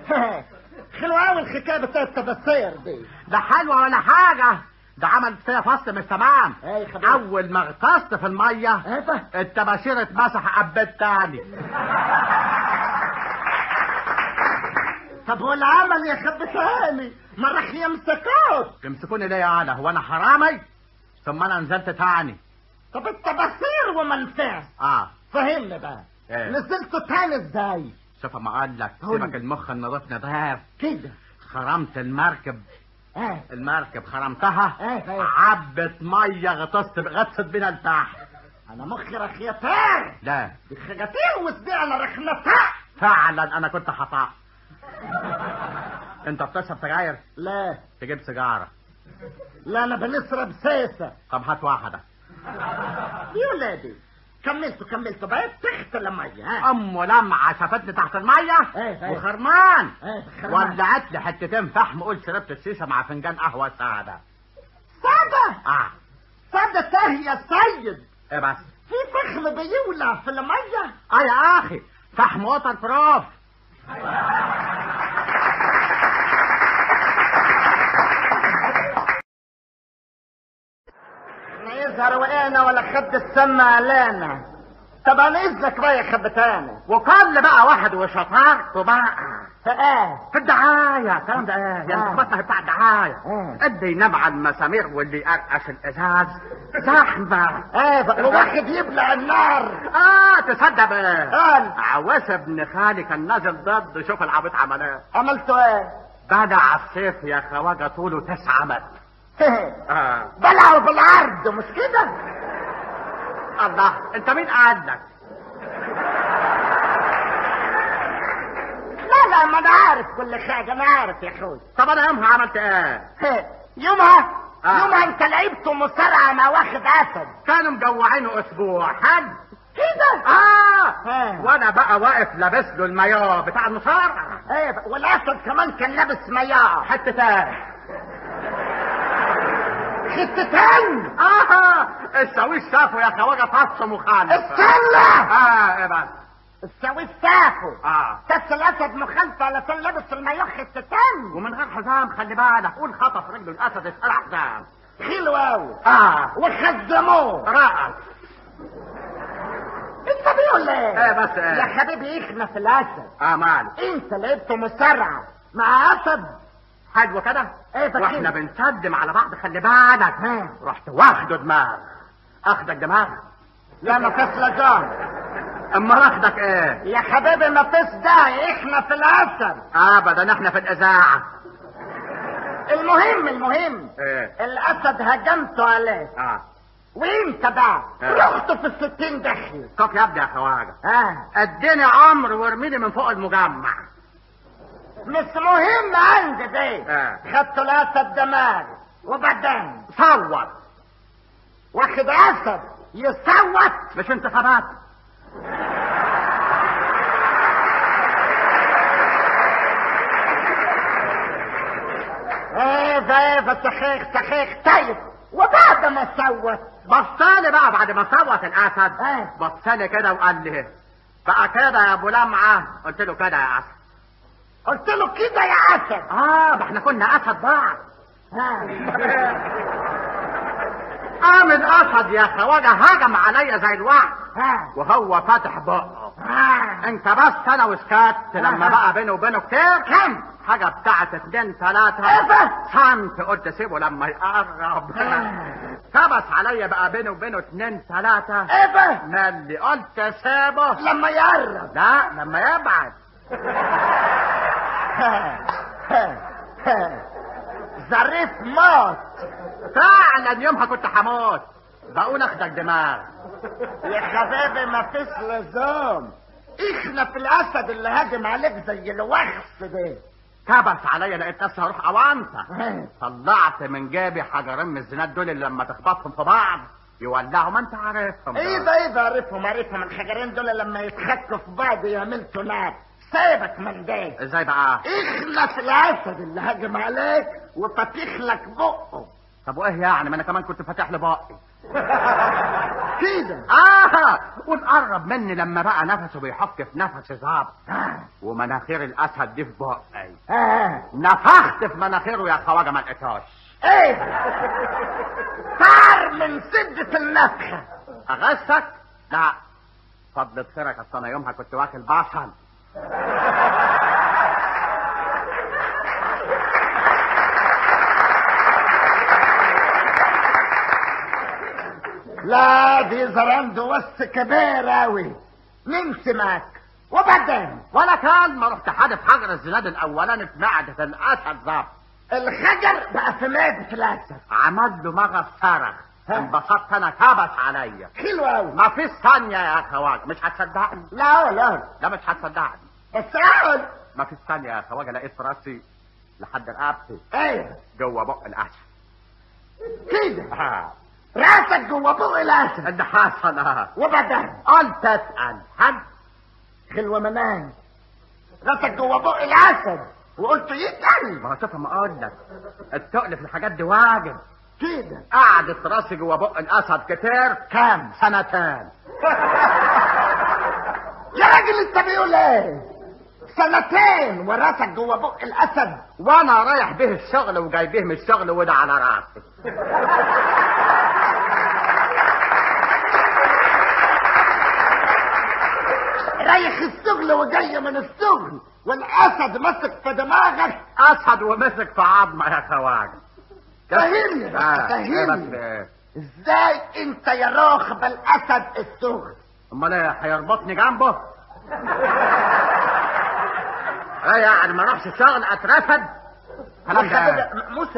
حلوة قوي الحكاية بتاعت التبصير دي. ده حلوة ولا حاجة. ده عملت فيها فصل مش تمام؟ أول ما غطست في المية التباشير اتمسح قبت تاني. طب هو العمل يا خبثاني ما راح يمسكوك. تمسكوني ليه يا أنا؟ هو أنا حرامي؟ ثم أنا نزلت تاني. طب التبصير وما نفعش آه. فهمني بقى. إيه؟ نزلت تاني إزاي؟ شوف ما قال لك. سيبك المخ النظيف نضاف كده. خرمت المركب. آه المركب خرمتها. إيه إيه. عبت مية غطست غطست بينا البحر أنا مخي رخيتين لا. دي خجتين وسبيعنا رخنتها فعلا أنا كنت خطأ. أنت بتشرب سجاير؟ لا. تجيب سيجارة. لا أنا بنشرب سيسة. طب هات واحدة. يا ولادي. كملتوا كملتوا بقيت تحت المية؟ ها؟ ام لمعه شافتني تحت المية. إيه إيه. وخرمان. إيه. ولعت لي حتتين فحم قلت شربت الشيشة مع فنجان قهوة سادة. سادة؟ آه. سادة تاهي يا سيد. إيه بس؟ في فحم بيولع في المية؟ آه يا أخي فحم waterproof. وقعنا ولا خد السما علينا طبعا إذنك بقى يا خبتاني وكل بقى واحد وشطارته بقى فإيه؟ في الدعاية الكلام ده إيه؟ آه. يعني انتخاباتنا بتاع الدعاية. آه. أدي ينام على المسامير واللي يقرقش الإزاز. زحمة. إيه وواحد يبلع النار. آه تصدق. إيه قال. عواس ابن خالي كان نازل ضد. شوف العبيط عمل إيه عملتوا إيه؟ بدع السيف يا خواجة طوله تسعة متر. بلعوا بالعرض مش كده؟ الله أنت مين لك؟ لا لا ما أنا عارف كل حاجة أنا عارف يا أخوي. طب أنا يومها عملت إيه؟ يومها؟ آه. يومها أنت لعبت مصارعه مع واخد آسد. كانوا مجوعينه أسبوع. حد كده؟ آه. آه. وأنا بقى واقف لابس له المايوه بتاع المصارعة. إيه والآسد كمان كان لابس مياه. حتتين حتتين آه الشاويش شافوا يا خواجة فص مخالف استنى. آه إيه بس. السويس شافه آه. بس الأسد مخالفه علشان لابس المياه حتتين ومن غير حزام خلي بالك. قول خطف رجله الأسد اتقلع حزام. حلو قوي آه. وخدموه رائع. انت بيقول إيه؟ إيه بس إيه. يا حبيبي يخنا في الأسد. آه ماله. انت لعبت مصارعة مع أسد. حلو كده إيه فاكر وإحنا بنسلم على بعض خلي بالك. ها. رحت واخده دماغ أخدك دماغ لا ما فيش لجان أما أخدك إيه؟ يا حبيبي ما فيش داعي إحنا في الاسد ابدا إحنا في الإذاعة. المهم المهم. إيه. الأسد هجمته عليه. آه. وانت بقى. رحت في الستين دخل طب يا ابني يا خواجة. آه. اديني عمر وارميني من فوق المجمع. مش مهم عندي دي آه. خدت الاسد دماغ وبعدين صور واخد اسد يصوت مش انتخابات. إيه خفيفة سخيخ سخيخ طيب وبعد ما سوت بصالي بقى بعد ما صوت الاسد. آه. بصالي كده وقال لي بقى كده يا ابو لمعه قلت له كده يا اسد قلت له كده يا أسد. آه ما إحنا كنا أسد بعض. ها. قام الاسد يا خواجه هجم عليا زي الوعد. ها. وهو فاتح بقه. انت بس أنا وسكت لما آه. بقى بينه وبينه كتير. كم؟ حاجة بتاعت اتنين ده؟ سنت قلت سيبه لما يقرب. كبس عليا بقى بينه وبينه اتنين تلاتة. إيه ده مالي قلت سيبه لما يقرب. لا لما يبعد. ظريف موت. فعلا يومها كنت هموت بقول أخدك دماغ. يا حبيبي ما فيش لزوم. اخلف الأسد اللي هاجم عليك زي الوخس ده كبس عليا لقيت نفسي هروح اوانطه طلعت من جيبي حجرين من الزناد دول اللي لما تخبطهم في بعض يولعوا ما أنت عارفهم إيه ده إيه ده عارفهم عارفهم. الحجرين دول لما يتخكوا في بعض يعملوا نار سيبك من ده إزاي بقى؟ اخلف الاسد اللي هاجم عليك وفتح لك بقه. طب وإيه يعني؟ ما أنا كمان كنت فاتح لي بقي. كده. آه! وتقرب مني لما بقى نفسه بيحك في نفسي ظابط. ومناخير الأسد دي في بقي. آه. نفخت في مناخيره يا خواجه ما لقيتهاش. إيه؟ طار من سدة النفخة. أغثك؟ لا. فضلت خيرك اصل أنا يومها كنت واكل بصل. لا دي زرند وس كبير اوي نمشي معاك وبعدين؟ ولا كان ما رحت حادف حجر الزناد الأولاني في معدة الاسد ظابط الخجر بقى في معدة الاسد عمل له مغص صرخ انبسطت أنا كبس عليا. حلو أوي. ما فيش ثانية يا خواجه مش هتصدقني؟ لا لا. لا مش هتصدقني. بس اقعد ما فيش ثانية يا خواجه لقيت رأسي لحد رقبتي إيه. جوه بق الاسد كده آه. رأسك جوه بق الاسد اللي حصل آه. وبعدين؟ قلت اسال حد. خلوة منان رأسك جوه بق الاسد وقلت يتقل ما شوف ما أقول لك. التقل في الحاجات دي واجب. كده قعدت رأسي جوه بق الاسد كتير. كام سنتين. يا راجل أنت بيقول إيه؟ سنتين وراسك جوه بق الأسد وأنا رايح به الشغل وجاي به من الشغل وده على راسي. رايح الشغل وجاي من الشغل والأسد مسك في دماغك. أسد ومسك في عظمه يا خواجه فهمني بس آه، فهمني. بس إيه؟ إزاي أنت يا راخب الاسد الشغل؟ أمال إيه هيربطني جنبه؟ إيه يعني ما اروحش الشغل أترفد. كلام ده مش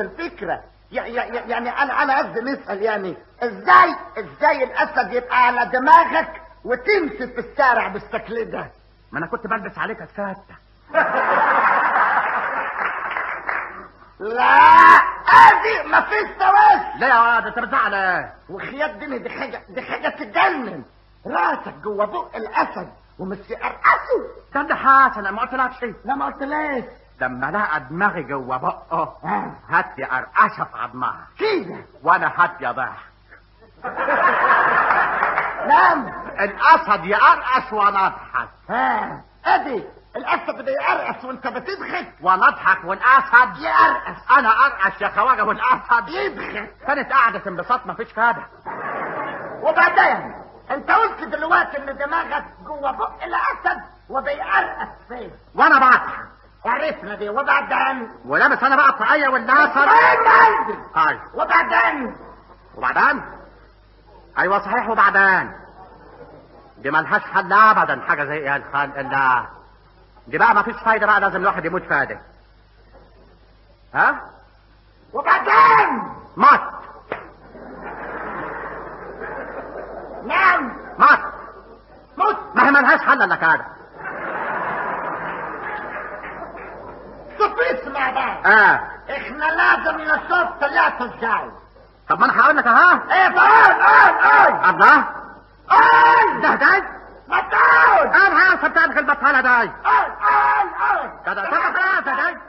يع- يعني أنا أنا قصدي نسأل يعني إزاي إزاي الأسد يبقى على دماغك وتمشي في الشارع بالشكل ده؟ ما أنا كنت بلبس عليك السته لا ادي ما فيش توازن ليه يا واد أنت بتزعل إيه؟ وخيات دي دي حاجة دي حاجة تجنن. راسك جوه بق الأسد. يقرقصه ده اللي حاصل أنا ما قلتلكش لا ما قلتلاش لما لقى دماغي جوه بقه آه. هات قرقشه في عظمها كده وأنا هات يا نعم. الأسد يقرقش وأنا أضحك. ها. ادي الأسد بيقرقص وأنت بتضحك. وأنا أضحك والأسد. يقرقص أنا ارقش يا خواجة والأسد. يضحك. كانت قاعدة انبساط مفيش كده وبعدين؟ انت قلت دلوقتي إن دماغك جوه بق الاسد وبيقرقص فيه وأنا بضحك عرفنا دي وبعدين ولابس أنا بقى الطاقية وين عندي طيب. وبعدين وبعدين أيوه صحيح وبعدين دي ملهاش حل ابدا حاجة زي إيه الخلق الله. دي بقى مفيش فايدة بقى لازم الواحد يموت فادي. ها؟ وبعدين مات. نعم. مات موت. ما هي ملهاش حل إلا كده صفيت مع بعض. آه. إحنا لازم نشوف طلعته إزاي طب ما أنا هقول لك أهو. إيه تعال قول قول الله. قول ده ده ما تقول أنا عارفه بتاعتك البطالة ده قول قول قول ده ده ده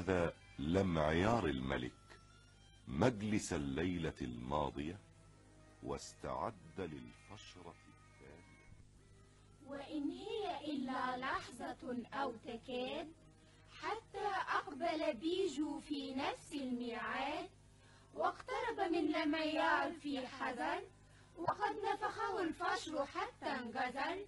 اتخذ لمعيار الملك مجلس الليلة الماضية واستعد للفشرة الثانية. وإن هي إلا لحظة أو تكاد حتى أقبل بيجو في نفس الميعاد واقترب من لميار في حذر وقد نفخه الفشر حتى انجزر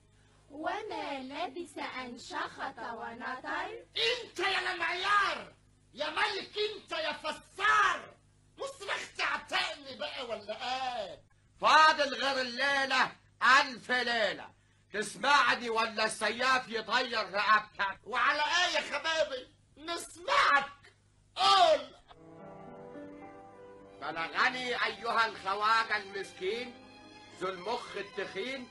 وما لبث أن شخط ونطر. إنت يا لمعيار! يا ملك انت يا فسار مصرخ تعتقني بقى ولا إيه؟ فاضل غير الليلة ألف ليلة. تسمعني ولا السياف يطير رقبتك؟ وعلى إيه يا خبابي نسمعك. قول. بلغني أيها الخواجة المسكين ذو المخ التخين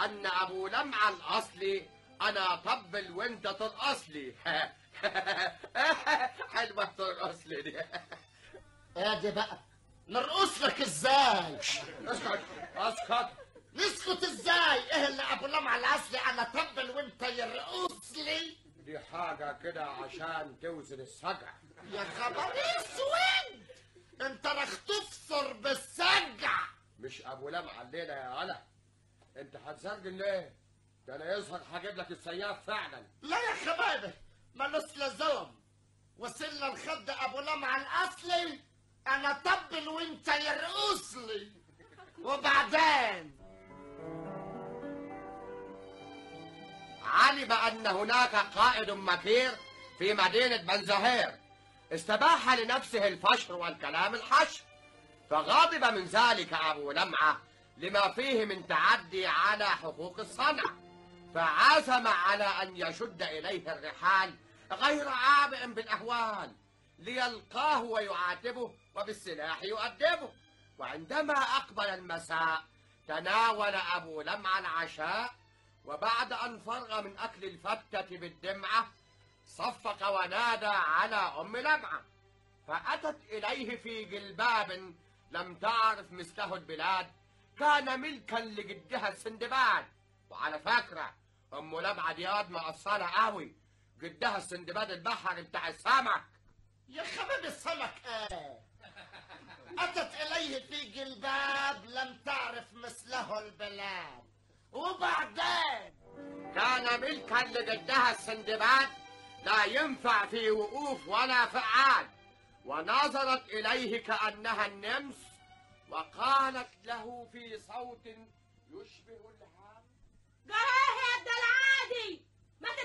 أن أبو لمعة الأصلي أنا طبل وأنت ترقص لي حلوة ترقص لي دي. ادي بقى نرقص لك إزاي؟ اسكت اسكت. نسكت إزاي؟ إيه اللي أبو لمعة الأصلي أنا طبل وأنت يرقص لي. دي حاجة كده عشان توزن السجع. يا خبر أسود أنت رح تفطر بالسجع. مش أبو لمعة الليلة يا غلا أنت هتسرجن ليه؟ ده أنا يظهر هجيب لك السياف فعلا. لا يا خبابي ملوش لزوم. وصلنا لخد أبو لمعة الأصلي. أنا طبل وإنت يرقص لي وبعدين؟ علم أن هناك قائد مكير في مدينة بنزهير. استباح لنفسه الفشر والكلام الحشر. فغضب من ذلك أبو لمعة لما فيه من تعدي على حقوق الصنع. فعزم على أن يشد إليه الرحال غير عابئ بالأهوال ليلقاه ويعاتبه وبالسلاح يؤدبه. وعندما أقبل المساء تناول أبو لمعة العشاء وبعد أن فرغ من أكل الفتة بالدمعة صفق ونادى على أم لمعة فأتت إليه في جلباب لم تعرف مثله البلاد. كان ملكا لجدها السندباد. وعلى فكرة أم لمعة دي قد مقصرة قوي. جدها السندباد البحر بتاع السمك يا خباب السمك إيه أتت إليه في جلباب لم تعرف مثله البلاد. وبعدين؟ كان ملكا لجدها السندباد لا ينفع في وقوف ولا فعال. ونظرت إليه كأنها النمس وقالت له في صوت يشبه الهام جراه يا العادي!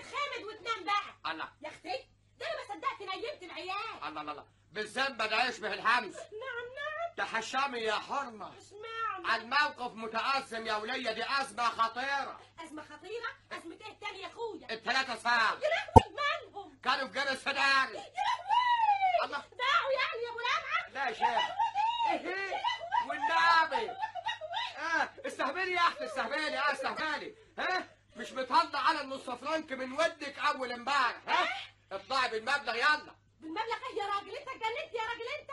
تتخمد وتنام بقى. الله. يا أختي ده أنا ما صدقت نيمت العيال. الله الله الله. بالذنب ده يشبه الهمس. نعم نعم. تحشمي يا حرمة. اسمعني. الموقف متأزم يا ولية دي أزمة خطيرة. أزمة خطيرة؟ أزمة إيه تاني يا أخويا. الثلاثة ساعة يا لهوي مالهم؟ كانوا في جنس فدان يا لهوي. الله. داعوا يعني يا أبو لمعة لا يا شيخ. إيه والنبي. آه استهبلي يا أختي استهبلي. آه استهبلي. ها؟ مش مطلع على النص فرنك من ودك أول امبارح ها؟ اطلعي بالمبلغ يلا. بالمبلغ إيه يا راجل؟ أنت اتجننت يا راجل أنت؟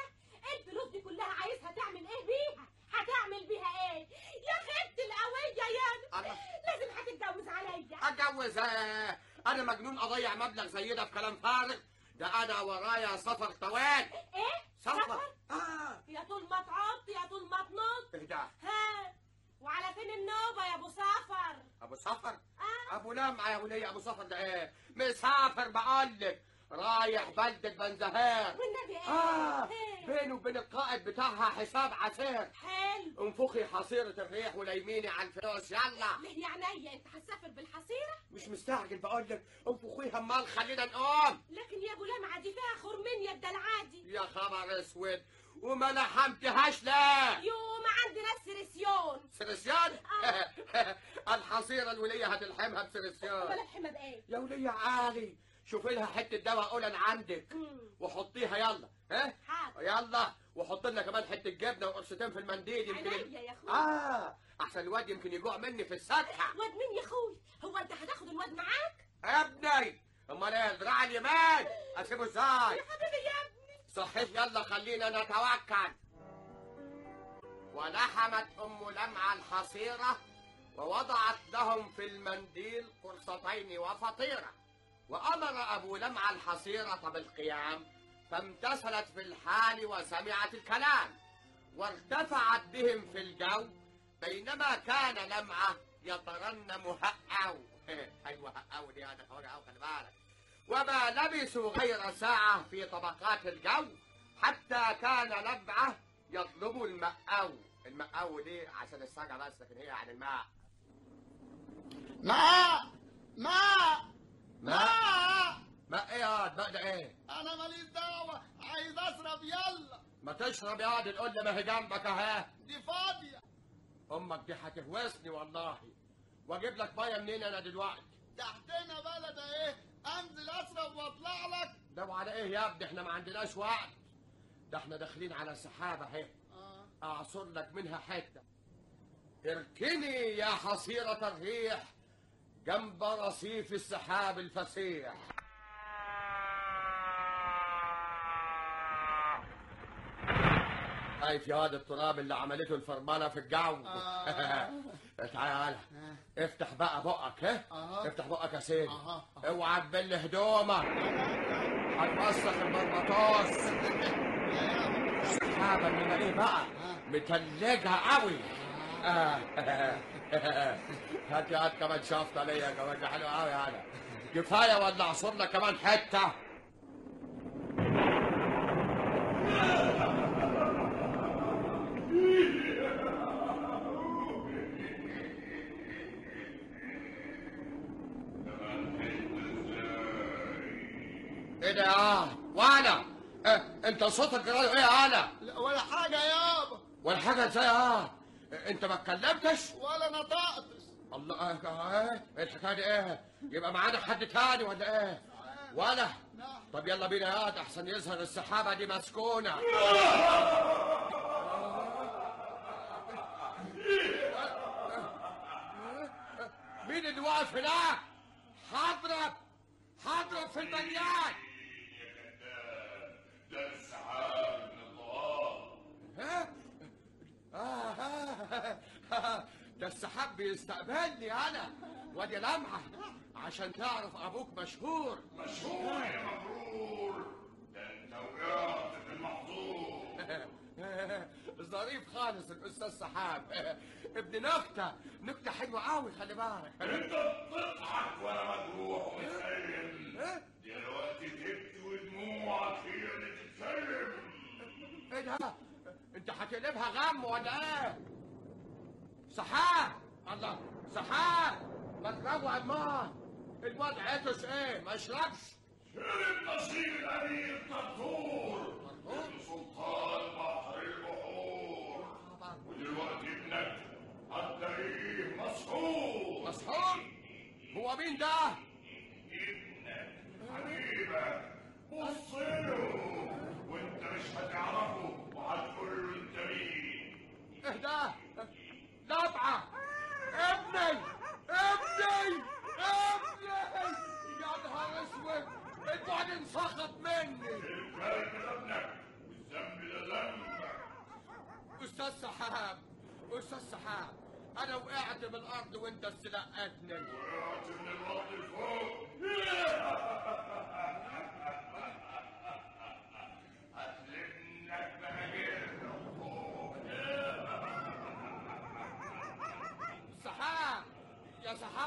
الفلوس دي كلها عايزها تعمل إيه بيها؟ هتعمل بيها إيه؟ يا خيبتي القوية يا الله. لازم هتتجوز عليا. أتجوز آه، أنا مجنون أضيع مبلغ زي ده في كلام فارغ. ده أنا ورايا سفر طوال. إيه؟ سفر؟ آه. يا طول ما تعط يا طول ما تنط. إيه ده؟ ها؟ وعلى فين النوبة يا أبو سافر أبو سفر آه. أبو لمعه يا وليه أبو سفر ده إيه؟ مسافر بقولك رايح بلدة بنزهير. والنبي إيه؟ آه إيه؟ بينه وبين القائد بتاعها حساب عسير. حلو. أنفخي حصيرة الريح وليميني على الفلوس يلا. ليه يا عينيا أنت هتسافر بالحصيرة؟ مش مستعجل بقول لك أنفخيها امال خلينا نقوم. لكن يا ابو لمعة دي فيها خرمين يا ده العادي يا خبر أسود. وما لحمتهاش لا يو ما عندنا السرسيون سرسيان الحصيرة الولية هتلحمها بسرسيان أمال الحمى بايه يا ولية عالي شوفي لها حتة دواء قولن عندك. وحطيها يلا. ها؟ يلا. وحط لنا كمان حتة جبنة وقرصتين في المنديل يمكن عينيا يا أخوي. آه. أحسن الواد يمكن يجوع مني في السطحة واد مين يا أخوي؟ هو أنت هتاخد الواد معاك؟ يا ابني. أمال إيه الذراع اليمين أسيبه إزاي؟ يا حبيبي يا ابني. صحيح يلا خلينا نتوكل. ولحمت أم لمعة الحصيرة ووضعت لهم في المنديل قرصتين وفطيرة. وأمر أبو لمعة الحصيرة بالقيام فامتثلت في الحال وسمعت الكلام. وارتفعت بهم في الجو بينما كان لمعة يترنم هأو. أيوة هأو دي هو خلي بالك. وما لبثوا غير ساعة في طبقات الجو حتى كان لمعة يطلب المأو. المأو دي عشان السجع بس لكن هي عن الماء. ماء! ماء! ماء. ماء! إيه يا واد؟ ماء ده إيه؟ أنا ماليش دعوة. عايز أشرب يلا. ما تشرب يا تقول لي ما هي جنبك أهي. دي فاضية. أمك دي هتهوسني والله. وأجيب لك مية منين أنا دلوقتي؟ تحتنا بلد إيه؟ أنزل اشرب واطلع لك. ده وعلى إيه يا ابني؟ إحنا ما عندناش وقت. ده إحنا داخلين على سحابة اهي. آه. أعصر لك منها حتة. اركني يا حصيرة الريح جنب رصيف السحاب الفسيح. شايف يا واد التراب اللي عملته الفرمانة في الجو تعال افتح بقى بقك ها؟ أها. افتح بقك يا سيدي. اوعى تبل هدومك. هتوسخ المرمطاس السحابة اللي إيه بقى؟ متلجها قوي. آه. هات يا هات كمان شافطة ليا كمان دي حلوة قوي أنا كفاية ولا اعصر لك كمان حتة. يا وأنا آه أنت صوتك إيه يا أنا لا ولا حاجة يابا ولا حاجة إزاي يا أنت ما اتكلمتش؟ ولا نطقتش. الله آه آه إيه الحكاية دي إيه؟ يبقى معانا حد تاني ولا إيه؟ ولا طب يلا بينا يا واد أحسن يظهر السحابة دي مسكونة. مين اللي واقف هناك؟ حضرب حضرب في المليان. ده السحاب من الله. ها؟ آه ده السحاب بيستقبلني أنا. وادي لمعة. عشان تعرف أبوك مشهور. مشهور يا مبرور. ده أنت وقعت في المحظور. ظريف خالص الأستاذ سحاب. ابن نكتة. نكتة حلوة قوي خلي بالك. أنت بتضحك وأنا مجروح ومتألم دلوقتي تبكي ودموعك هي إيه ده؟ أنت هتقلبها غم ولا إيه؟ سحاب الله سحاب امال الواد عطش إيه؟ ما يشربش. شرب نصيب الأمير طرطور ابن سلطان بحر البحور. ودلوقتي ابنك هتلاقيه مسحور. مسحور؟ هو مين ده؟ ابنك حبيبك. بص له. هتعرفه وهتقول انت مين ده نبعه ابني. ابني. ابني. يا نهار أسود. البعد انسخط مني. الكلب ده ابنك والذنب ده ذنبك أستاذ سحاب. أستاذ سحاب. أنا وقعت من الأرض وانت استلقتني وقعت من الأرض لفوق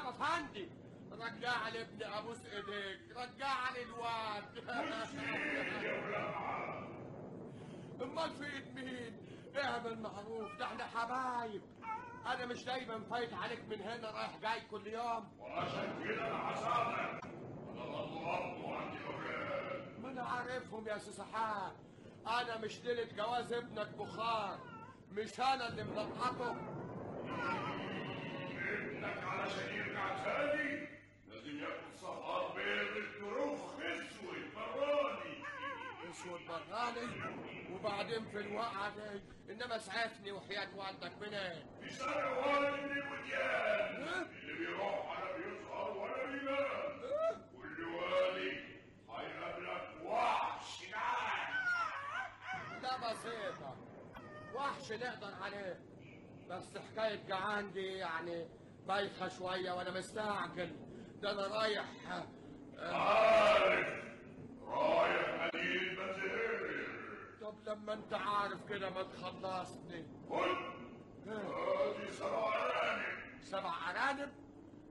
يا افندي رجع لي ابني ابوس ايديك رجع لي الواد. امال في ايد مين؟ اعمل معروف ده إحنا حبايب. أنا مش دايما فايت عليك من هنا رايح جاي كل يوم. وعشان كده أنا هساعدك أنا برضه وعندي أولاد ما أنا عارفهم يا سي سحاب؟ أنا مش ليله جواز ابنك بخار. مش أنا اللي ملقطه علشان يرجع تاني لازم ياكل صفار بيض الدروخ اسود براني اسود براني وبعدين في الوقعه دي إنما اسعفني وحياة والدك منين؟ بيسرق والي من الوديان اللي بيروح ولا بيظهر ولا بيبان كل والي هيقابلك وحش جعان ده بسيطة وحش نقدر عليه. بس حكاية جعان دي يعني بايخة شوية وأنا مستعجل. ده أنا رايح عارف. رايح مدينة مزهر طب لما أنت عارف كده ما تخلصني. ادي سبع أرانب. سبع أرانب؟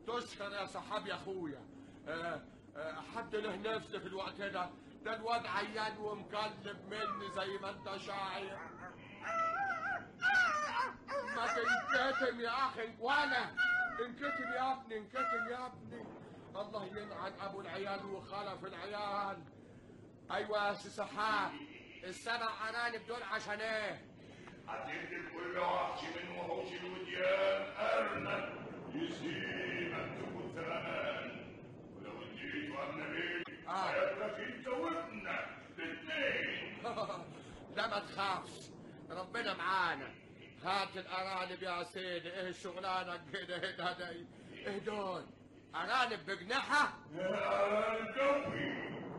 تشكر يا صحاب يا أخويا. آه، آه، حد له نفس في الوقت ده؟ ده الواد عيان ومكلب مني زي ما أنت شايف. ما تنكتم يا أخي. وأنا انكتم يا ابني انكتم يا ابني. الله يلعن أبو العيال وخلف العيال. أيوه يا سي سحاب السبع ارانب دول عشان إيه هتدي كل وحش من وحوش الوديان ارنب يسيبك تكون في أمان ولو اديته ارنبين هياكلك انت وابنك الاثنين. لا ما تخافش ربنا معانا. هات الارانب يا سيدي إيه الشغلانه كده إيه ده ده إيه دول ارانب بجناحها ارانب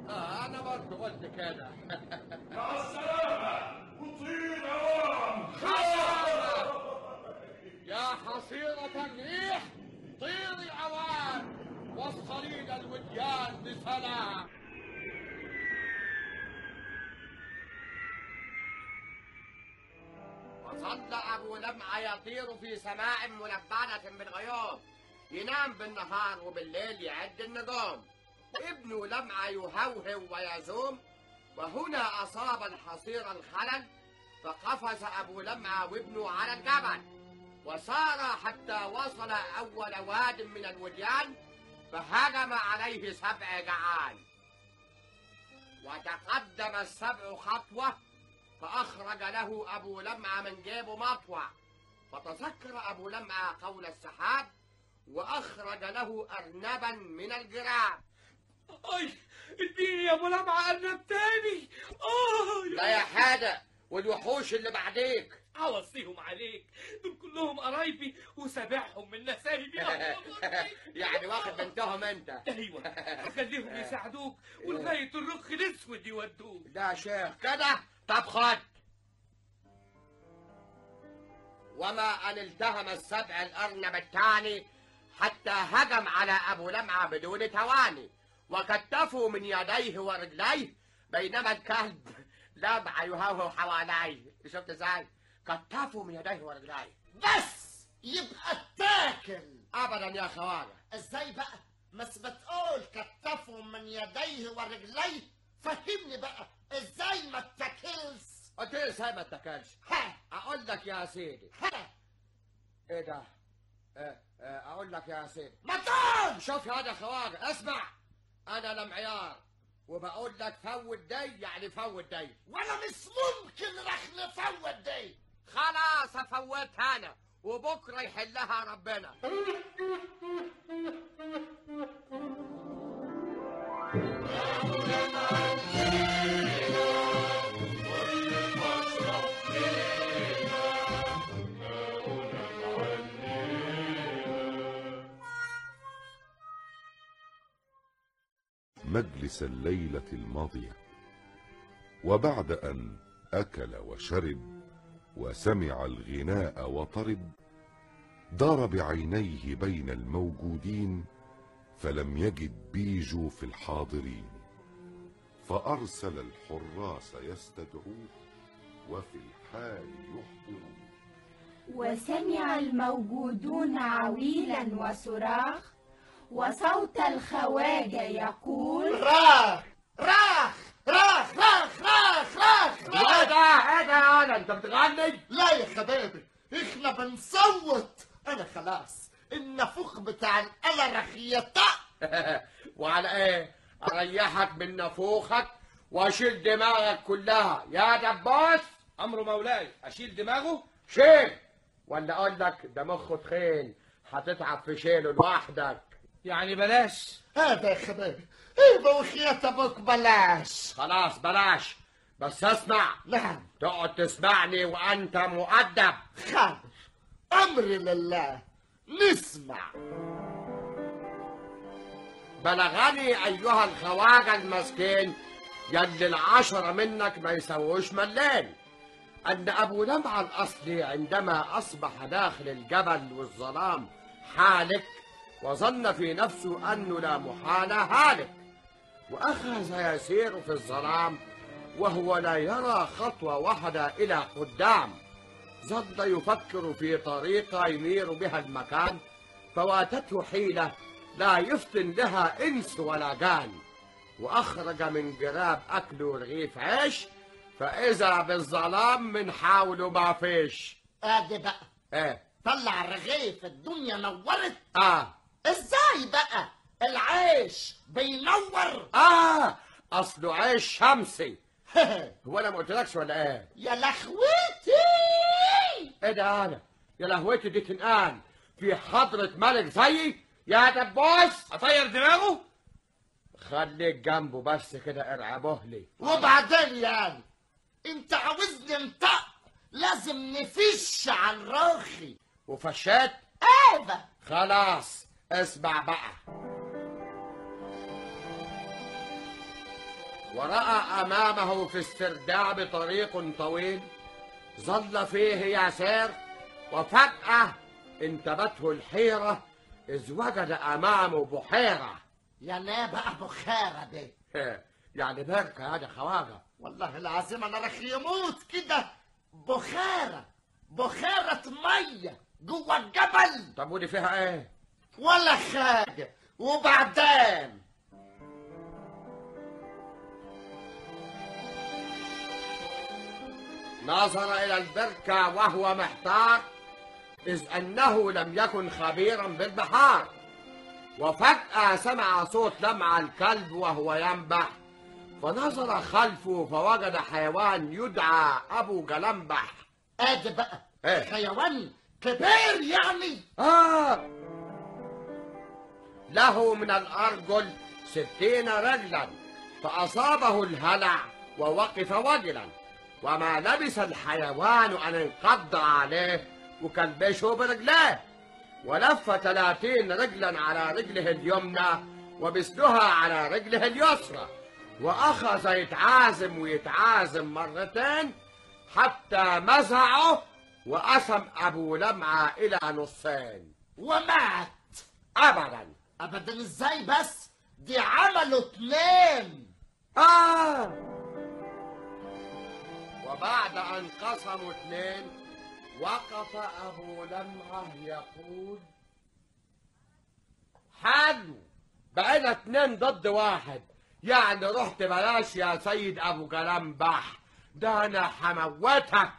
آه أنا برضه قلت كده مع السلامه وطير اوام يا حصيرة الريح طيري عوام وصلين الوديان بسلام. وظل أبو لمعة يطير في سماء ملبنة بالغيوم ينام بالنهار وبالليل يعد النجوم. ابن لمعة يهوهو ويزوم وهنا أصاب الحصير الخلل فقفز أبو لمعة وابنه على الجبل. وسار حتى وصل أول واد من الوديان فهجم عليه سبع جعان. وتقدم السبع خطوة فأخرج له أبو لمعة من جيبه مطوع فتذكر أبو لمعة قول السحاب وأخرج له أرنبا من الجراب. أي اديني يا أبو لمعة أرنب تاني. آه لا يا حاجة والوحوش اللي بعديك. أوصيهم عليك. دول كلهم قرايبي وسابعهم من نسايبي. يعني واخد بنتهم أنت. أيوه. خليهم يساعدوك ولغايه الرخ الأسود يودوك. ده شيخ كده. طب خد وما أن التهم السبع الأرنب الثاني حتى هجم على أبو لمعة بدون تواني وكتفوا من يديه ورجليه بينما الكلب لمع يهوهو حواليه. شفت إزاي؟ كتفوا من يديه ورجليه. بس! يبقى اتاكل ابدا يا خواجه إزاي بقى؟ بس بتقول كتفه من يديه ورجليه فهمني بقى إزاي ما اتاكلش قلت لي إزاي ما اتكلش؟ أقول لك يا سيدي. إيه ده؟ إيه إيه أقول لك يا سيدي. ما تقول شوف هذا خواجة اسمع. أنا لمعيار وبقول لك فوت دي يعني فوت دي. وأنا مش ممكن رح نفوت دي. خلاص أفوتها أنا وبكرة يحلها ربنا. مجلس الليلة الماضية. وبعد أن أكل وشرب وسمع الغناء وطرب دار بعينيه بين الموجودين فلم يجد بيجو في الحاضرين. فأرسل الحراس يستدعوه وفي الحال يحضروه وسمع الموجودون عويلا وصراخ وصوت الخواجة يقول راخ راخ راخ راخ راخ راخ إيه ده إيه ده أنت بتغني؟ لا يا حبايبي إحنا بنصوت أنا خلاص. النفوخ بتاع القلة رخيطة وعلى إيه؟ أريحك من نفوخك وأشيل دماغك كلها. يا دباس. أمر مولاي أشيل دماغه؟ شيل. ولا أقول لك ده مخه تخين. هتتعب في شيله لوحدك. يعني بلاش. هذا يا حبايبي إيه بوخيات أبوك بلاش. خلاص بلاش. بس اسمع. نعم. تقعد تسمعني وأنت مؤدب. خالد امري لله. نسمع. بلغني أيها الخواجة المسكين يلي العشرة منك ما يسووش ملان. أن أبو لمعة الأصلي عندما أصبح داخل الجبل والظلام حالك وظن في نفسه أنه لا محالة هالك. وأخذ يسير في الظلام وهو لا يرى خطوة واحدة إلى قدام. ظل يفكر في طريقة ينير بها المكان فواتته حيلة لا يفتن لها إنس ولا جان. وأخرج من جراب اكله رغيف عيش فإذا بالظلام من حوله ما فيش. آدي بقى. إيه؟ طلع الرغيف الدنيا نورت. آه. إزاي بقى؟ العيش بينور. آه. اصله عيش شمسي. هو أنا ما قلتلكش ولا إيه؟ يا لخوتي إيه ده أنا. يا لهوتي دي تنقال في حضرة ملك زيي يا دبوس أطير دماغه؟ خليك جنبه بس كده ارعبه لي. وبعدين يعني أنت عاوزني انطق لازم نفش عن راخي وفشات إيه خلاص اسمع بقى. ورأى أمامه في السرداب طريق طويل. ظل فيه يسير وفجأة انتبته الحيرة إذ وجد أمامه بحيرة. يا نيه بقى بخارة دي. يعني بركة هذا خواجة. والله العظيم أنا رح يموت كده. بخارة بخارة مية جوه الجبل. طب ودي فيها إيه؟ ولا حاجة وبعدين؟ نظر إلى البركة وهو محتار إذ أنه لم يكن خبيرا بالبحار. وفجأة سمع صوت لمع الكلب وهو ينبح. فنظر خلفه فوجد حيوان يدعى أبو جلمبح ادي بقى. إيه؟ حيوان كبير يعني. آه. له من الأرجل ستين رجلا فأصابه الهلع ووقف وجلا. وما لبس الحيوان أن انقض عليه وكلبشه برجلاه ولف ثلاثين رجلا على رجله اليمنى وبسلها على رجله اليسرى. وأخذ يتعازم ويتعازم مرتين حتى مزعه وقسم أبو لمعة إلى نصين. ومات. أبدا. ابدا إزاي بس؟ دي عملوا اتنين. آه. وبعد أن قسموا اثنين وقف أبو لمعة يقول حلو بقينا اتنين ضد واحد. يعني رحت بلاش يا سيد أبو جلمبح ده أنا هموتك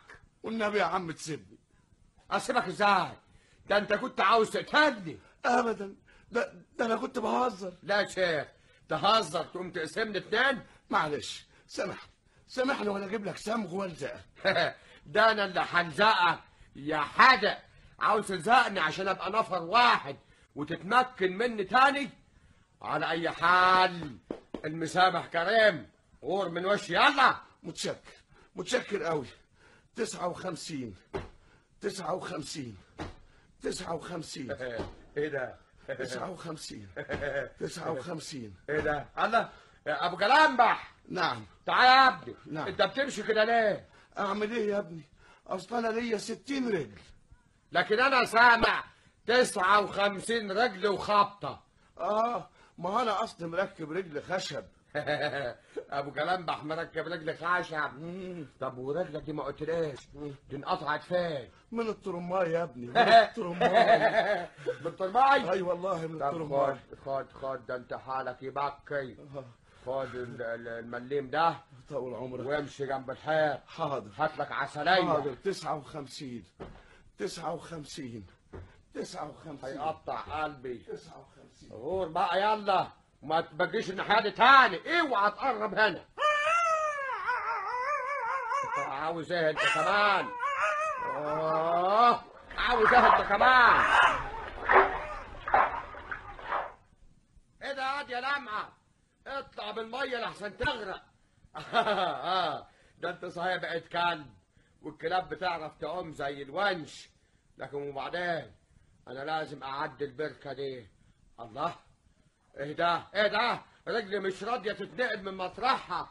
والنبي يا عم تسيبني. أسيبك إزاي؟ ده أنت كنت عاوز تقتلني. ابدا. ده, ده أنا كنت بهزر. لا شيخ تهزر تقوم تقسمني اتنين معلش سامحني. سامحني وأنا أجيب لك صمغ والزقك ده أنا اللي هلزقك يا حاجة عاوز تلزقني عشان أبقى نفر واحد وتتمكن مني تاني؟ على أي حال المسامح كريم غور من وشي. يلا. متشكر. متشكر قوي تسعة وخمسين. تسعة وخمسين. تسعة وخمسين. إيه ده؟ تسعة وخمسين. تسعة وخمسين. إيه ده؟ الله أبو جلامبح. نعم. تعالى يا ابني نعم. انت بتمشي كده ليه؟ أعمل إيه يا ابني؟ أصل أنا ليا ستين رجل. لكن أنا سامع تسعة وخمسين رجل وخبطة. آه ما أنا اصلي مركب رجل خشب. أبو جلمبح مركب رجل خشب. طب ورجلك دي ما قلتليش دي انقطعت فين؟ من الترماي يا ابني من الترماي. بالترماي أي والله من طب الترماي. خد خد خد ده انت حالك يبكي خد ال- ال- المليم ده طول عمرك. وامشي جنب الحيط. حاضر. هات لك عسلية حاضر. تسعة وخمسين. تسعة وخمسين. تسعة وخمسين. هيقطع قلبي. تسعة وخمسين. غور بقى يلا. ما تبقيش الناحية دي تاني. اوعى تقرب هنا. عاوز إيه انت كمان. آه. عاوز إيه انت كمان. إيه ده؟ يا لمعة. اطلع بالمية لحسن تغرق. ده انت صحيح بقيت كلب والكلاب بتعرف تعوم زي الونش. لكن وبعدين أنا لازم أعدي البركة دي. الله. إيه ده؟ إيه ده؟ رجلي مش راضية تتنقل من مطرحها.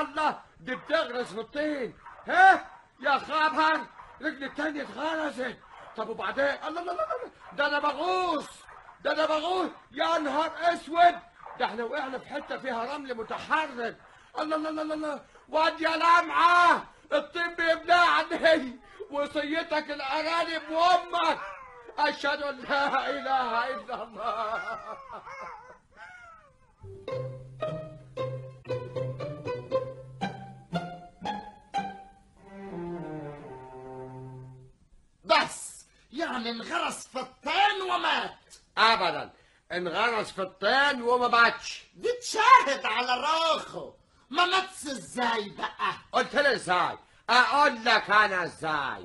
الله! دي بتغرس في الطين. ها؟ يا خبر رجلي التانية اتغرست طب وبعدين؟ الله الله الله، ده أنا بغوص. ده أنا بغوص. يا نهار أسود! ده إحنا وقعنا في حتة فيها رمل متحرك. الله الله الله الله واد يا لمعة الطين بيبلعني وصيتك الارانب وامك أشهد أن لا إله إلا الله. بس يعني انغرس في الطين ومات. ابدا. انغرس في الطين وما ماتش دي تشاهد على روخه. ما ماتش إزاي بقى. قلت لي إزاي أقول لك أنا إزاي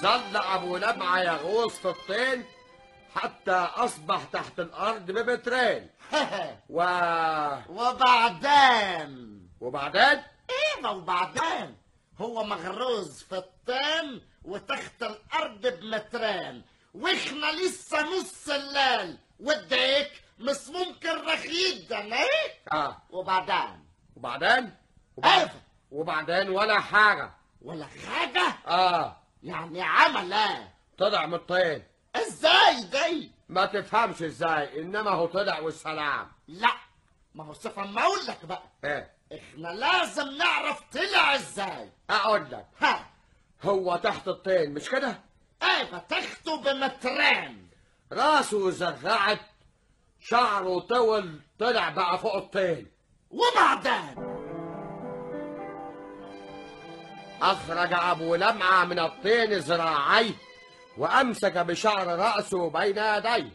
ظل أبو لمعه يغوص في الطين حتى أصبح تحت الأرض بمترين. و وبعدين؟ وبعدين؟ إيه ما وبعدين هو مغروز في الطين وتحت الأرض بمترين. وإحنا لسه نص الليل. وديك مش ممكن رخيد ده إيه آه. وبعدين؟ وبعدين؟ وبعدين, وبعدين ولا حاجة. ولا حاجة؟ آه. يعني عمل إيه؟ طلع من الطين. إزاي دي؟ ما تفهمش إزاي إنما هو طلع والسلام. لا ما هو صفا ما أقول لك بقى. إيه؟ إحنا لازم نعرف طلع إزاي. أقول لك. ها. هو تحت الطين مش كده؟ إيه تخته بمترين. راسه زرعت شعره طول طلع بقى فوق الطين. وبعدين؟ أخرج أبو لمعة من الطين ذراعيه وأمسك بشعر رأسه بين يديه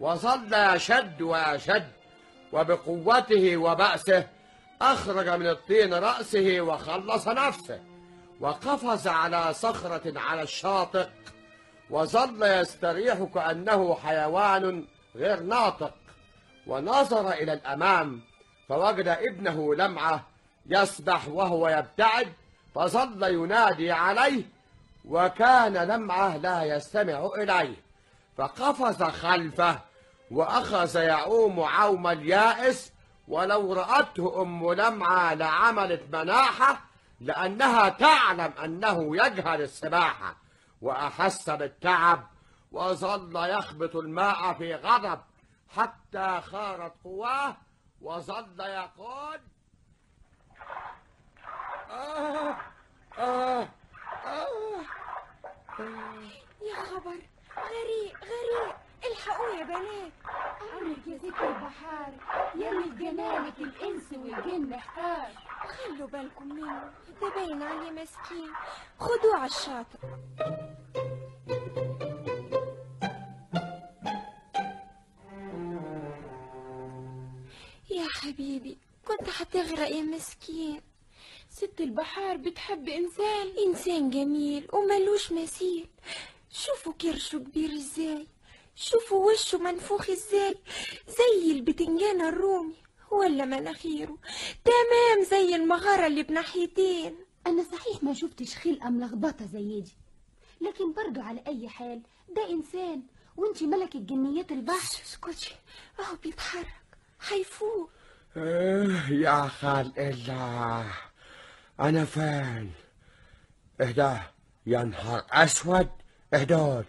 وظل يشد ويشد وبقوته وبأسه أخرج من الطين رأسه وخلص نفسه وقفز على صخرة على الشاطئ. وظل يستريح كأنه حيوان غير ناطق. ونظر إلى الأمام فوجد ابنه لمعة يسبح وهو يبتعد فظل ينادي عليه وكان لمعة لا يستمع إليه. فقفز خلفه وأخذ يعوم عوم اليائس ولو رأته أم لمعة لعملت مناحة لأنها تعلم أنه يجهل السباحة. وأحس بالتعب وظل يخبط الماء في غضب حتى خارت قواه وظل يقول آه آه آه. يا خبر غريق غريق. الحقوا يا بنات أمرك يا ست البحار. في جمالك الإنس والجن احتار خلوا بالكم منه. ده باين عليه مسكين. خدوه على الشاطئ. يا حبيبي كنت هتغرق يا مسكين. ست البحار بتحب إنسان. إنسان جميل وملوش مثيل. شوفوا كرشه كبير إزاي. شوفوا وشه منفوخ إزاي. زي البتنجان الرومي ولا مناخيره تمام زي المغارة اللي بناحيتين. أنا صحيح ما شفتش خلقة ملخبطة زي دي. لكن برضو على أي حال ده إنسان وإنتي ملكة جنيات البحر. اسكتي أهو بيتحرك. هيفوق إيه يا خال الله. أنا فين؟ إهدى يا نهار أسود. إهدول.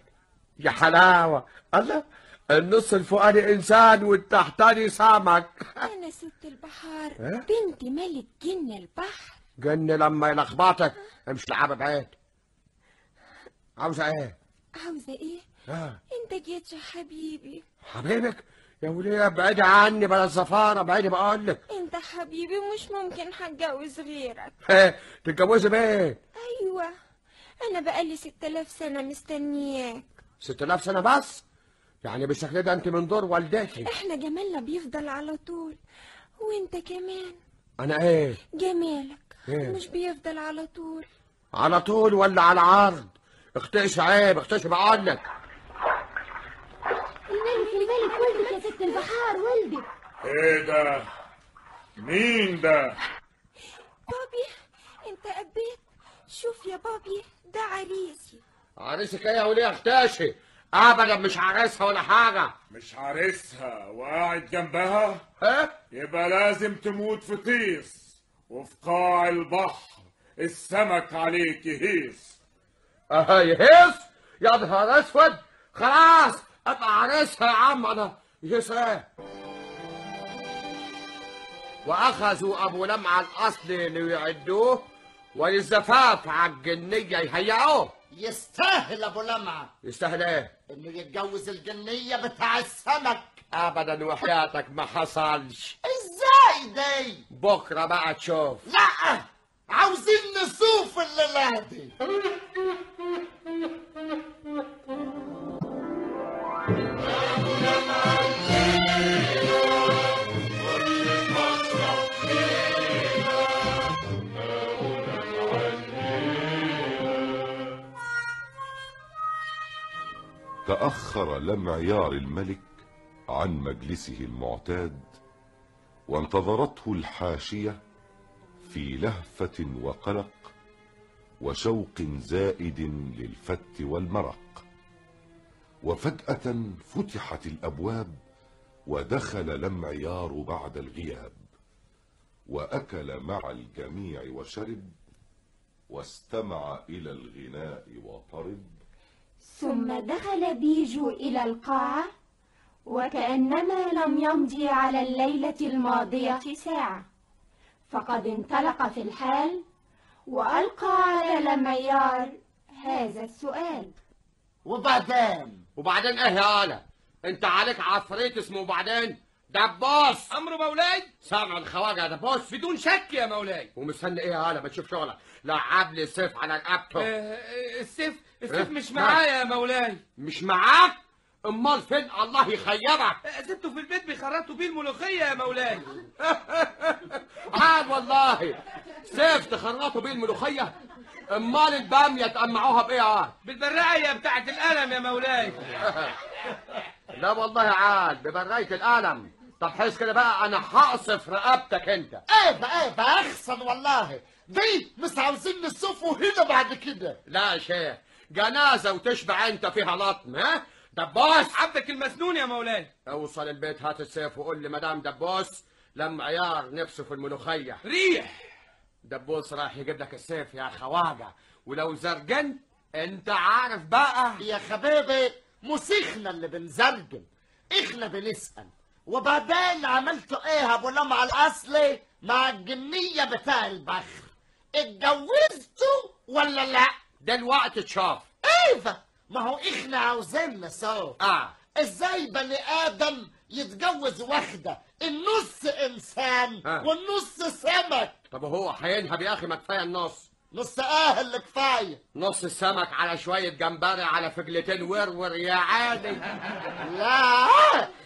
يا حلاوة. الله النص الفوقاني إنسان والتحتاني سمك أنا ست البحار. إيه؟ بنت ملك جن البحر. جن لما يلخبطك. امشي لعبة بعيد عاوزة إيه؟ عاوزة إيه؟ آه. أنت جيت يا حبيبي. حبيبك؟ يا وليه بعيدي عني بلا الزفارة بعيدي بقول لك. أنت حبيبي مش ممكن هتجوز غيرك. تتجوزي مين؟ أيوه. أنا بقالي ست آلاف سنة مستنياك. 6000 سنة بس؟ يعني بالشكل ده انت من دور والدتي. إحنا جمالنا بيفضل على طول. وانت كمان. أنا إيه؟ جمالك. إيه؟ مش بيفضل على طول. على طول ولا على عرض؟ اختش عيب اختش بقول لك الملك الملك ولدك يا ست البحار ولدك. إيه ده؟ مين ده؟ بابي انت قبيت شوف يا بابي ده عريسي عريسك إيه يا وليه أختاشي. أبدا مش عريسها ولا حاجة. مش عارسها وقاعد جنبها؟ ها؟ يبقى لازم تموت في طيس وفي قاع البحر. السمك عليك يهيس. آه يهيس؟ يا نهار أسود! خلاص أبقى عريسها يا عم أنا يهيس إيه؟ وأخذوا أبو لمعه الاصلي ليعدوه وللزفاف على الجنية يهيئوه. يستاهل أبو لمعة. يستاهل إيه؟ إنه يتجوز الجنية بتاع السمك. ابدا وحياتك ما حصلش. إزاي دي؟ بكرة بقى تشوف. لا عاوزين نشوف الليلة دي. تأخر لمعيار الملك عن مجلسه المعتاد وانتظرته الحاشية في لهفة وقلق وشوق زائد للفت والمرق. وفجأة فتحت الأبواب ودخل لمعيار بعد الغياب وأكل مع الجميع وشرب واستمع إلى الغناء وطرب. ثم دخل بيجو إلى القاعة وكأنما لم يمضي على الليلة الماضية ساعة. فقد انطلق في الحال وألقى على لمعيار هذا السؤال. وبعدين؟ وبعدين إيه يا أنا انت عليك عفريت اسمه بعدين دبوس أمر مولاي. سامع الخواجة يا دبوس بدون شك يا مولاي. ومستني إيه يا أنا بتشوف شغلك. لعب لي سيف على رقبته آه، السيف السيف إيه؟ مش معايا يا مولاي. مش معاك؟ أمال فين الله يخيبك؟ آه، سبته في البيت بيخرطوا بيه الملوخية يا مولاي. عاد والله. سيف تخرطوا بيه الملوخية؟ أمال الباميه تقمعوها بإيه عاد بالبراية بتاعت القلم يا مولاي. لا والله عاد ببراية القلم طب حس كده بقى أنا هقصف رقبتك أنت. إيه بقى إيه بقى أحسن والله. دي مش عاوزين نشوفه هنا بعد كده. لا يا شيخ جنازة وتشبع أنت فيها لطم ها؟ دبوس عبدك المسنون يا مولاي. أوصل البيت هات السيف وقول لمدام دبوس لما عيار نفسه في الملوخية. ريح. دبوس راح يجيب لك السيف يا خواجة ولو زرجنت أنت عارف بقى. يا حبيبي مش إحنا اللي بنزرجن إحنا بنسأل. وبعدين عملتوا إيه ابو لمعة؟ الاصلي مع الجنية بتاع البحر اتجوزتوا ولا لا؟ دلوقتي تشوف أيوه ما هو إحنا عاوزين نشوف آه. إزاي بني آدم يتجوز واحدة؟ النص إنسان آه. والنص سمك. طب وهو هينهب يا أخي ما كفاية النص. نص آه اللي كفاية نص السمك على شوية جمبري على فجلتين ورور يا عادي. لا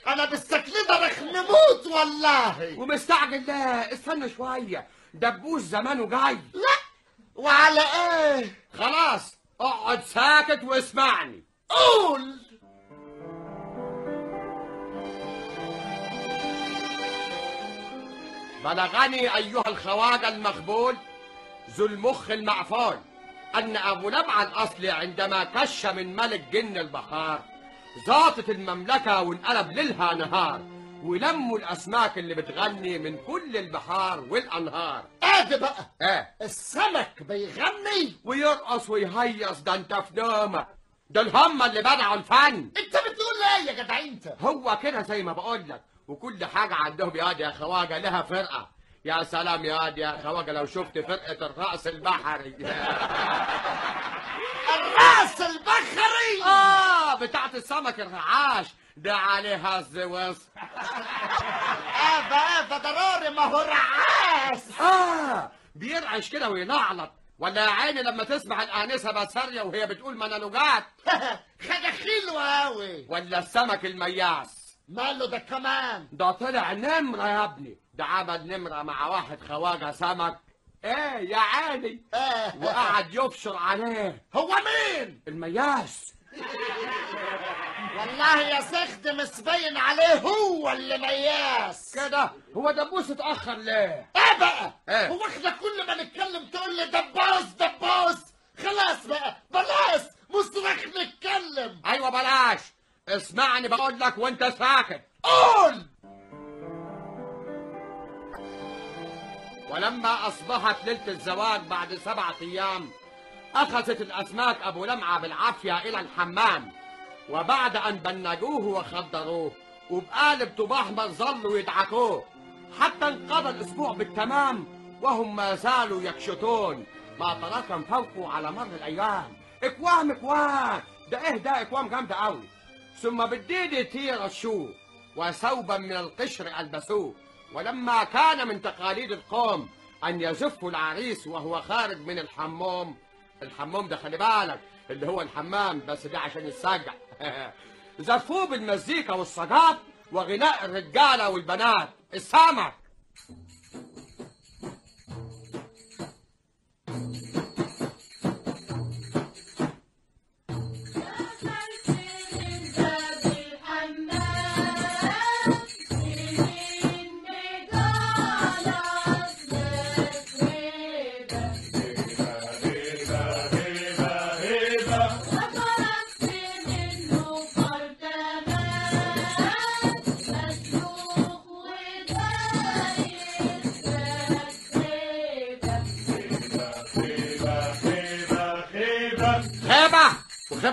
أنا بالشكل ده رح نموت والله. ومستعجل لا استنى شوية. دبوس زمانه جاي. لا. وعلى إيه؟ خلاص اقعد ساكت واسمعني. قول. بلغني أيها الخواجة المخبول ذو المخ المعفول أن أبو لمعة الأصلي عندما كش من ملك جن البحار ضاطت المملكة وانقلب ليلها نهار ولموا الأسماك اللي بتغني من كل البحار والأنهار. ادي بقى. إيه؟ السمك بيغني ويرقص ويهيص ده أنت في نومك دول هم اللي بدعوا الفن. انت بتقول إيه يا جدع أنت؟ هو كده زي ما بقول لك وكل حاجة عندهم يا واد يا خواجة لها فرقة. يا سلام يا واد يا خواجة لو شفت فرقة الرأس البحري. الرأس البخري آه آه بتاعت السمك الرعاش. ده عليها الزوز افا افا ضروري ما هو رعاس آه بيرعش كده وينعلط. ولا يا عيني لما تسمع الآنسة بسارية وهي بتقول منالوجات حاجة حلوة أوي. ولا السمك المياس. ماله ده كمان؟ ده طلع نمرة يا ابني. ده عمل نمرة مع واحد خواجة سمك. إيه يا عيني. آه. وقعد يبشر عليه. هو مين؟ المياس. والله يا سخت مسبين عليه هو اللي مياس. كده هو دبوس اتأخر ليه؟ إيه بقى؟ إيه؟ هو إحنا كل ما نتكلم تقول لي دبوس دبوس. خلاص بقى بلاش. مصرخ نتكلم. أيوه بلاش. اسمعني بقول لك وأنت ساكت. قول. ولما أصبحت ليلة الزواج بعد سبعة أيام أخذت الأسماك أبو لمعة بالعافية إلى الحمام. وبعد أن بنجوه وخدروه وبقالب طباحمر ظلوا يدعكوه حتى انقضى الأسبوع بالتمام وهم ما زالوا يكشطون ما تراكم فوقه على مر الأيام. إكوام إكوام! ده إيه ده؟ إكوام جامدة أوي. ثم بالديد تيرشوه وثوبا من القشر ألبسوه. ولما كان من تقاليد القوم أن يزفوا العريس وهو خارج من الحمام الحمام ده خلي بالك اللي هو الحمام بس ده عشان السجع زفوه بالمزيكا والصجاب وغناء الرجالة والبنات. السمك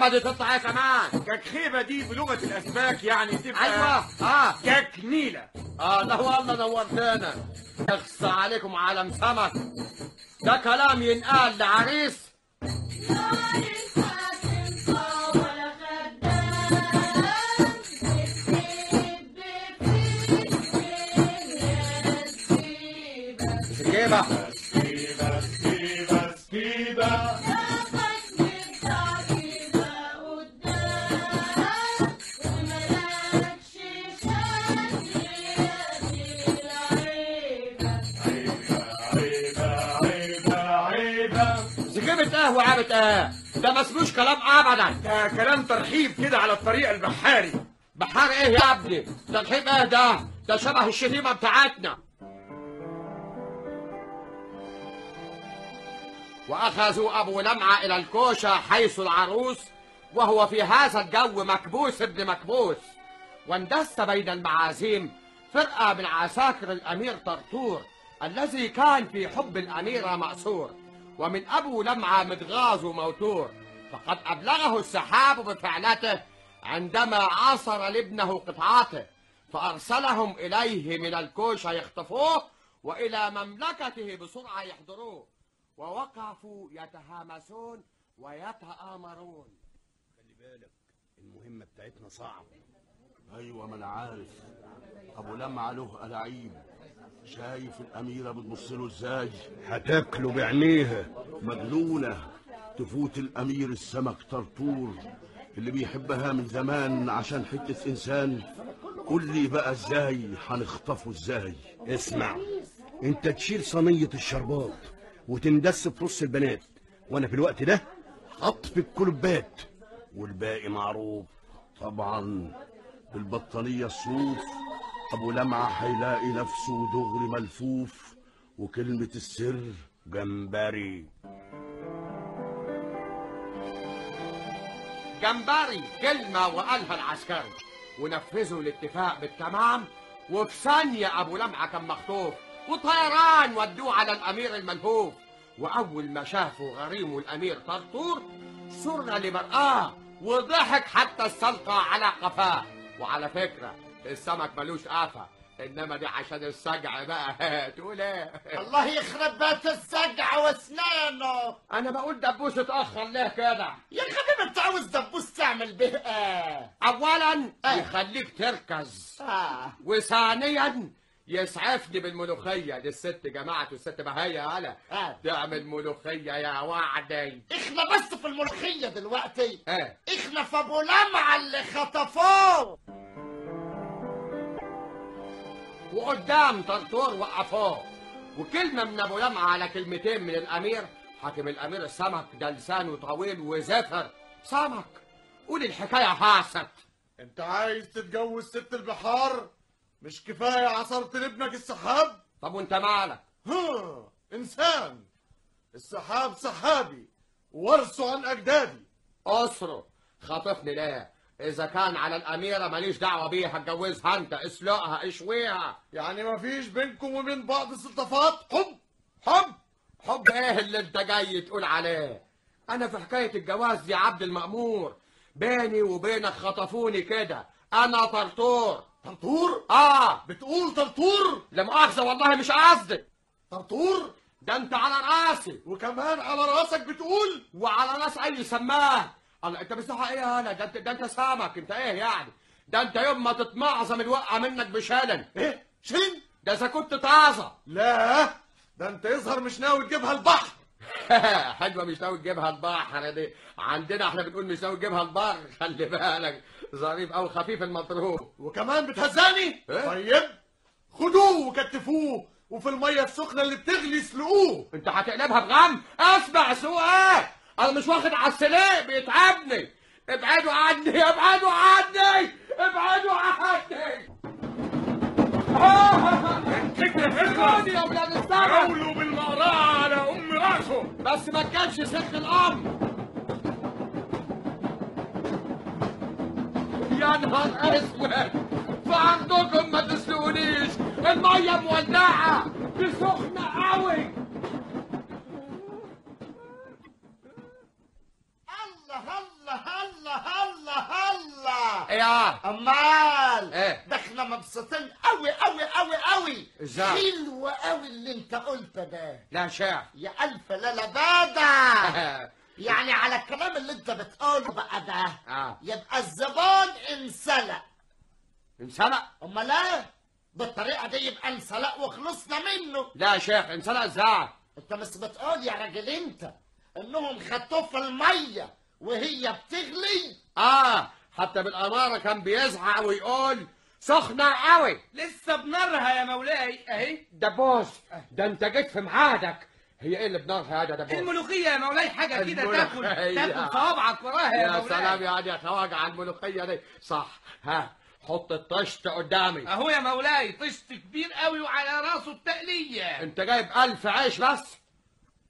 دي تطلع إيه كمان كخيبة دي بلغة الأسماك يعني تبقى أيوه. آه. ككنيلة. آه لا والله نورتنا اخص عليكم عالم سمك. ده كلام ينقال لعريس. سكيبة إيه ده ما اسموش كلام ابدا. ده كلام ترحيب كده على الطريقة البحاري. بحار إيه يا ابني؟ ترحيب إيه ده؟ ده شبه الشتيمة بتاعتنا. وأخذوا أبو لمعة إلى الكوشة حيث العروس وهو في هذا الجو مكبوس ابن مكبوس. واندس بين المعازيم فرقة من عساكر الأمير طرطور الذي كان في حب الاميرة مأسور. ومن أبو لمعة متغاظ وموتور فقد أبلغه السحاب بفعلته عندما عصر لابنه قطعاته فأرسلهم إليه من الكوشة يخطفوه وإلى مملكته بسرعة يحضروه ووقفوا يتهامسون ويتآمرون. خلي بالك المهمة بتاعتنا صعبة. أيوه ما أنا عارف. أبو لمعة له ألاعيب شايف الأميرة بتبص له إزاي؟ هتاكله بعينيها. مجنونة. تفوت الأمير السمك طرطور اللي بيحبها من زمان عشان حتة إنسان. قول لي بقى إزاي؟ هنخطفه إزاي؟ اسمع أنت تشيل صينية الشربات وتندس في نص البنات وأنا في الوقت ده خطف الكلبات. والباقي معروف. طبعا. بالبطانية الصوف أبو لمعة هيلاقي نفسه دغري ملفوف وكلمة السر جمبري. جمبري كلمة وقالها العسكري. ونفذوا الاتفاق بالتمام. وفي ثانية أبو لمعة كان مخطوف. وطيران ودوه على الأمير الملهوف. وأول ما شافوا غريمه الأمير طرطور سر لمرآة وضحك حتى استلقى على قفاه. وعلى فكرة السمك ملوش قفا إنما دي عشان السجع بقى تقول إيه؟ الله يخرب بيت السجع وأسنانه أنا بقول دبوس اتأخر ليه كده؟ يا خبيب أنت عاوز دبوس تعمل به إيه اولا يخليك تركز آه. وثانيا يسعفني بالملوخية. دي الست جماعة الست بهايه هلا آه. تعمل ملوخيه يا وعدي. إحنا بس في الملوخية دلوقتي. إيه إحنا في أبو لمعة اللي خطفوه. وقدام طرطور وقفوه. وكلمة من أبو لمعة على كلمتين من الأمير. حاكم الأمير السمك ده لسانه طويل وزفر. سمك. قول الحكاية حاصت أنت عايز تتجوز ست البحار؟ مش كفاية عصرت لابنك السحاب؟ طب وانت مالك؟ ها إنسان. السحاب سحابي ورثه عن أجدادي. أسره. خاطفني ليه؟ إذا كان على الأميرة ماليش دعوة بيها اتجوزها أنت اسلقها اشويها. يعني مفيش بينكم وبين بعض صفات حب حب. حب إيه اللي أنت جاي تقول عليه؟ أنا في حكاية الجواز يا عبد المأمور. بيني وبينك خطفوني كده. أنا طرطور. طرطور آه. بتقول طرطور لا مؤاخذة والله مش قصدي. طرطور ده انت على راسي. وكمان على راسك بتقول؟ وعلى راس اي سماه الله انت بصحة إيه يا هلا؟ ده انت ده انت سمك انت إيه يعني؟ ده انت يوم ما تتمعظم الوقعة منك بشلن إيه؟ شلن ده اذا كنت طازة. لا ده انت يظهر مش ناوي تجيبها البحر. حلوة مش ناوي تجيبها البحر دي. عندنا إحنا بنقول مش ناوي تجيبها البحر خلي بالك. ظريف أو خفيف المطروح وكمان بتهزاني إيه؟ طيب خدوه وكتفوه وفي المية السخنة اللي بتغلي سلقوه انت هتقلبها بغم؟ اسمع سوق إيه أنا مش واخد على السليق بيتعبني. ابعدوا عني ابعدوا عني ابعدوا عني. خدوني يا ولاد السبع قولوا بالمقرعة على بس ما كانش ست الأم. يا نهار أسود. فعندكم ما تسلقونيش المية مولعة. دي سخنة قوي الله الله الله يا أمال. إيه. ده إحنا مبسوطين قوي قوي قوي قوي إزاي؟ حلو قوي اللي أنت قلته ده. لا شاف يا ألف لا بادة يعني على الكلام اللي أنت بتقوله بقى ده آه. يبقى الزبون انسلق. انسلق؟ أمال إيه؟ بالطريقة دي يبقى انسلق وخلصنا منه. لا يا شيخ انسلق إزاي؟ أنت مش بتقول يا راجل أنت إنهم خدوه في المية. وهي بتغلي. آه حتى بالأمارة كان بيزعق ويقول سخنة قوي. لسه بنارها يا مولاي. أهي. دبوس ده انت جيت في ميعادك. هي إيه اللي بنارها يا دبوس الملوخية يا مولاي حاجة كده تاكل. تاكل صوابعك وراها يا يا مولاي. سلام يعني يا خواجة على الملوخية دي. صح. ها حط الطشت قدامي. أهو يا مولاي طشت كبير قوي وعلى راسه التقلية. انت جايب ألف عيش بس؟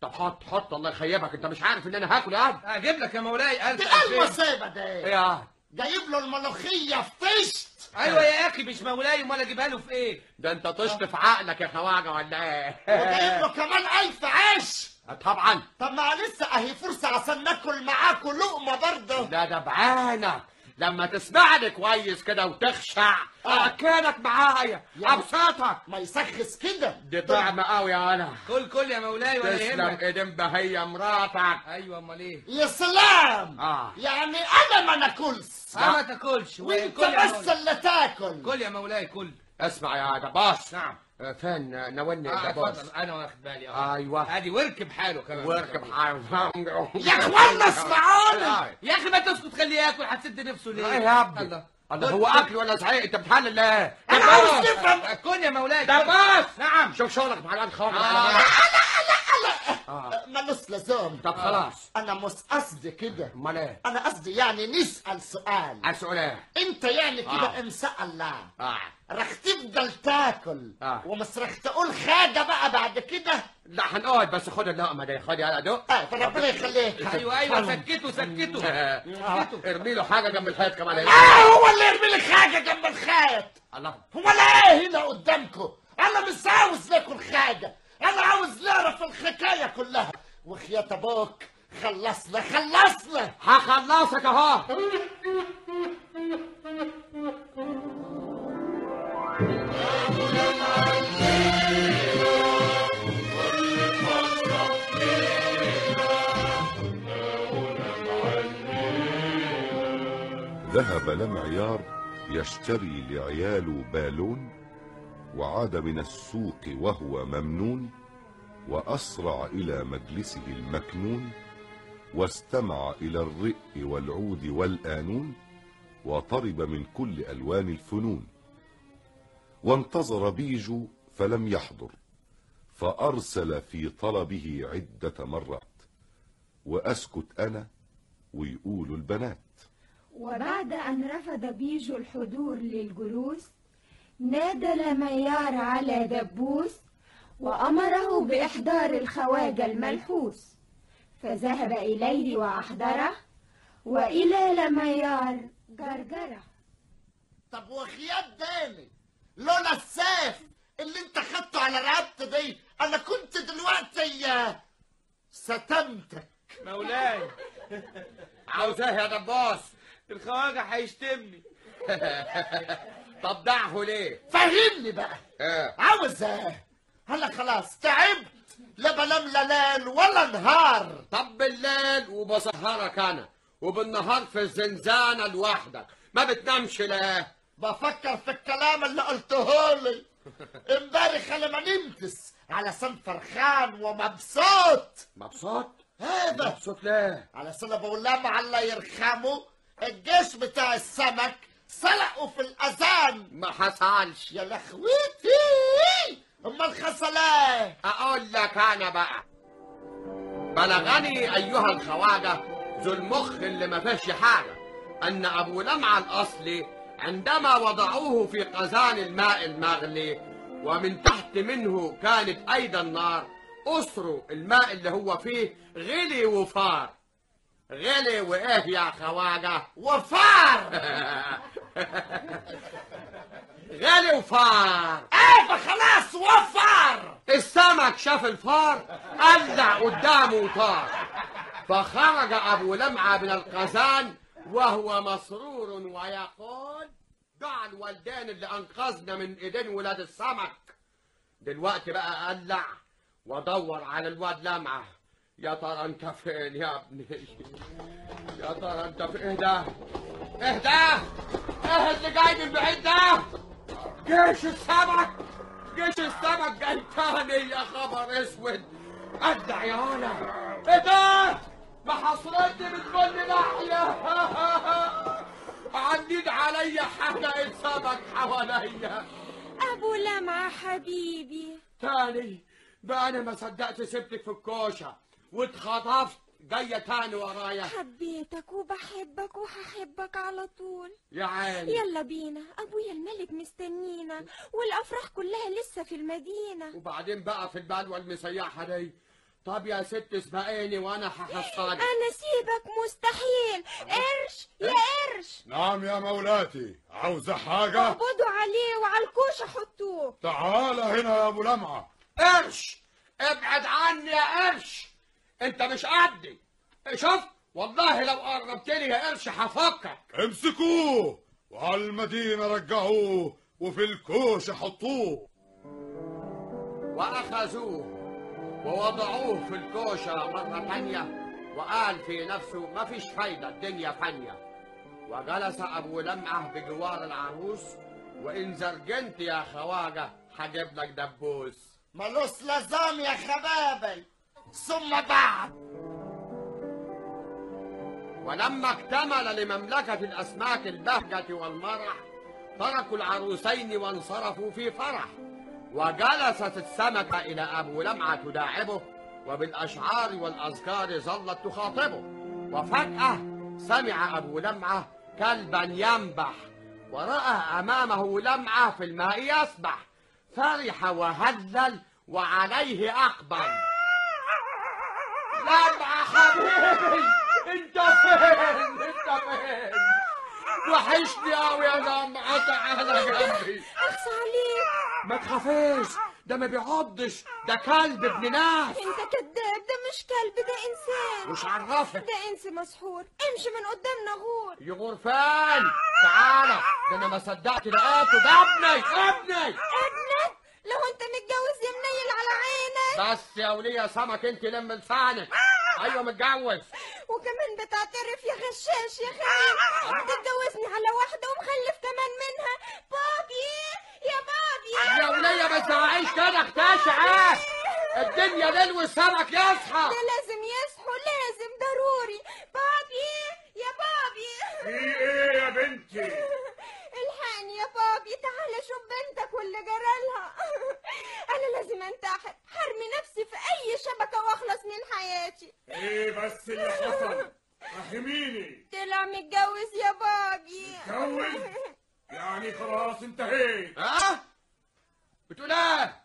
طب حط حط الله يخيبك. انت مش عارف ان أنا هاكل يا قد أجيب لك يا مولاي ألف إيه ألفين. المصيبه ده إيه يا جايب له الملوخية في طشت أيوه يا أخي مش مولاي أمال أجيبها له في إيه؟ ده أنت طشت في عقلك يا خواجة ولا إيه؟ وجايب له كمان ألف عيش. طبعا. طب ما لسه أهي فرصة عشان ناكل معاكوا لقمة برضه. لا ده بعانك. لما تسمعني كويس كده وتخشع. اكلك معايا. ابسطك ما يسخس كده. دي طعمه قوي يا أنا. كل كل يا مولاي ولا تسلم يهمك. إيدين بهية مراتك. أيوه أمال إيه؟ يا سلام. آه. يعني أنا ما ناكلش. آه ما تاكلش. وأنت بس. اللي تاكل. كل يا مولاي كل. اسمع يا دباس نعم. آه، فين نوني آه دباس اتفضل أنا واخد بالي. آه. أيوه. ادي واركب حاله كمان. واركب حاجة يا اخوانا اسمعوني يا أخي ما تسكت خليه ياكل هتسد نفسه ليه؟ يا ابني الله. الله هو أكل ولا زعيق أنت بتحلل ليه أنا عاوز نفهم كل يا مولاي. ده باس نعم. شوف شغلك مع الآن خالص آه. آه. ملوش لزوم. طب خلاص. أنا مش قصدي كده. أمال إيه؟ أنا قصدي يعني نسأل سؤال. السؤال إيه؟ أنت يعني كده آه. إن شاء الله. آه. رح تفضل تاكل. آه. ومش رح تقول حاجة بقى بعد كده. لا هنقعد بس خد اللقمة دي خد يا دق آه فربنا يخليك. أيوه أيوه سكته سكته. ارمي له حاجة جنب الحيط كمان. آه هو اللي يرمي لك حاجة جنب الخيط الله. هو أنا إيه هنا قدامكم. أنا مش عاوز ناكل حاجة. أنا عاوز نعرف الحكاية كلها. وخيات أبوك خلصنا خلصنا. هخلصك أهو. ذهب لمعيار يشتري لعياله بالون وعاد من السوق وهو ممنون وأسرع إلى مجلسه المكنون واستمع إلى الرئ والعود والآنون وطرب من كل ألوان الفنون. وانتظر بيجو فلم يحضر فأرسل في طلبه عدة مرات وأسكت أنا ويقولوا البنات. وبعد أن رفض بيجو الحضور للجلوس نادى لميار على دبوس وأمره بإحضار الخواجة الملحوس فذهب إليه وأحضره وإلى لميار جرجرة طب وخياب داني لولا السيف اللي انت خدته على رقبتي دي أنا كنت دلوقتي ستمتك. مولاي. عاوز إيه يا دباس الخواجة هيشتمني. طب دعه ليه؟ فهمني بقى. إيه عاوز إيه هلا خلاص تعبت. لا بنام لا ليل ولا نهار. طب بالليل وبسهرك أنا وبالنهار في الزنزانة لوحدك. ما بتنامش ليه؟ بفكر في الكلام اللي قلته لي. امبارح أنا ما نمتس على سن فرحان ومبسوط. مبسوط؟ هذا. مبسوط ليه؟ على سنة بقول لها الله يرحمه. الجيش بتاع السمك سلقوا في الأذان. ما حصلش. يا لخويتي! أمال حصل إيه أقول لك أنا بقى. بلغني أيها الخواجة ذو المخ اللي ما فيش حاجة أن أبو لمعة الأصلي عندما وضعوه في قزان الماء المغلي ومن تحت منه كانت أيضا نار أسروا الماء اللي هو فيه غلي وفار. غلي وإيه يا خواجة؟ وفار! غلي وفار. إيه فخلاص وفار! السمك شاف الفار قلع قدامه وطار. فخرج أبو لمعة من القزان وهو مسرور ويقول دع الوالدين اللي أنقذنا من إيدين ولاد السمك. دلوقتي بقى قلع ودور على الواد لمعة. يا ترى أنت فين يا ابني؟ يا ترى أنت في إيه ده إيه اللي جاي من بعيد ده. جيش السمك جيش السمك جاي تاني يا خبر أسود. ادع يا ولا إيه ده من كل ناحية. عديد عليا حلقة سمك حواليا أبو لمعة حبيبي. تاني بقى أنا ما صدقت سبتك في الكوشة واتخطفت جاية تاني ورايا. حبيتك وبحبك وهحبك على طول. يا عيني. يلا بينا أبويا الملك مستنينا والأفراح كلها لسه في المدينة. وبعدين بقى في البلوه المسيحة دي طب يا ست اسمعيني وأنا هحصلك أنا سيبك مستحيل. قرش يا قرش. نعم يا مولاتي. عاوزة حاجة؟ اقبضوا عليه وعلى الكوشة حطوه. تعال هنا يا أبو لمعة. قرش! ابعد عني يا قرش! أنت مش قدي. شوف والله لو قربت لي يا قرش هفكك. امسكوه! وعلى المدينة رجعوه وفي الكوش حطوه. وأخذوه. ووضعوه في الكوشة مرة تانية وقال في نفسه ما فيش فايدة الدنيا فانية. وجلس أبو لمعة بجوار العروس وإن زرجنت يا خواجة هجيب لك دبوس. ملوش لزام يا خبابي ثم بعد. ولما اكتمل لمملكة الأسماك البهجة والمرح تركوا العروسين وانصرفوا في فرح. وجلست السمكة إلى أبو لمعة تداعبه وبالأشعار والأذكار ظلت تخاطبه. وفجأة سمع أبو لمعة كلبا ينبح ورأى أمامه لمعة في الماء يسبح. فرح وهلل وعليه أقبل. لمعة حبيبي انت فين انت فين وحشني قوي يا لمعة تعالى جنبي أخص عليك ما تخافيش. ده ما بيعضش. ده كلب ابن ناس. أنت كذاب. ده مش كلب ده إنسان. مش عرفك ده إنس مسحور. امشي من قدامنا غور. يغور فين تعالى. ده أنا ما صدقت لقيته ده ابني ابني. ابنك. لو انت متجوز يا منيل على عينك. بس يا ولية سمك انت لم لسانك. أيوه متجوز. وكمان بتعترف يا غشاش يا خليل تتجوزني على واحدة ومخلف كمان منها. بابي يا بابي يا ولية ما تزعقيش كده اختشعة الدنيا ليل والسمك يصحى. ده لازم يصحوا لازم ضروري. بابي يا بابي في إيه يا بنتي؟ الحقني يا بابي تعالى شوف بنتك واللي جرالها أنا لازم انتحر حرمي نفسي في اي شبكة واخلص من حياتي إيه بس اللي حصل؟ فهميني طلع متجوز يا بابي. اتجوز يعني خلاص انتهيت. ها؟ بتقول إيه؟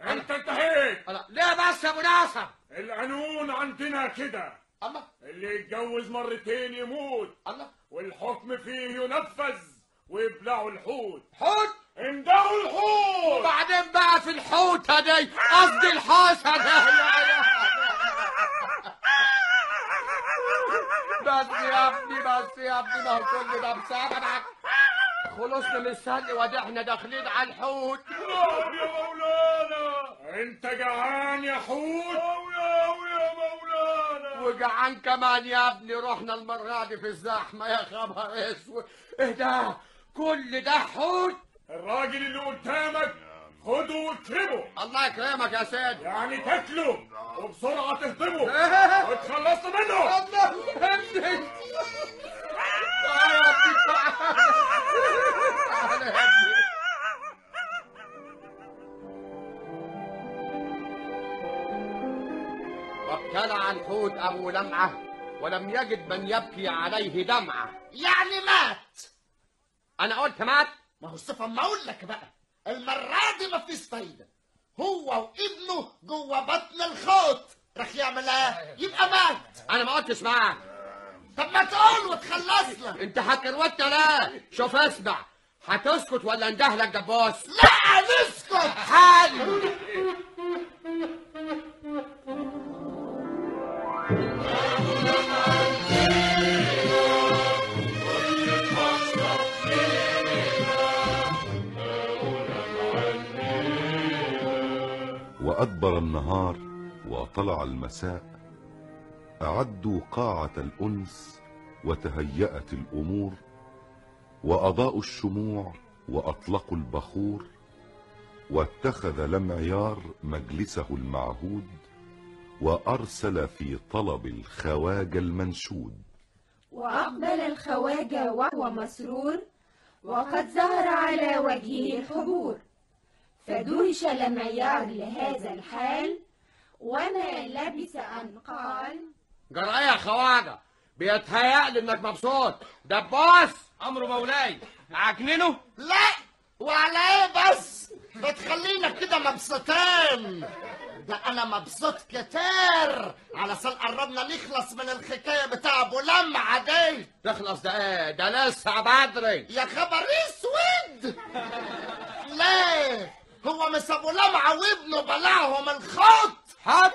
أنت انتهيت. الله ليه بس يا أبو ناصر؟ القانون عندنا كده. الله. اللي يتجوز مرتين يموت. الله. والحكم فيه ينفذ ويبلعوا الحوت. حوت؟ اندعوا الحوت. وبعدين بقى في الحوتة دي قصدي الحوسة دي بس يا ابني بس يا ابني ما هو كل ده بسببك خلصنا من السهل ودي داخلين على الحوت يا مولانا انت جعان يا حوت يا يا مولانا وجعان كمان يا ابني رحنا المرة دي في الزحمة يا خبر اسود إيه ده كل ده حوت الراجل اللي قدامك خده واكرمه الله يكرمك يا سيدي يعني تاكله وبسرعة تهضمه وتخلصت منه. الله يهديك. وابتلع الحوت أبو لمعة ولم يجد من يبكي عليه دمعة. يعني مات. أنا قلت مات؟ ما هو صفة ما أقول لك بقى. المرة دي مفيش فايدة هو وابنه جوه بطن الخوت. راح يعمل إيه؟ يبقى مات. أنا ما قلتش معاه طب ما تقول وتخلصنا أنت هتروت لا. شوف اسمع. هتسكت ولا اندهلك دبوس لا نسكت. حل وأدبر النهار وطلع المساء أعدوا قاعة الأنس وتهيأت الأمور وأضاءوا الشموع وأطلقوا البخور واتخذ لمعيار مجلسه المعهود وأرسل في طلب الخواجة المنشود. وأقبل الخواجة وهو مسرور وقد ظهر على وجهه الحبور فدهش لمعيار لهذا الحال وما لبث أن قال جرى إيه يا خواجة بيتهيألي إنك مبسوط. دبوس أمر مولاي. عجننه لا وعلى إيه بس؟ بتخلينا كده مبسوطين. ده أنا مبسوط كتير. علشان قربنا نخلص من الحكاية بتاع أبو لمعه دي تخلص ده إيه؟ ده لسه بدري. يا خبر أسود. ليه؟ هو مش ابو لمعه وابنه بلعهم الخط حط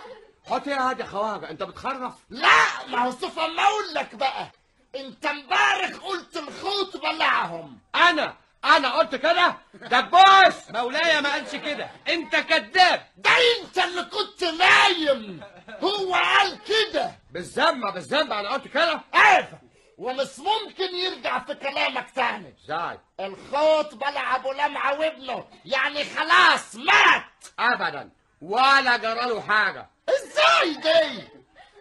حط يا هادي خواجة أنت بتخرف؟ لا ما هو صفة ما أقول لك بقى. أنت امبارح قلت الخوت بلعهم أنا أنا قلت كده؟ دبوس مولاي ما قالش كده. أنت كذاب. ده أنت اللي كنت نايم. هو قال كده. بالذمه بالذمه أنا قلت كده؟ إيه ومش ممكن يرجع في كلامك تاني. إزاي الخوت بلع أبو لمعة وابنه. يعني خلاص مات. ابدا. ولا جراله حاجة. إزاي دي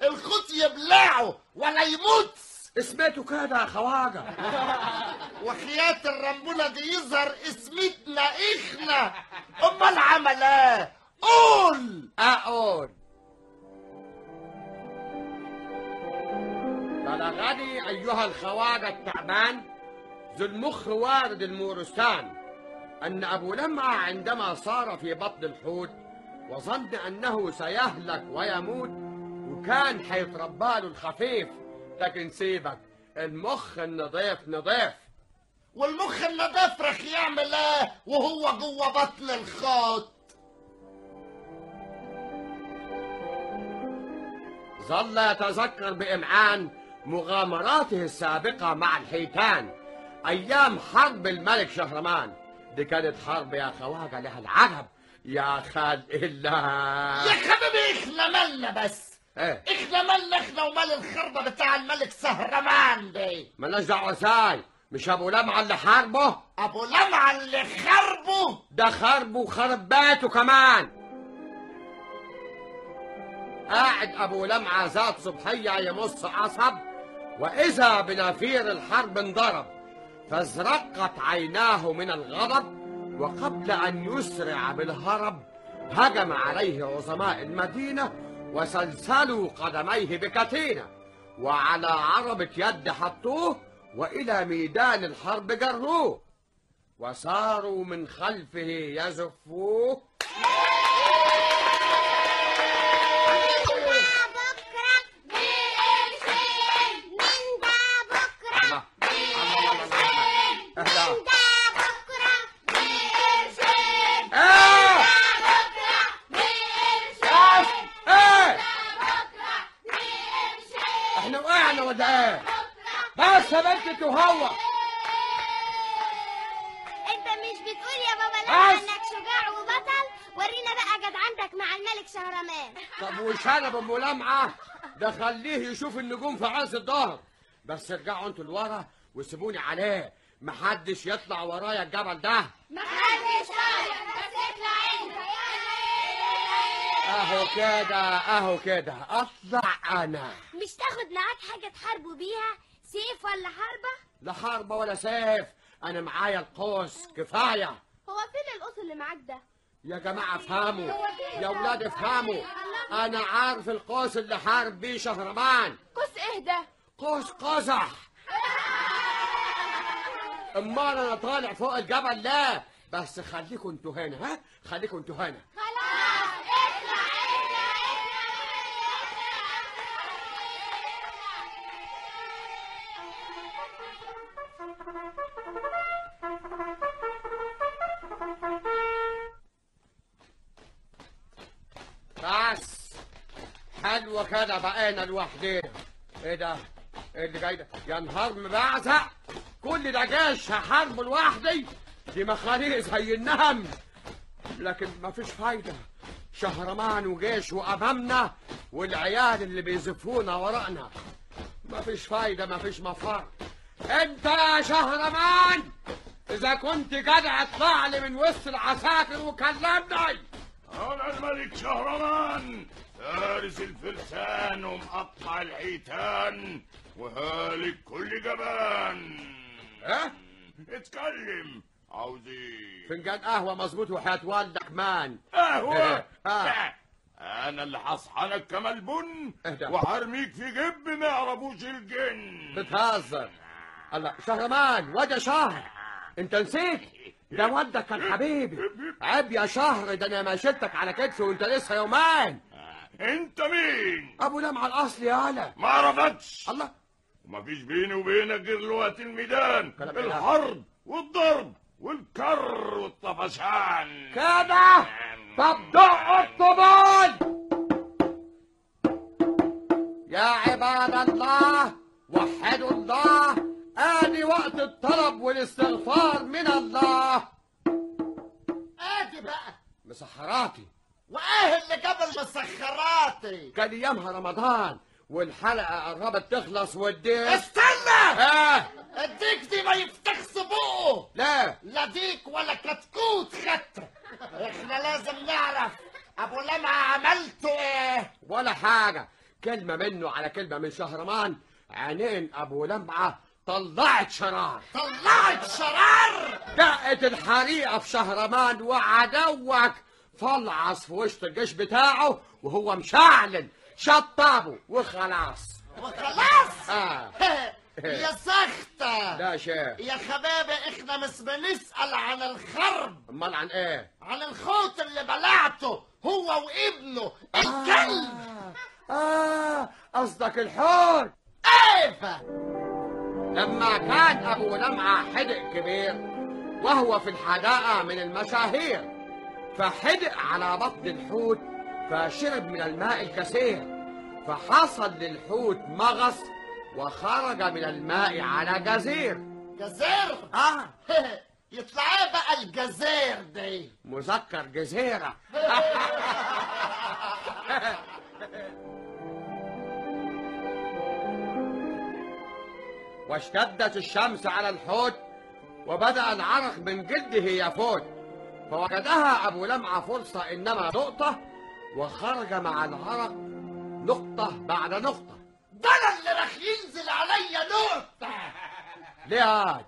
الخوت يبلعه ولا يموت. اسمته كده يا خواجة. وخيات الرمبولة دي يظهر اسمتنا إحنا. أمال عمل إيه قول. أقول. بلغني أيها الخواجة التعبان ذو المخ وارد المورستان أن أبو لمعة عندما صار في بطن الحوت وظن أنه سيهلك ويموت وكان هيتربى له الخفيف لكن سيبك المخ النظيف نظيف. والمخ النضيف رح يعمل إيه؟ وهو جوه بطن الخوت. ظل يتذكر بإمعان مغامراته السابقة مع الحيتان. أيام حرب الملك شهرمان. دي كانت حرب يا خواجة لها العجب يا خلق الله يا حبيبي إحنا مالنا بس. إيه؟ مالنا إحنا ومال الخربة بتاع الملك سهرمان دي. مالناش دعوه إزاي مش أبو لمعة اللي حاربه؟ أبو لمعة اللي خربه. ده خربه وخرب بيته كمان. قاعد أبو لمعة ذات صبحية يمص عصب. وإذا بنافير الحرب انضرب فازرقت عيناه من الغضب وقبل أن يسرع بالهرب هجم عليه عظماء المدينة وسلسلوا قدميه بكتينة وعلى عربة يد حطوه وإلى ميدان الحرب جروه. وصاروا من خلفه يزفوه. إيه بس يا بنت وهو انت مش بتقول يا بابا. لما انك شجاع وبطل؟ ورينا بقى جدعنتك مع الملك شهرمان. طب وشنب ام لمعه ده خليه يشوف النجوم في عز الظهر. بس ارجعوا أنتوا لورا وسيبوني عليه. محدش يطلع ورايا الجبل ده. محدش طايق بس اطلع انت أهو كده أهو كده. اطلع أنا مش تاخد معاك حاجة تحاربوا بيها؟ سيف ولا حربة؟ لا حرب ولا سيف. أنا معايا القوس. كفاية. هو فين القوس اللي معاك ده؟ يا جماعة افهموا. يا ولاد افهموا. أنا عارف القوس اللي حارب بيه شهرمان. قوس إيه ده؟ قوس قزح. أمال أنا طالع فوق الجبل لا بس خليكم أنتوا هنا ها؟ خليكم أنتوا هنا. خلاص. بس. حلوة كده بقينا لوحدينا إيه ده؟ إيه اللي جاي ده؟ يا نهار مبعزق كل ده جيش هحارب لوحدي؟ دي مخاريق زي النهم. لكن مفيش فايدة. شهرمان وجيش وأمامنا والعيال اللي بيزفونا وراءنا مفيش فايدة مفيش مفر. انت يا شهرمان إذا كنت جدع اطلع لي من وسط العساكر وكلمني أنا الملك شهرمان فارس الفرسان ومقطع الحيتان وهالك كل جبان ها؟ اتكلم عاوز إيه؟ فنجان قهوة مظبوط وحياة والدك مان قهوة؟ آه. أنا اللي هصحنك كما البن إهدى. وهرميك في جب ما يعرفوش الجن بتهزر الله شهرمان واد يا شهر انت نسيت؟ ده والدك كان حبيبي. عيب يا شهر ده أنا ما شلتك على كتفي وانت لسه يومين انت مين؟ ابو لمعة الاصلي يالا ما عرفتش. الله. ومفيش بيني وبينك غير لغة الميدان؟ الحرب والضرب والكر والطفشان. كده طب دق الطبال يا عباد الله وحدوا الله. آدي وقت الطلب والاستغفار من الله. آدي بقى. مسحراتي وايه اللي قبل مسخراتي. كان ايامها رمضان والحلقة قربت تخلص والدين استنى! آه. الديك دي ما يفتخش بقه لا. لا ديك ولا كتكوت خدت. إحنا لازم نعرف أبو لمعة عملته إيه. ولا حاجة. كلمة منه على كلمة من شهرمان. عينين أبو لمعة طلعت شرار. طلعت شرار! دقت الحريقه في شهرمان وعدوك. فلعص في وسط الجيش بتاعه وهو مشعلل شطبه وخلاص. وخلاص! آه. يا سختة! لا شيء يا خبابة إحنا مش بنسأل عن الخرب. امال عن إيه؟ عن الخوت اللي بلعته هو وابنه. الكلب! آه. قصدك الحوت ايفا لما كان أبو لمعة حدق كبير وهو في الحداقه من المشاهير فحدق على بطن الحوت فشرب من الماء الكثير فحصل للحوت مغص وخرج من الماء على جزير. جزير؟ آه. يطلع إيه بقى الجزير دي؟ مذكر جزيرة. واشتدت الشمس على الحوت وبدأ العرق من جلده يفوت. فوجدها أبو لمعة فرصة إنما نقطة وخرج مع العرق نقطة بعد نقطة. ده أنا اللي راح ينزل عليا نقطة! ليه؟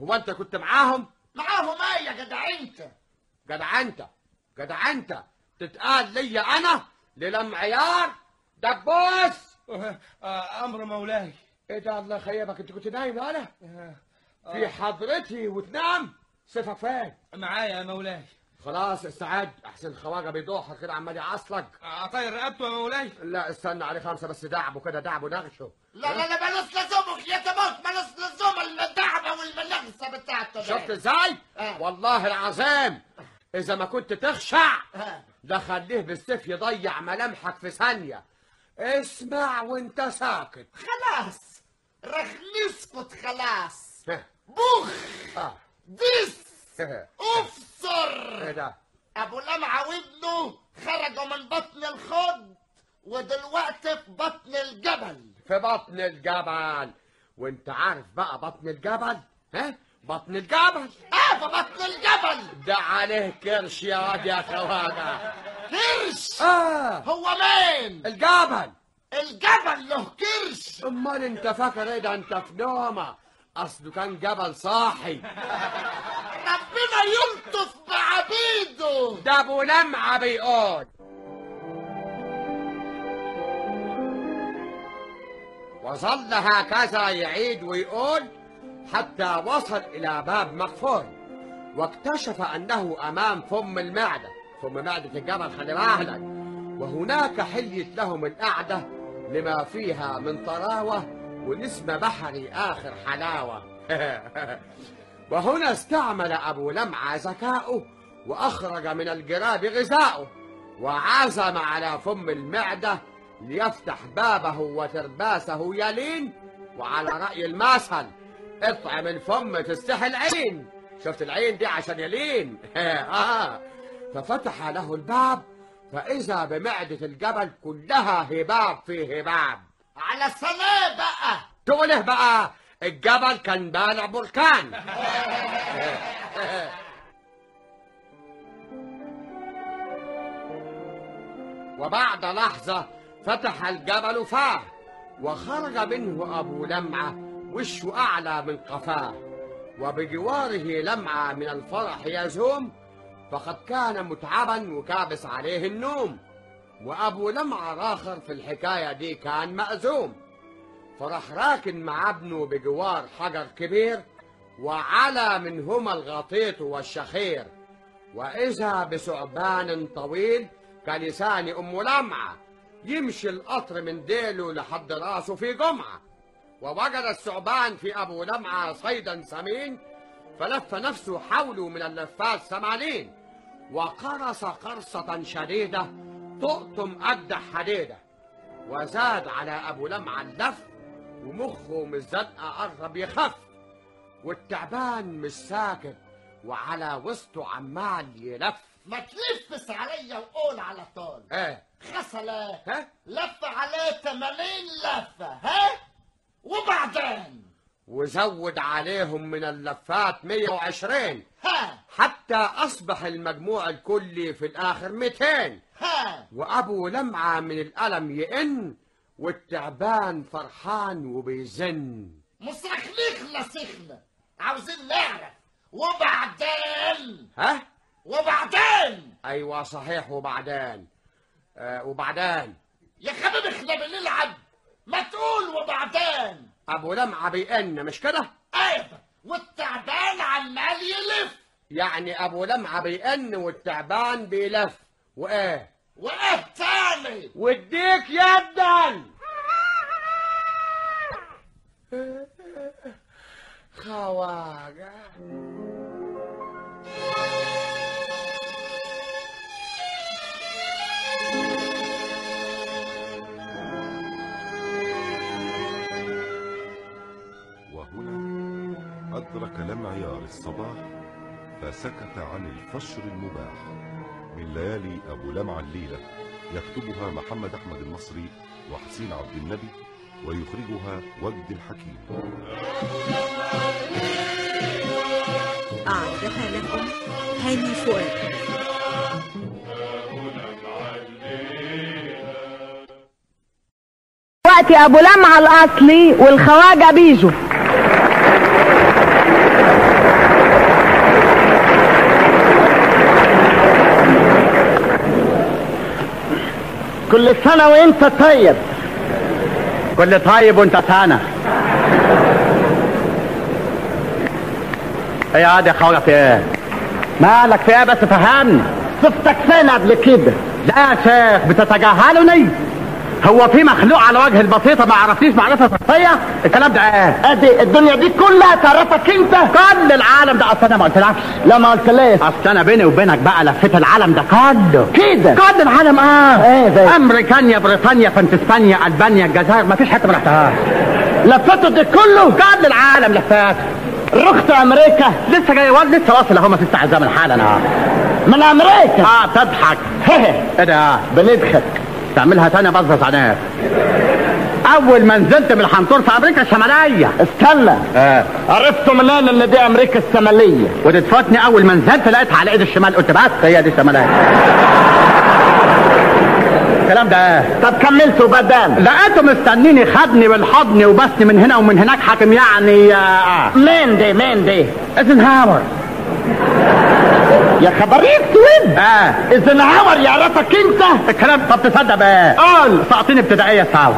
هو أنت كنت معاهم؟ معاهم إيه يا جدع أنت؟ جدع أنت جدع أنت. تتقال ليا أنا للم عيار دبوس أمر مولاي. إيه ده الله يخيبك انت كنت نايم أنا؟ في حضرتي وتنام. صفك فين؟ معايا يا مولاي. خلاص استعد. أحسن خواجة بيضوحك كده عمال يعصلك. اطير رقبته يا مولاي. لا استنى عليه خمسة بس دعبه كده دعبه نغشه لا لا لا بلاش لزومك يا تموت بلاش لزوم. المدعبة والملغسة بتاعته ده. شفت إزاي؟ والله العظيم. إذا ما كنت تخشع ده خليه بالسيف يضيع ملامحك في ثانية. اسمع وانت ساكت. خلاص. رح نسكت خلاص. بخ آه. دس. افصر. ده؟ أبو لمعة وابنه خرجوا من بطن الخد ودلوقتي في بطن الجبل. في بطن الجبل. وانت عارف بقى بطن الجبل؟ ها؟ بطن الجبل. آه في بطن الجبل. ده عليه كرش يا واد يا خواجة. كرش؟ آه. هو مين؟ الجبل. الجبل له كرش أمال أنت فاكر إيه ده؟ أنت في نومة. أصله كان جبل صاحي. ربنا يلطف بعبيده. ده أبو لمعه بيقول. وظل هكذا يعيد ويقول حتى وصل إلى باب مقفول. واكتشف أنه أمام فم المعدة. فم معدة الجبل خلي بالك. وهناك حليت لهم القعدة. لما فيها من طراوة ونسمة بحري آخر حلاوة. وهنا استعمل أبو لمعة ذكاؤه وأخرج من الجراب غذاؤه وعزم على فم المعدة ليفتح بابه وترباسه يلين. وعلى رأي المثل اطعم الفم تستحي العين. شفت العين دي عشان يلين؟ آه. ففتح له الباب فإذا بمعدة الجبل كلها هباب في هباب. على سلام بقى. تقول إيه بقى الجبل كان بالع بركان وبعد لحظة فتح الجبل فاه وخرج منه أبو لمعة وشه أعلى من قفاه. وبجواره لمعة من الفرح يزوم فقد كان متعبا وكابس عليه النوم وأبو لمعة راخر في الحكاية دي كان مأزوم. فراح راكن مع ابنه بجوار حجر كبير وعلى منهما الغطيط والشخير. وإذا بثعبان طويل كلسان أم لمعة يمشي القطر من ديله لحد رأسه في جمعة. ووجد الثعبان في أبو لمعة صيدا سمين فلف نفسه حوله من اللفات ثمانين. وقرص قرصة شديدة تقطم أجدح حديدة وزاد على أبو لمعة اللف ومخه من الزنقة قرب يخف والتعبان مش ساكت وعلى وسطه عمال يلف. ما تلفس عليا وقول على طول. إيه؟ خسلة. ها لف عليه 80 لفة. ها؟ وبعدين؟ وزود عليهم من اللفات 120 ها. حتى أصبح المجموع الكلي في الآخر 200 ها. وأبو لمعة من الألم يئن والتعبان فرحان وبيزن. مصخليخ لسخلة عاوزين نعرف. وبعدين؟ ها؟ وبعدين؟ أيوة صحيح وبعدين؟ آه وبعدين؟ يا حبيبي إحنا بنلعب ما تقول وبعدين؟ أبو لمعة بيئن مش كده؟ أيوه. والتعبان عمال يلف. يعني أبو لمعة بيئن والتعبان بيلف. وإيه؟ وإيه تاني؟ واديك يدا خواجة. أدرك لمعيار الصباح فسكت عن الفشر المباح من ليالي أبو لمع الليلة يكتبها محمد أحمد المصري وحسين عبد النبي ويخرجها وجد الحكيم. أعدها لكم هاني فؤاد. وقت أبو لمعة الأصلي والخواجة بيجو كل سنة وانت طيب. كل طيب وانت سنة إيه عادي يا. في إيه مالك في إيه بس فهمني. شفتك فين قبل كده؟ لا يا شيخ بتتجاهلني. هو في مخلوق على وجه البسيطة ما عرفتيش معرفة شخصية الكلام ده إيه؟ أدي الدنيا دي كلها تعرفك أنت. كل العالم ده أصل أنا ما قلتلكش. لا ما قلتليش. أصل أنا بيني وبينك بقى لفيت العالم ده كله. كده؟ كل العالم آه. إيه ده؟ أمريكانيا بريطانيا فانت اسبانيا ألبانيا الجزائر ما فيش حتة ما رحتهاش لفيته ده كله؟ كل العالم لفات. رحت أمريكا؟ لسه جاي ولا لسه واصل أهو ما في ساعة زمن حالا. من أمريكا؟ آه تضحك إيه ده؟ بنضحك. تعملها تاني بزز عناك أول ما نزلت من الحنطور في أمريكا الشمالية. استنى. آه. عرفت منين ان دي أمريكا الشمالية. ودي تفوتني أول ما نزلت لقيتها على إيد الشمال. قلت بس هي دي الشمالية. الكلام ده. طب كملت وبدان لقيته مستنيني خدني بالحضن وباسني من هنا ومن هناك حاكم يعني آه. مين دي؟ مين دي؟ ايزنهاور يا خبر اسود آه. ايزنهاور يعرفك انت. الكلام طب تصدق بقى قال ساقطين ابتدائية سوا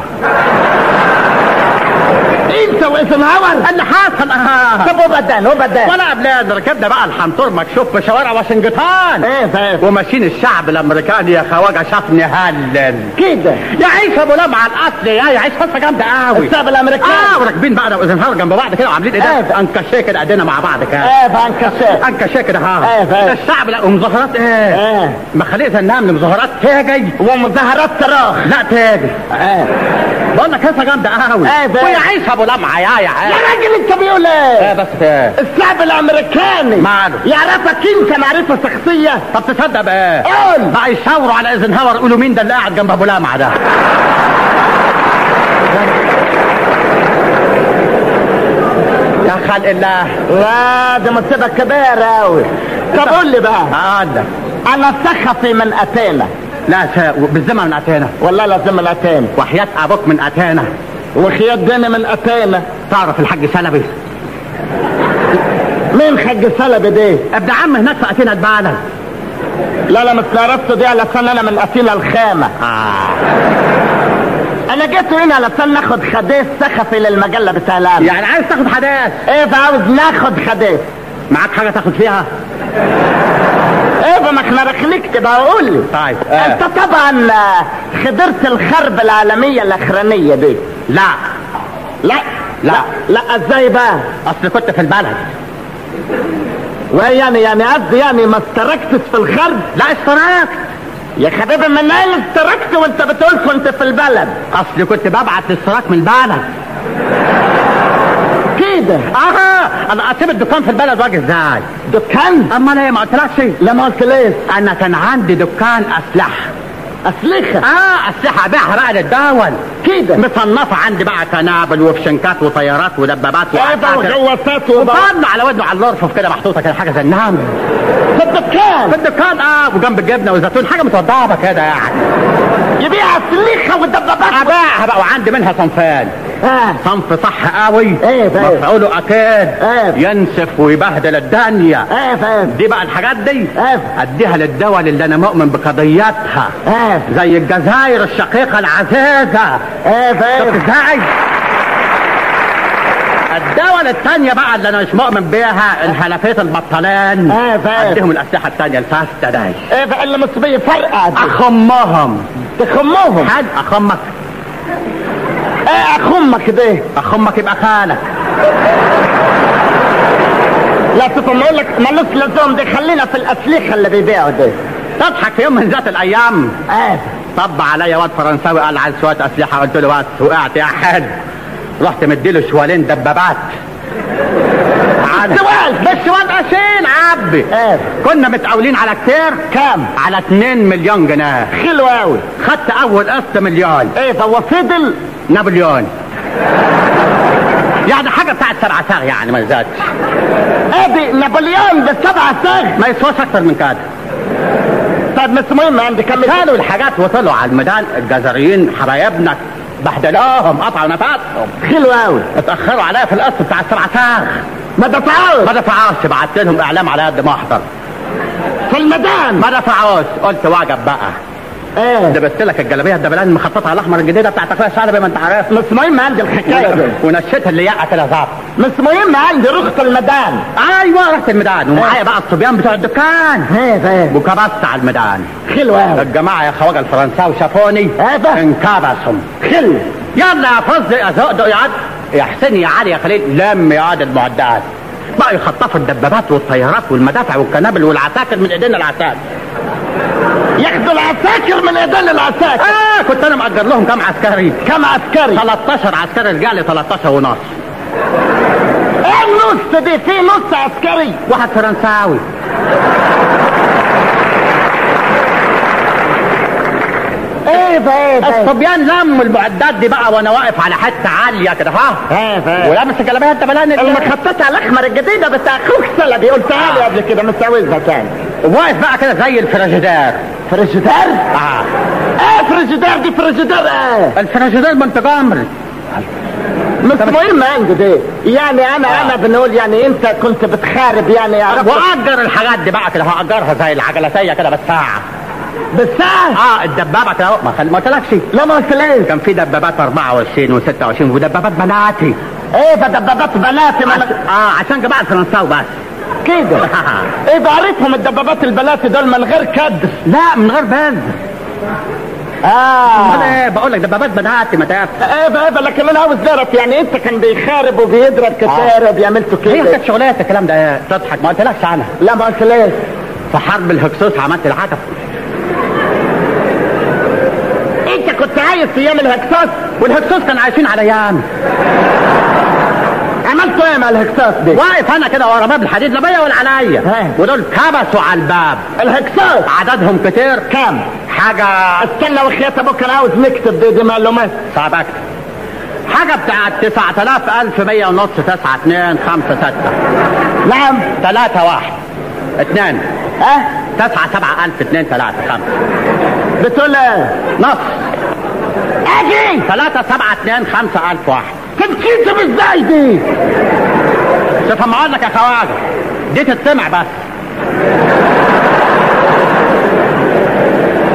انت وايزنهاور اللي حصل آه. طب وبدان وبدان ولا قبلان ركبنا بقى الحنطور مكشوف في شوارع واشنطن. إيه فاهم وماشيين الشعب الأمريكاني يا خواجة شافني هلل. كده؟ يا عيش أبو لمعه الأصل يا يا عيش حصه جامدة قوي الشعب الأمريكاني. آه وراكبين بقى وايزنهاور جنب بعض كده وعاملين إيه. ده انكشيه كده ايدينا مع بعض كده. إيه انكشيه انكشيه كده ها. إيه فاهم الشعب لا ومظاهرات إيه؟ إيه. مخليه النمل مظاهرات تاجي. ومظاهرات صراخ لا تاجي. إيه. بقول لك حصه جامدة قوي إيه ويا عيش أبو لمعه يا يا يا راجل انت بيقول إيه؟ إيه بس إيه الشعب الأمريكاني. ماله يعرفك انت معرفة شخصية؟ طب تصدق بقى. قول. بقى يشاوروا على إيزنهاور يقولوا مين ده اللي قاعد جنب أبو لمعة ده؟ يا خلق الله. لا دي مصيبة كبيرة قوي طب قول لي بقى. هقول لك أنا سخفي من أتينا. لا. بالذمه من أتينا. والله لازم من أتينا. وحياة أبوك من أتينا. وحياه دينا من اتينا تعرف الحاج سلبي؟ مين حاج سلبي دي ابن عم هناك في أتينا البلد لا لا مش عرفت دي علشان أنا من أتينا الخامة. آه. أنا جيت هنا علشان ناخد حديث سخفي للمجله بتاع يعني عايز تاخد حديث؟ إيه عاوز ناخد حديث. معاك حاجة تاخد فيها؟ إيه ما إحنا رخليك تبقى قول. لي طيب آه. أنت طبعا خبرت الحرب العالمية الأخرانية دي. لا. لا؟ لا. لا إزاي بقى؟ أصل كنت في البلد. ويعني يعني؟ قصدي يعني ما اشتركتش في الحرب لا اشتركت يا حبيبي من أين اشتركت وأنت بتقول كنت في البلد؟ أصل كنت ببعت الاشتراك من البلد. كده آه أنا اسيب الدكان في البلد واجي إزاي دكان؟ امال إيه ما قلتلكش لا ما قلتليش أنا كان عندي دكان أسلحة. أسلحة؟ آه أسلحة ابيعها بقى للدول كده مصنفة عندي بقى قنابل وفشنكات وطيارات ودبابات أيضا وغواصات وطن على ودنه على الارفف كده محطوطة كده حاجة زي النمل في الدكان. في الدكان آه وجنب الجبنة والزيتون حاجة متوضبة كده يعني. يبيع أسلحة والدبابات ابيعها بقى وعندي منها صنفين. آه. صنف صح قوي إيه فاهم. مفعوله أكيد إيه ينسف ويبهدل الدنيا إيه فاهم. دي بقى الحاجات دي. إيه أديها للدول اللي أنا مؤمن بقضيتها إيه زي الجزائر الشقيقة العزيزة. إيه فاهم. إزاي الدول التانية بقى اللي أنا مش مؤمن بيها الحلفية البطلان. إيه فاهم. أديهم الأسلحة التانية الفاسدة دي. إيه اللي مش بيفرقع دي. أخمهم. تخمهم. حد أخمك. إيه اخمك ده. اخمك يبقى خالك لا تفهم أقول لك مالوش لزوم دي خلينا في الأسلحة اللي بيبيعوا دي تضحك في يوم من ذات الأيام. إيه. طب عليا واد فرنساوي قال عايز شوية أسلحة قلت له بس وقعت يا حد رحت مديله شوالين دبابات. السوال بس واد اشيل عبي إيه. كنا متقاولين على كتير. كام؟ على 2 مليون جنيه. حلو قوي خدت أول قسط مليون. إيه هو فضل؟ نابليون. يعني حاجة بتاعت سبع ساغ يعني ما زادش ادي نابليون بالسبع ساغ. ما يسواش أكتر من كده. طيب مش مهم عندي كمل شالوا الحاجات وطلعوا على الميدان الجزريين حبايبنا بهدلوهم قطعوا نفسهم. حلو قوي اتأخروا عليا في القسط بتاع السبع ساغ. ما دفعوش. ما دفعوش بعت لهم إعلام على قد ما احضر في الميدان. ما دفعوش قلت واجب بقى. إيه. لبست لك الجلابية الدبلان المخططه على الأحمر الجديدة بتاعت أخويا الشعبي ما انت عارف مش مهم عندي الحكاية دي ونشيتها اللي يقع كده ظبط مش مهم عندي رخص الميدان. أيوه رحت الميدان. ومعايا بقى الصبيان بتوع الدكان. إيه إيه. وكبست على الميدان. حلو قوي الجماعة يا خواجة الفرنساوي شافوني. إيه انكبسوا حلو يلا يا فز يا زقدق يا عد يا حسين يا علي يا خليل. لم يا عاد المعدات. بقوا يخطفوا الدبابات والطيارات والمدافع والقنابل والعساكر من إيدينا العساكر. ياخدوا العساكر من ايدين العساكر. آه كنت أنا مأجر لهم كام عسكري. كم عسكري؟ 13 عسكري رجع لي 13 ونص إيه النص دي؟ في نص عسكري. واحد فرنساوي. إيه ده إيه ده الصبيان لموا المعدات دي بقى وأنا واقف على حتة عالية كده ها إيه ولابس الجلابيه الدبلان المخططة الأحمر الجديدة بتاع أخوك سلبي قلتها لي قبل كده مش عاوزها تاني واقف بقى كده زي الفراجيدار فريجيدار؟ آه. إيه فريجيدار دي فريجيدار إيه؟ الفراجيدار منتج امري مش مهم عندي دي. يعني أنا أنا بنقول يعني أنت كنت بتخارب يعني يا رب وأجر الحاجات دي بقى كده هاجرها زي العجلتيه كده بالساعة. بالساعة؟ آه الدبابة كده ما خل... ما قلتلكش. لا ما قلتليش كان في دبابات 24 و26 ودبابات بناتي. إيه دبابات بناتي. عش... آه عشان جماعة الفرنساوي بس. كده؟ إيه ده عرفهم الدبابات البناتي دول من غير كدر لا من غير بز آه. أمال إيه؟ بقول لك دبابات بناتي ما تعرف. إيه ده إيه ده لكن أنا عاوز أعرف يعني أنت كان بيخارب وبيضرب كتير وبيعملته كده هي كانت شغلانة الكلام ده. تضحك. ما قلتلكش عنها. لا ما قلتليش في حرب الهكسوس عملت العجب عايز أيام الهكساس والهكسوس كانوا عايشين على أيام عملتوا إيه مع الهكساس دي؟ واقف أنا كده ورا باب الحديد لا بيا ولا عليا. ودول كبسوا على الباب. الهكساس؟ عددهم كتير. كام؟ حاجة استنى وخيات أبوك أنا عاوز نكتب دي, دي معلومات. صعب اكتب حاجة بتاعت 9100 ونص 9 2 5 6 نعم. 3 1 2 آه 9 7 1000 2 3 5 بتقول إيه؟ نص. أجي! 3 7 2 5 1000 واحد. تمشيتم إزاي دي؟ شوف لك يا خواجة. دي تتسمع بس.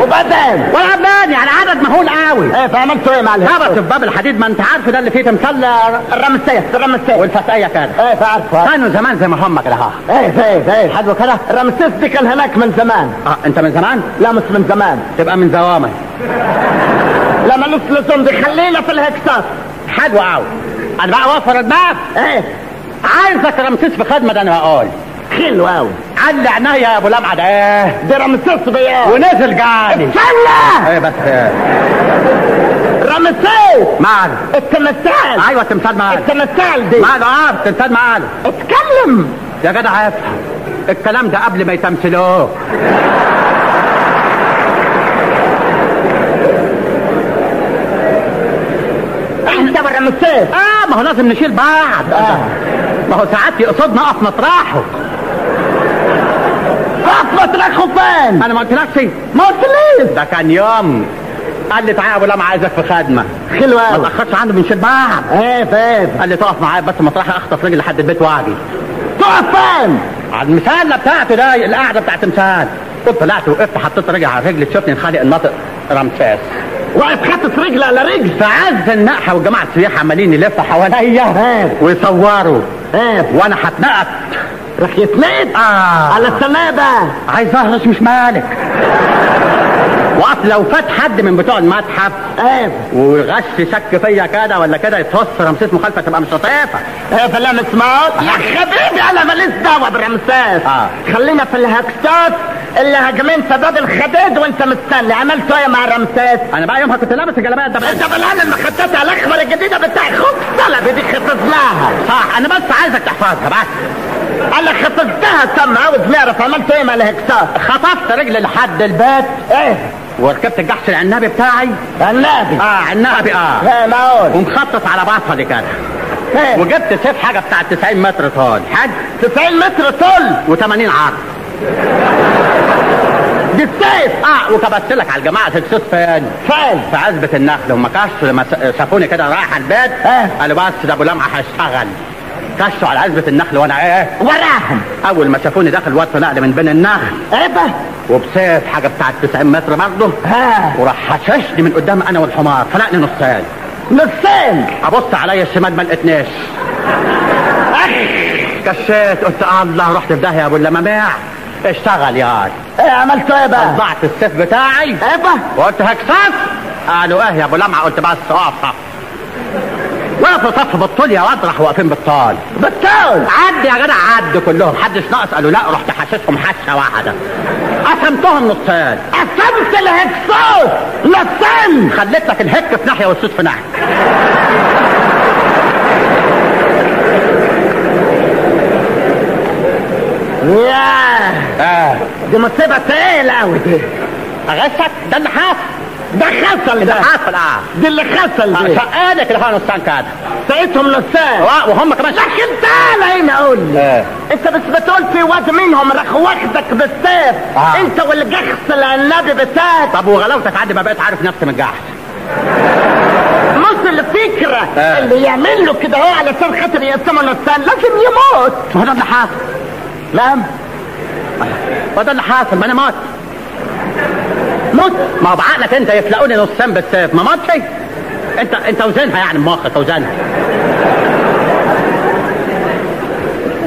وبعدين؟ ولا يعني عدد مهول قوي. إيه فعملتوا إيه مع كبس في باب الحديد ما انت عارف ده اللي فيه تمثال الرمسيس الرمسيس والفتايه كده. إيه فعارفه. كانوا زمان زي ما هم كده ها. إيه إيه إيه حلو كده. الرمسيس دي كان هناك من زمان. آه انت من زمان؟ لا مش من زمان. تبقى من زوامل لا مالوش لزوم دي خلينا في الهكساس. حلو قوي أنا بقى أوفر الباب. إيه. عايزك رمسيس في خدمه ده أنا بقول حلو قوي علي عينيا يا أبو لمعة ده. إيه دي رمسيس دي ونزل جاني. استنى إيه بس. إيه رمسيس! ماله التمثال. أيوه التمثال ماله التمثال دي. ماله آه التمثال ماله اتكلم. يا جدع افهم الكلام ده قبل ما يتمثلوه. والرمسيس آه ما هو لازم نشيل بعض. آه. ما هو ساعات يقصدنا اقف مطرحه اقف مطرحه فين؟ أنا ما قلتلكش ما قلتليش ده كان يوم. قال لي تعالى يا أبو لمعه عايزك في خدمه حلو ما قوي تأخرش عنده بنشيل بعض. إيه فين؟ قال لي تقف معايا بس مطرحي أخطف رجلي لحد البيت وأجي. تقف فين؟ على المسله بتاعته ده القعدة بتاعت مثال قلت طلعت وقفت حطيت رجلي على رجلي تشوفني خالق الناطق رمساس واقف حاطط رجل على رجل. في عز النقحه والجماعه السياح عمالين يلفوا حواليا ويصوروا. وأنا هتنقط راح يتنقط؟ آه. على السنابة عايز اهرش مش مالك. واصل لو فات حد من بتوع المتحف. إيه. وغش شك فيا كده ولا كده يتوص رمسيس مخالفة تبقى مش لطيفة. إيه فلا مسمعوت يا حبيبي أنا ماليش دعوة برمسيس. آه. خلينا في الهكسات اللي هاجمين في باب الخديد وانت مستني. عملت إيه مع رمسيس؟ أنا بقى يومها كنت لابس الجلابية الدبلانه أنت بالان المخططه الأخضر الجديدة بتاع أخوك سلبي دي حفظناها صح أنا بس عايزك تحفظها بس. أنا حفظتها تم عاوز نعرف عملت إيه مع الهكسات خطفت رجلي لحد البيت. إيه؟ وركبت الجحش العنابي بتاعي. النبي آه عنابي آه. ها معقول ومخطط على بطلي كده. وجبت سيف حاجة بتاع 90 متر طول. حاج؟ 90 متر طول. و80 عرض. دي السيف. آه وكبست لك على الجماعة الصوت فين؟ فين؟ في عزبة النخل. هم كشوا لما س- شافوني كده رايح على البيت آه قالوا بس ده أبو لمعه هيشتغل كشوا على عزبة النخل وأنا إيه؟ وراهم. اول ما شافوني داخل طلع لي من بين النخل. إيه؟ وبسيف حاجة بتاعت 90 متر برضه. ها. وراح حششني من قدام أنا والحمار. فلقني نصين. نصين؟ أبص عليا الشمال ما لقيتنيش كشيت قلت الله رحت في داهية يا أبو اللماميع. اشتغل يا إيه عملت إيه بقى؟ طلعت السيف بتاعي. إيه؟ وقلت هكسف قالوا إيه يا أبو لمعه قلت بس اقف صف وقفوا صف بالطول يا واد راحوا واقفين بالطول. بالطول؟ عد يا جدع عد كلهم. محدش ناقص قالوا لا رحت حششهم حشة واحدة. قسمتهم نصين. قسمت الهكسوس! نصين! خليت لك الهك في ناحية والسود في ناحية. ياه! آه. دي مصيبة تقيلة أوي دي. أغشك؟ ده اللي حاصل. ده خسل ده ده حاصل آه دي اللي خسل دي شقالك اللي هو نصان كده سقيتهم نصين وهم كمان لكن تعالى هنا قول. لي آه. انت بس بتقول في واد منهم راح واخدك بالسيف. آه. انت والجخس العنبي بتاعك. طب وغلاوتك عادي ما بقيت عارف نفسي من الجحش مش الفكرة آه. اللي يعمل له كده هو علشان خاطر يقسمه نصين لازم يموت. هو ده اللي حاصل. نعم. هو ده اللي حاصل ما أنا مت موت ما هو بعقلك انت يفلقوني نصين بالسيف. ما ماتش انت انت وزنها يعني بمخك وزنها.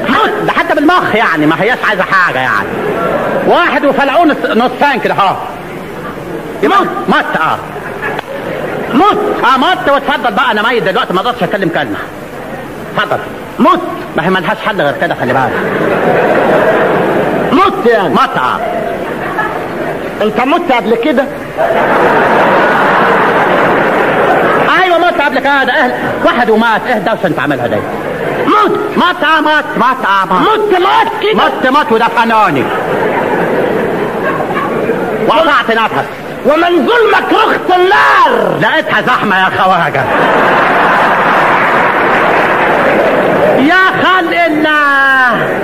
موت ده حتى بالمخ يعني ما هياش عايزة حاجة يعني. واحد وفلقوه نص- نصين كده اهو يموت. مات آه. موت آه مات. واتفضل بقى أنا ميت دلوقتي ما أقدرش اتكلم كلمة. اتفضل. موت ما هي ملهاش حل غير كده خلي بالك. موت يعني. مات آه. انت مت قبل كده؟ أيوه مات قبل كده. أهل واحد ومات. إيه الدوشه انت عاملها دي موت مات آه مات مات آه مات مت مات كده. مات مات وده فناني. وقطعت نفس. ومن ظلمك رخت النار. لقيتها زحمة يا خواجة. يا خلق الله.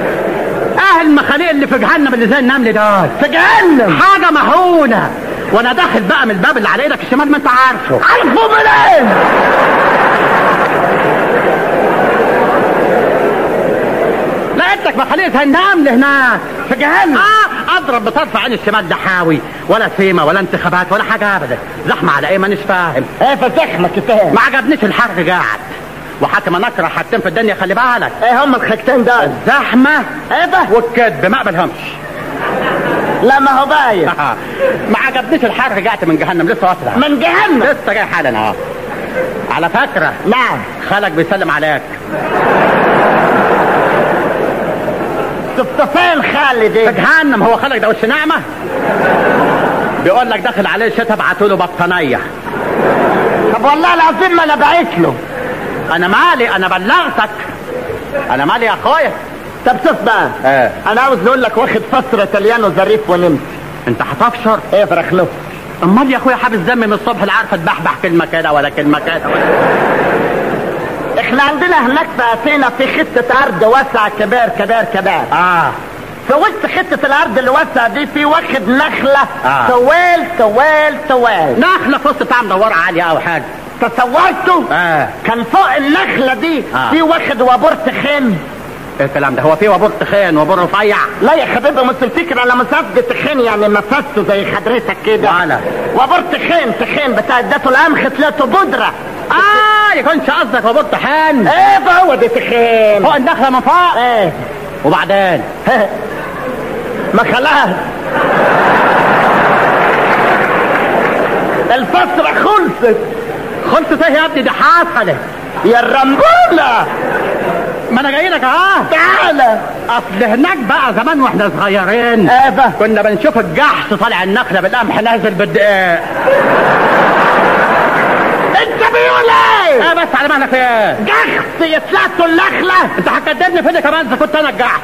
المخاليق اللي في جهنم اللي زي النمل دول. في جهنم. حاجة مهونه وأنا داخل بقى من الباب اللي على إيدك الشمال ما انت عارفه. عارفه منين؟ لقيتك مخاليق زي النمل هناك في جهنم. آه اضرب بطرف عين الشمال ده حاوي. ولا سيمة ولا انتخابات ولا حاجة ابدا. زحمة على إيه؟ مانيش فاهم. إيه فزحمك تاني ما عجبنيش الحرق قاعد. وحاكم نكره حاجتين في الدنيا خلي بالك. إيه هم الحاجتين ده الزحمة إيه؟ ده والكذب ما اقبلهمش لا ما هو باين. ما عجبنيش الحرق قاعد من جهنم لسه واصلة. من جهنم؟ لسه جاي حالا أهو. على فكرة. نعم. خالك بيسلم عليك. شفت فين خالد في جهنم هو خالك ده وش نعمة؟ بيقول لك داخل عليه الشتا ابعتوا له بطانية. طب والله العظيم ما أنا بعت له. أنا مالي أنا بلغتك. أنا مالي يا اخويا طب شوف بقى. إيه. أنا عاوز أقول لك واخد فترة تليانو ظريف ونمت. أنت هتفشر إيه فرخ له. أمال يا اخويا حابس دم من الصبح لا عارفه تبحبح كلمة كده ولا كلمة كده إحنا عندنا هناك في اثينا في حتة ارض واسعة كبير كبير كبير. آه. في وسط حتة الأرض الواسعة دي في واخد نخلة آه. طويل طويل طويل. نخلة في وسط بتاع مدورة عالية أو حاجة. تصورته آه. كان فوق النخلة دي آه. في واخد وابور تخين إيه الكلام ده؟ هو في وابور تخين وابور رفيع. لا يا حبيبي مش الفكرة أنا قصدي تخين يعني نفسته زي حضرتك كده. ولا. وابور تخين تخين بتاع اديته القمح طلعته بودرة. آه يكونش قصدك وابور تخين إيه هو دي تخين فوق النخلة من فوق؟ إيه. وبعدين؟ ما خلاص الفترة خلصت. خلصت إيه يا ابني دي حصلت يا الرمبولة ما أنا جاي لك اهو تعالى أصل هناك بقى زمان وإحنا صغيرين. إيه ده كنا بنشوف الجحش طالع النخلة بالقمح نازل بالدقيق أنت بيقول إيه؟ إيه بس على مهلك إيه؟ جخت يطلعتوا النخلة. أنت هتكدبني فين كمان إذا كنت أنا الجحش.